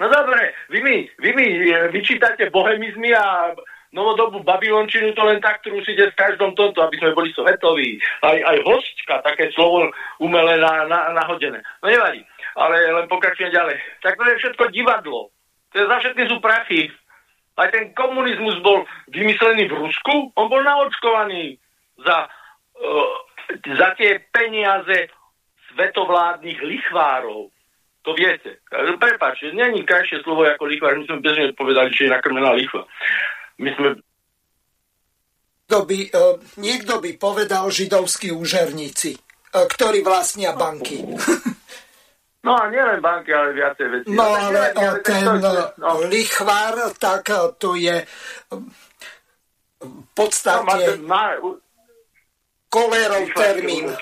No dobre, vy mi, vy mi e, vyčítate bohemizmy a novodobú babylončinu to len tak trúsite v každom tomto, aby sme boli svetoví. Aj, aj hostka, také slovo umelé na, na, nahodené. No nevadí, ale len pokračujem ďalej. Tak to je všetko divadlo. To je za všetky sú prachy. Aj ten komunizmus bol vymyslený v Rusku, on bol naočkovaný za, uh, za tie peniaze svetovládnych lichvárov. To viete. Prepačte, není krajšie slovo ako lichva. My sme bežne povedali, že je nakrmená lichva. My sme Kto by, uh, niekto by povedal židovskí úžerníci, uh, ktorí vlastnia banky. No a nielen banky, ale viacej veci. No ale, ale ten no. lichvár, tak to je v podstate no, má, má, kolerov termín.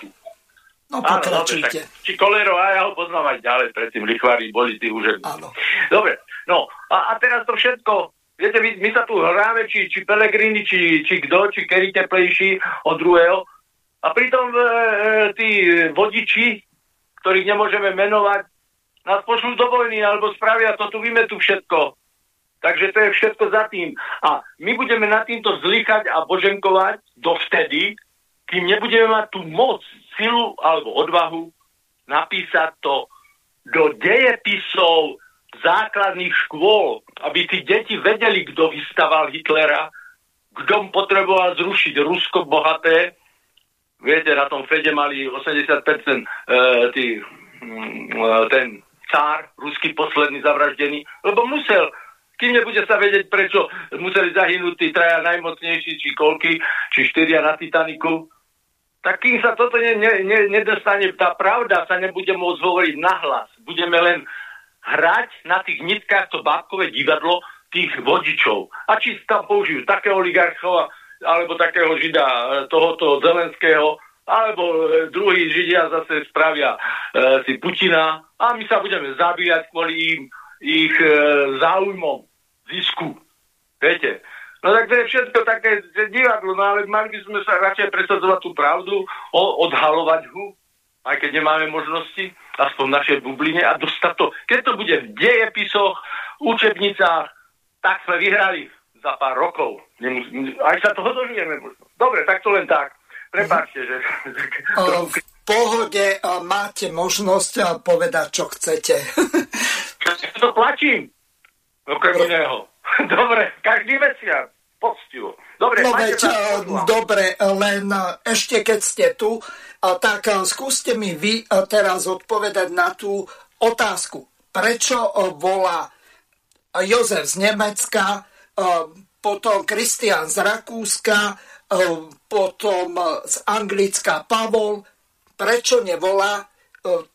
No pokračujte. Áno, či kolero, a ja ho poznám aj ďalej, predtým lichvári boli tí už. Áno. Dobre, no a, a teraz to všetko, viete, my, my sa tu hráme, či, či Pelegrini, či, či kto, či Kerry teplejší od druhého. A pritom e, e, tí vodiči, ktorých nemôžeme menovať, nás pošlú do vojny, alebo spravia to tu, vymetú všetko. Takže to je všetko za tým. A my budeme nad týmto zlychať a boženkovať dovtedy, kým nebudeme mať tú moc, silu alebo odvahu napísať to do dejepisov základných škôl, aby tí deti vedeli, kto vystaval Hitlera, kto potreboval zrušiť Rusko bohaté. Viete, na tom Fede mali 80% e, tý, mm, e, ten cár, ruský posledný zavraždený, lebo musel kým nebude sa vedieť, prečo museli zahynúť tí traja najmocnejší, či kolky, či štyria na Titaniku, tak kým sa toto ne, ne, ne, nedostane, tá pravda sa nebude môcť hovoriť nahlas. Budeme len hrať na tých nitkách to bábkové divadlo tých vodičov. A či tam použijú takého oligarchova, alebo takého žida e, tohoto Zelenského, alebo e, druhí židia zase spravia e, si Putina a my sa budeme zabíjať kvôli im, ich e, záujmom, zisku. Viete? No tak to je všetko také divadlo, no ale mali by sme sa radšej presadzovať tú pravdu, o, odhalovať ho, aj keď nemáme možnosti, aspoň v našej bubline a dostať to. Keď to bude v dejepisoch, učebnicách, tak sme vyhrali za pár rokov. Nemus- aj sa toho dožijeme možno. Dobre, tak to len tak. Prepáčte, že... v pohode máte možnosť povedať, čo chcete. to plačím. Okrem iného. Dobre, každý mesiac. Poctivo. Dobre, no veď, dobre, len ešte keď ste tu, tak skúste mi vy teraz odpovedať na tú otázku. Prečo volá Jozef z Nemecka, potom Kristian z Rakúska, potom z Anglicka Pavol, prečo nevolá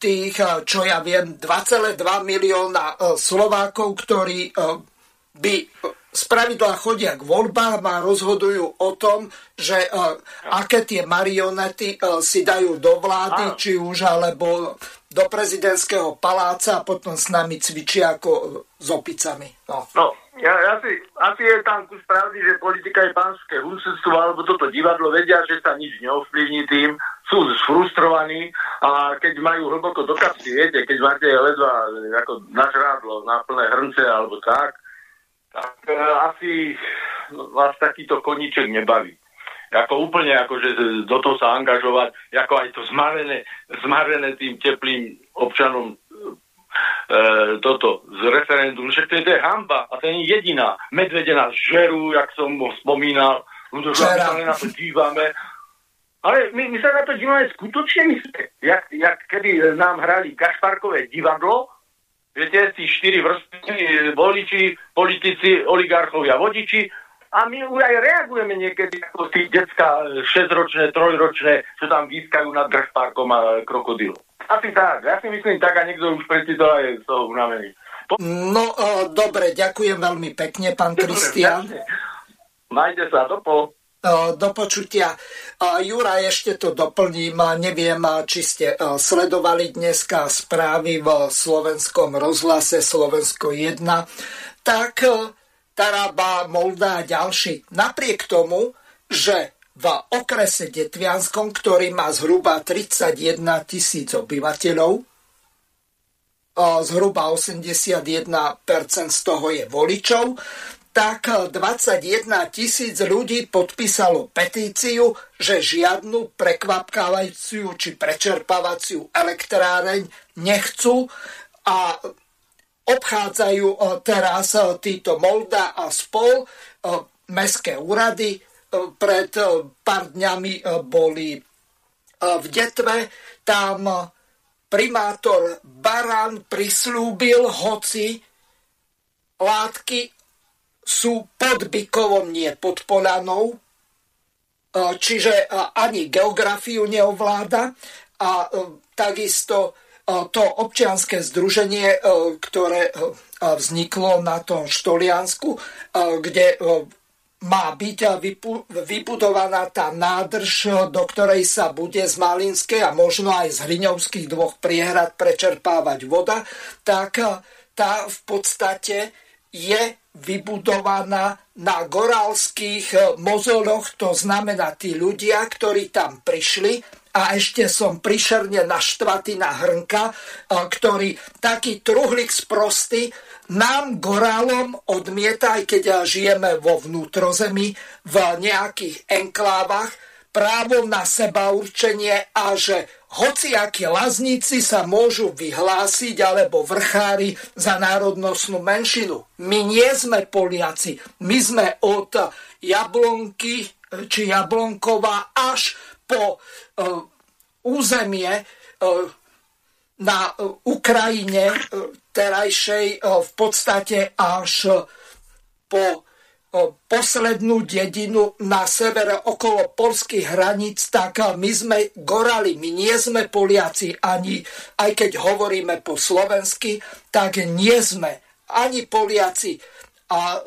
tých, čo ja viem, 2,2 milióna Slovákov, ktorí by spravidla chodia k voľbám a rozhodujú o tom, že uh, aké tie marionety uh, si dajú do vlády, či už alebo do prezidentského paláca a potom s nami cvičia ako s opicami. No, no ja, ja si, asi je tam kus pravdy, že politika je pánske húsenstvo alebo toto divadlo vedia, že sa nič neovplyvní tým, sú sfrustrovaní a keď majú hlboko do kapsy, viete, keď máte ledva ako nažrádlo na plné hrnce alebo tak, tak e, asi vás takýto koníček nebaví. Ako úplne akože do toho sa angažovať, ako aj to zmarené, zmarené tým teplým občanom e, toto z referendum, že to je hamba a to je jediná. Medvede nás žerú, jak som ho spomínal, ľudia sa na to dívame. Ale my, my sa na to dívame skutočne, my sme, jak, jak kedy nám hrali Kašparkové divadlo, Viete, tí štyri vrstvy, voliči, politici, oligarchovia, vodiči. A my už aj reagujeme niekedy ako tí detská 6-ročné, 3-ročné, čo tam vyskajú nad drhpárkom a krokodilom. Asi tak. Ja si myslím tak a niekto už predtým to aj z toho unavený. Po... No, o, dobre, ďakujem veľmi pekne, pán Kristian. Majte sa, do po do počutia. Jura, ešte to doplním. Neviem, či ste sledovali dneska správy v slovenskom rozhlase Slovensko 1. Tak Taraba, Molda a ďalší. Napriek tomu, že v okrese Detvianskom, ktorý má zhruba 31 tisíc obyvateľov, zhruba 81% z toho je voličov, tak 21 tisíc ľudí podpísalo petíciu, že žiadnu prekvapkávajúcu či prečerpávaciu elektráreň nechcú a obchádzajú e, teraz e, títo Molda a spol e, mestské úrady. Pred pár dňami boli v Detve, tam primátor Baran prislúbil, hoci látky sú pod Bykovom, nie pod Polanou, e, čiže e, ani geografiu neovláda. A e, takisto to občianské združenie, ktoré vzniklo na tom Štoliansku, kde má byť vybudovaná tá nádrž, do ktorej sa bude z Malinskej a možno aj z Hriňovských dvoch priehrad prečerpávať voda, tak tá v podstate je vybudovaná na gorálskych eh, mozoloch, to znamená tí ľudia, ktorí tam prišli. A ešte som prišerne naštvatý na Hrnka, eh, ktorý taký truhlik sprostý nám gorálom odmieta, aj keď žijeme vo vnútrozemí, v nejakých enklávach, právo na seba určenie a že hociakí lazníci sa môžu vyhlásiť alebo vrchári za národnostnú menšinu. My nie sme Poliaci. My sme od Jablonky či Jablonkova až po uh, územie uh, na Ukrajine uh, terajšej uh, v podstate až po poslednú dedinu na severe okolo polských hraníc, tak my sme gorali, my nie sme Poliaci, ani aj keď hovoríme po slovensky, tak nie sme ani Poliaci. A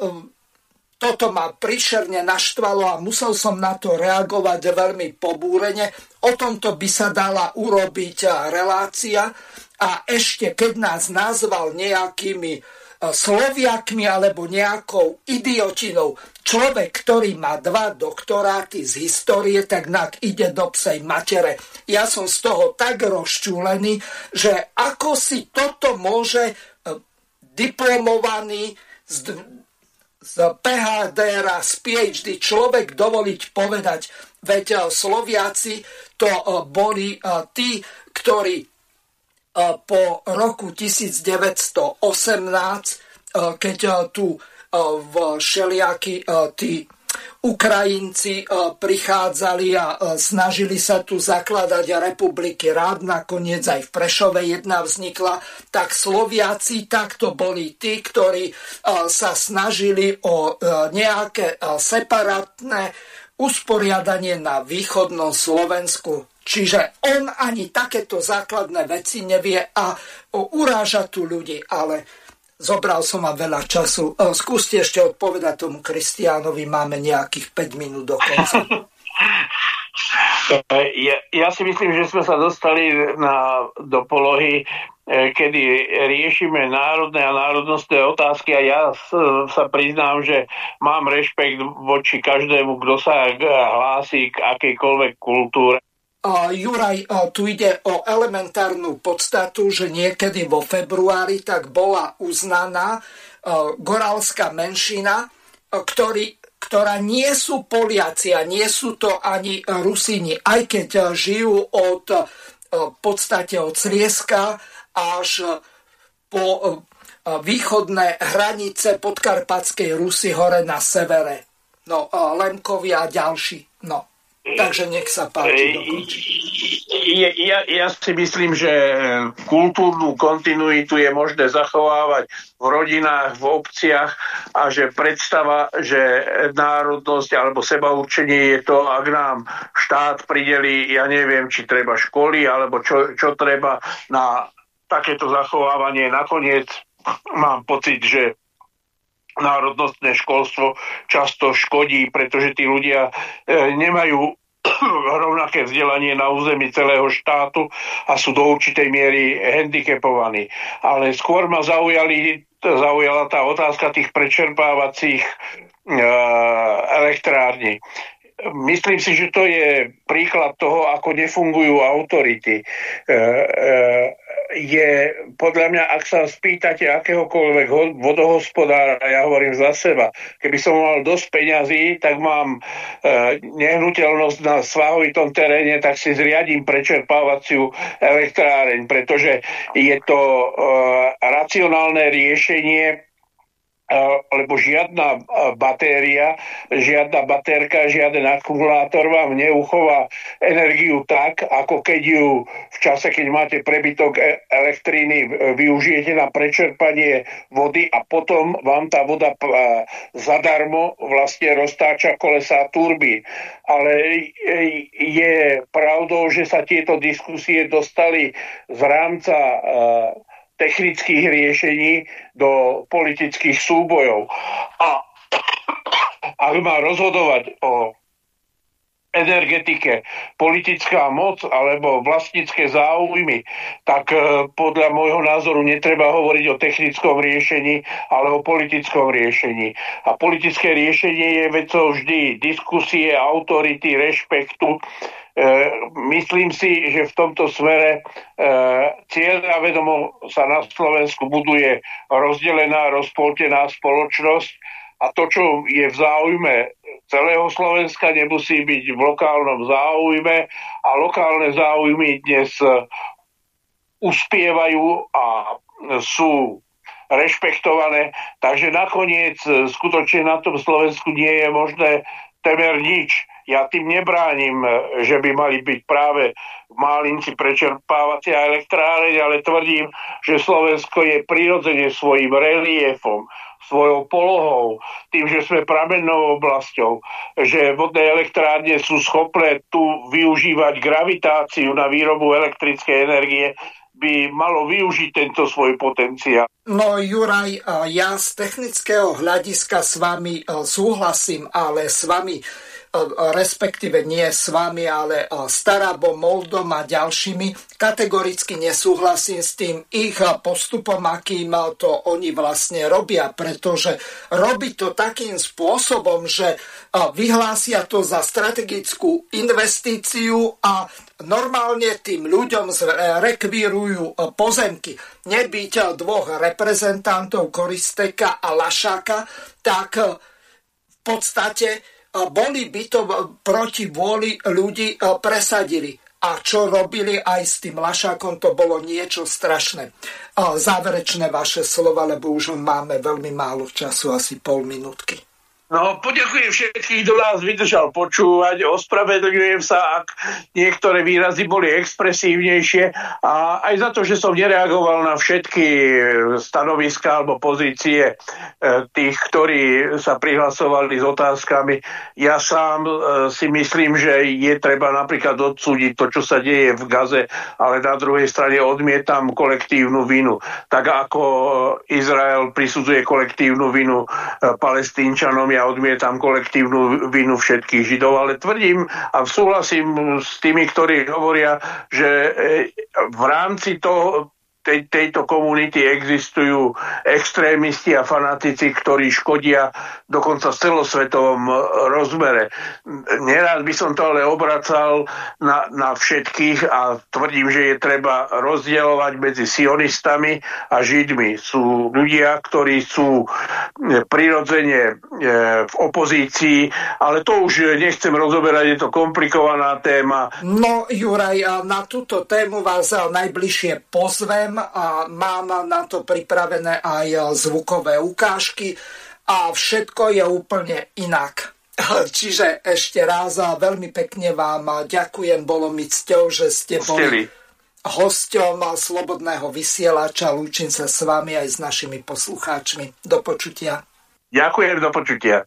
toto ma prišerne naštvalo a musel som na to reagovať veľmi pobúrene. O tomto by sa dala urobiť relácia a ešte keď nás nazval nejakými Sloviakmi alebo nejakou idiotinou. Človek, ktorý má dva doktoráty z histórie, tak nak ide do psej matere. Ja som z toho tak rozčúlený, že ako si toto môže e, diplomovaný z, z PHD a z PhD človek dovoliť povedať, veď e, Sloviaci to boli tí, ktorí po roku 1918, keď tu v šeliaky tí Ukrajinci prichádzali a snažili sa tu zakladať republiky rád, nakoniec aj v Prešove jedna vznikla, tak Sloviaci takto boli tí, ktorí sa snažili o nejaké separátne usporiadanie na východnom Slovensku. Čiže on ani takéto základné veci nevie a uráža tu ľudí, ale zobral som vám veľa času. E, skúste ešte odpovedať tomu Kristiánovi, máme nejakých 5 minút do konca. Ja, ja si myslím, že sme sa dostali na, do polohy, e, kedy riešime národné a národnostné otázky a ja sa priznám, že mám rešpekt voči každému, kto sa hlási k akejkoľvek kultúre Juraj, tu ide o elementárnu podstatu, že niekedy vo februári tak bola uznaná gorálska menšina, ktorý, ktorá nie sú Poliaci a nie sú to ani Rusíni, aj keď žijú od podstate od Srieska až po východné hranice podkarpatskej Rusy hore na severe. No, Lemkovia a ďalší. No. Takže nech sa páči. Ja, ja, ja si myslím, že kultúrnu kontinuitu je možné zachovávať v rodinách, v obciach a že predstava, že národnosť alebo seba určenie je to, ak nám štát prideli, ja neviem, či treba školy alebo čo, čo treba na takéto zachovávanie. Nakoniec mám pocit, že národnostné školstvo často škodí, pretože tí ľudia e, nemajú rovnaké vzdelanie na území celého štátu a sú do určitej miery handicapovaní. Ale skôr ma zaujali, zaujala tá otázka tých prečerpávacích e, elektrární. Myslím si, že to je príklad toho, ako nefungujú autority. E, je podľa mňa, ak sa spýtate akéhokoľvek vodohospodára, ja hovorím za seba, keby som mal dosť peňazí, tak mám e, nehnuteľnosť na svahovitom teréne, tak si zriadím prečerpávaciu elektráreň, pretože je to e, racionálne riešenie lebo žiadna batéria, žiadna batérka, žiaden akumulátor vám neuchová energiu tak, ako keď ju v čase, keď máte prebytok e, elektríny, využijete na prečerpanie vody a potom vám tá voda zadarmo vlastne roztáča kolesá turbín. Ale e, je pravdou, že sa tieto diskusie dostali z rámca technických riešení do politických súbojov. A ak má rozhodovať o energetike, politická moc alebo vlastnícke záujmy, tak e, podľa môjho názoru netreba hovoriť o technickom riešení, ale o politickom riešení. A politické riešenie je vecou vždy diskusie, autority, rešpektu E, myslím si, že v tomto smere e, cieľa vedomo sa na Slovensku buduje rozdelená, rozpoltená spoločnosť a to, čo je v záujme celého Slovenska, nemusí byť v lokálnom záujme a lokálne záujmy dnes uspievajú a sú rešpektované. Takže nakoniec skutočne na tom Slovensku nie je možné temer nič Ja tým nebránim, že by mali byť práve v Málinci prečerpávacia elektráreň, ale tvrdím, že Slovensko je prirodzene svojim reliefom, svojou polohou, tým, že sme pramennou oblasťou, že vodné elektrárne sú schopné tu využívať gravitáciu na výrobu elektrickej energie, by malo využiť tento svoj potenciál. No Juraj, ja z technického hľadiska s vami súhlasím, ale s vami respektíve nie s vami, ale s Tarabom, Moldom a ďalšími. Kategoricky nesúhlasím s tým ich postupom, akým to oni vlastne robia, pretože robí to takým spôsobom, že vyhlásia to za strategickú investíciu a normálne tým ľuďom rekvírujú pozemky. Nebyť dvoch reprezentantov Koristeka a Lašáka, tak v podstate boli by to proti vôli ľudí presadili. A čo robili aj s tým Lašákom, to bolo niečo strašné. Záverečné vaše slova, lebo už máme veľmi málo času, asi pol minútky. No, poďakujem všetkých, kto nás vydržal počúvať. Ospravedlňujem sa, ak niektoré výrazy boli expresívnejšie a aj za to, že som nereagoval na všetky stanoviska alebo pozície e, tých, ktorí sa prihlasovali s otázkami. Ja sám e, si myslím, že je treba napríklad odsúdiť to, čo sa deje v Gaze, ale na druhej strane odmietam kolektívnu vinu. Tak ako Izrael prisudzuje kolektívnu vinu e, palestínčanom, ja odmietam kolektívnu vinu všetkých Židov, ale tvrdím a súhlasím s tými, ktorí hovoria, že e, v rámci toho, tej, tejto komunity existujú extrémisti a fanatici, ktorí škodia dokonca v celosvetovom rozmere. Nerád by som to ale obracal na, na všetkých a tvrdím, že je treba rozdielovať medzi sionistami a židmi. Sú ľudia, ktorí sú prirodzene e, v opozícii, ale to už nechcem rozoberať, je to komplikovaná téma. No Juraj, na túto tému vás najbližšie pozvem a mám na to pripravené aj zvukové ukážky a všetko je úplne inak. Čiže ešte raz a veľmi pekne vám ďakujem, bolo mi cťou, že ste boli hosťom Slobodného vysielača. Lúčim sa s vami aj s našimi poslucháčmi. Do počutia. Ďakujem, do počutia.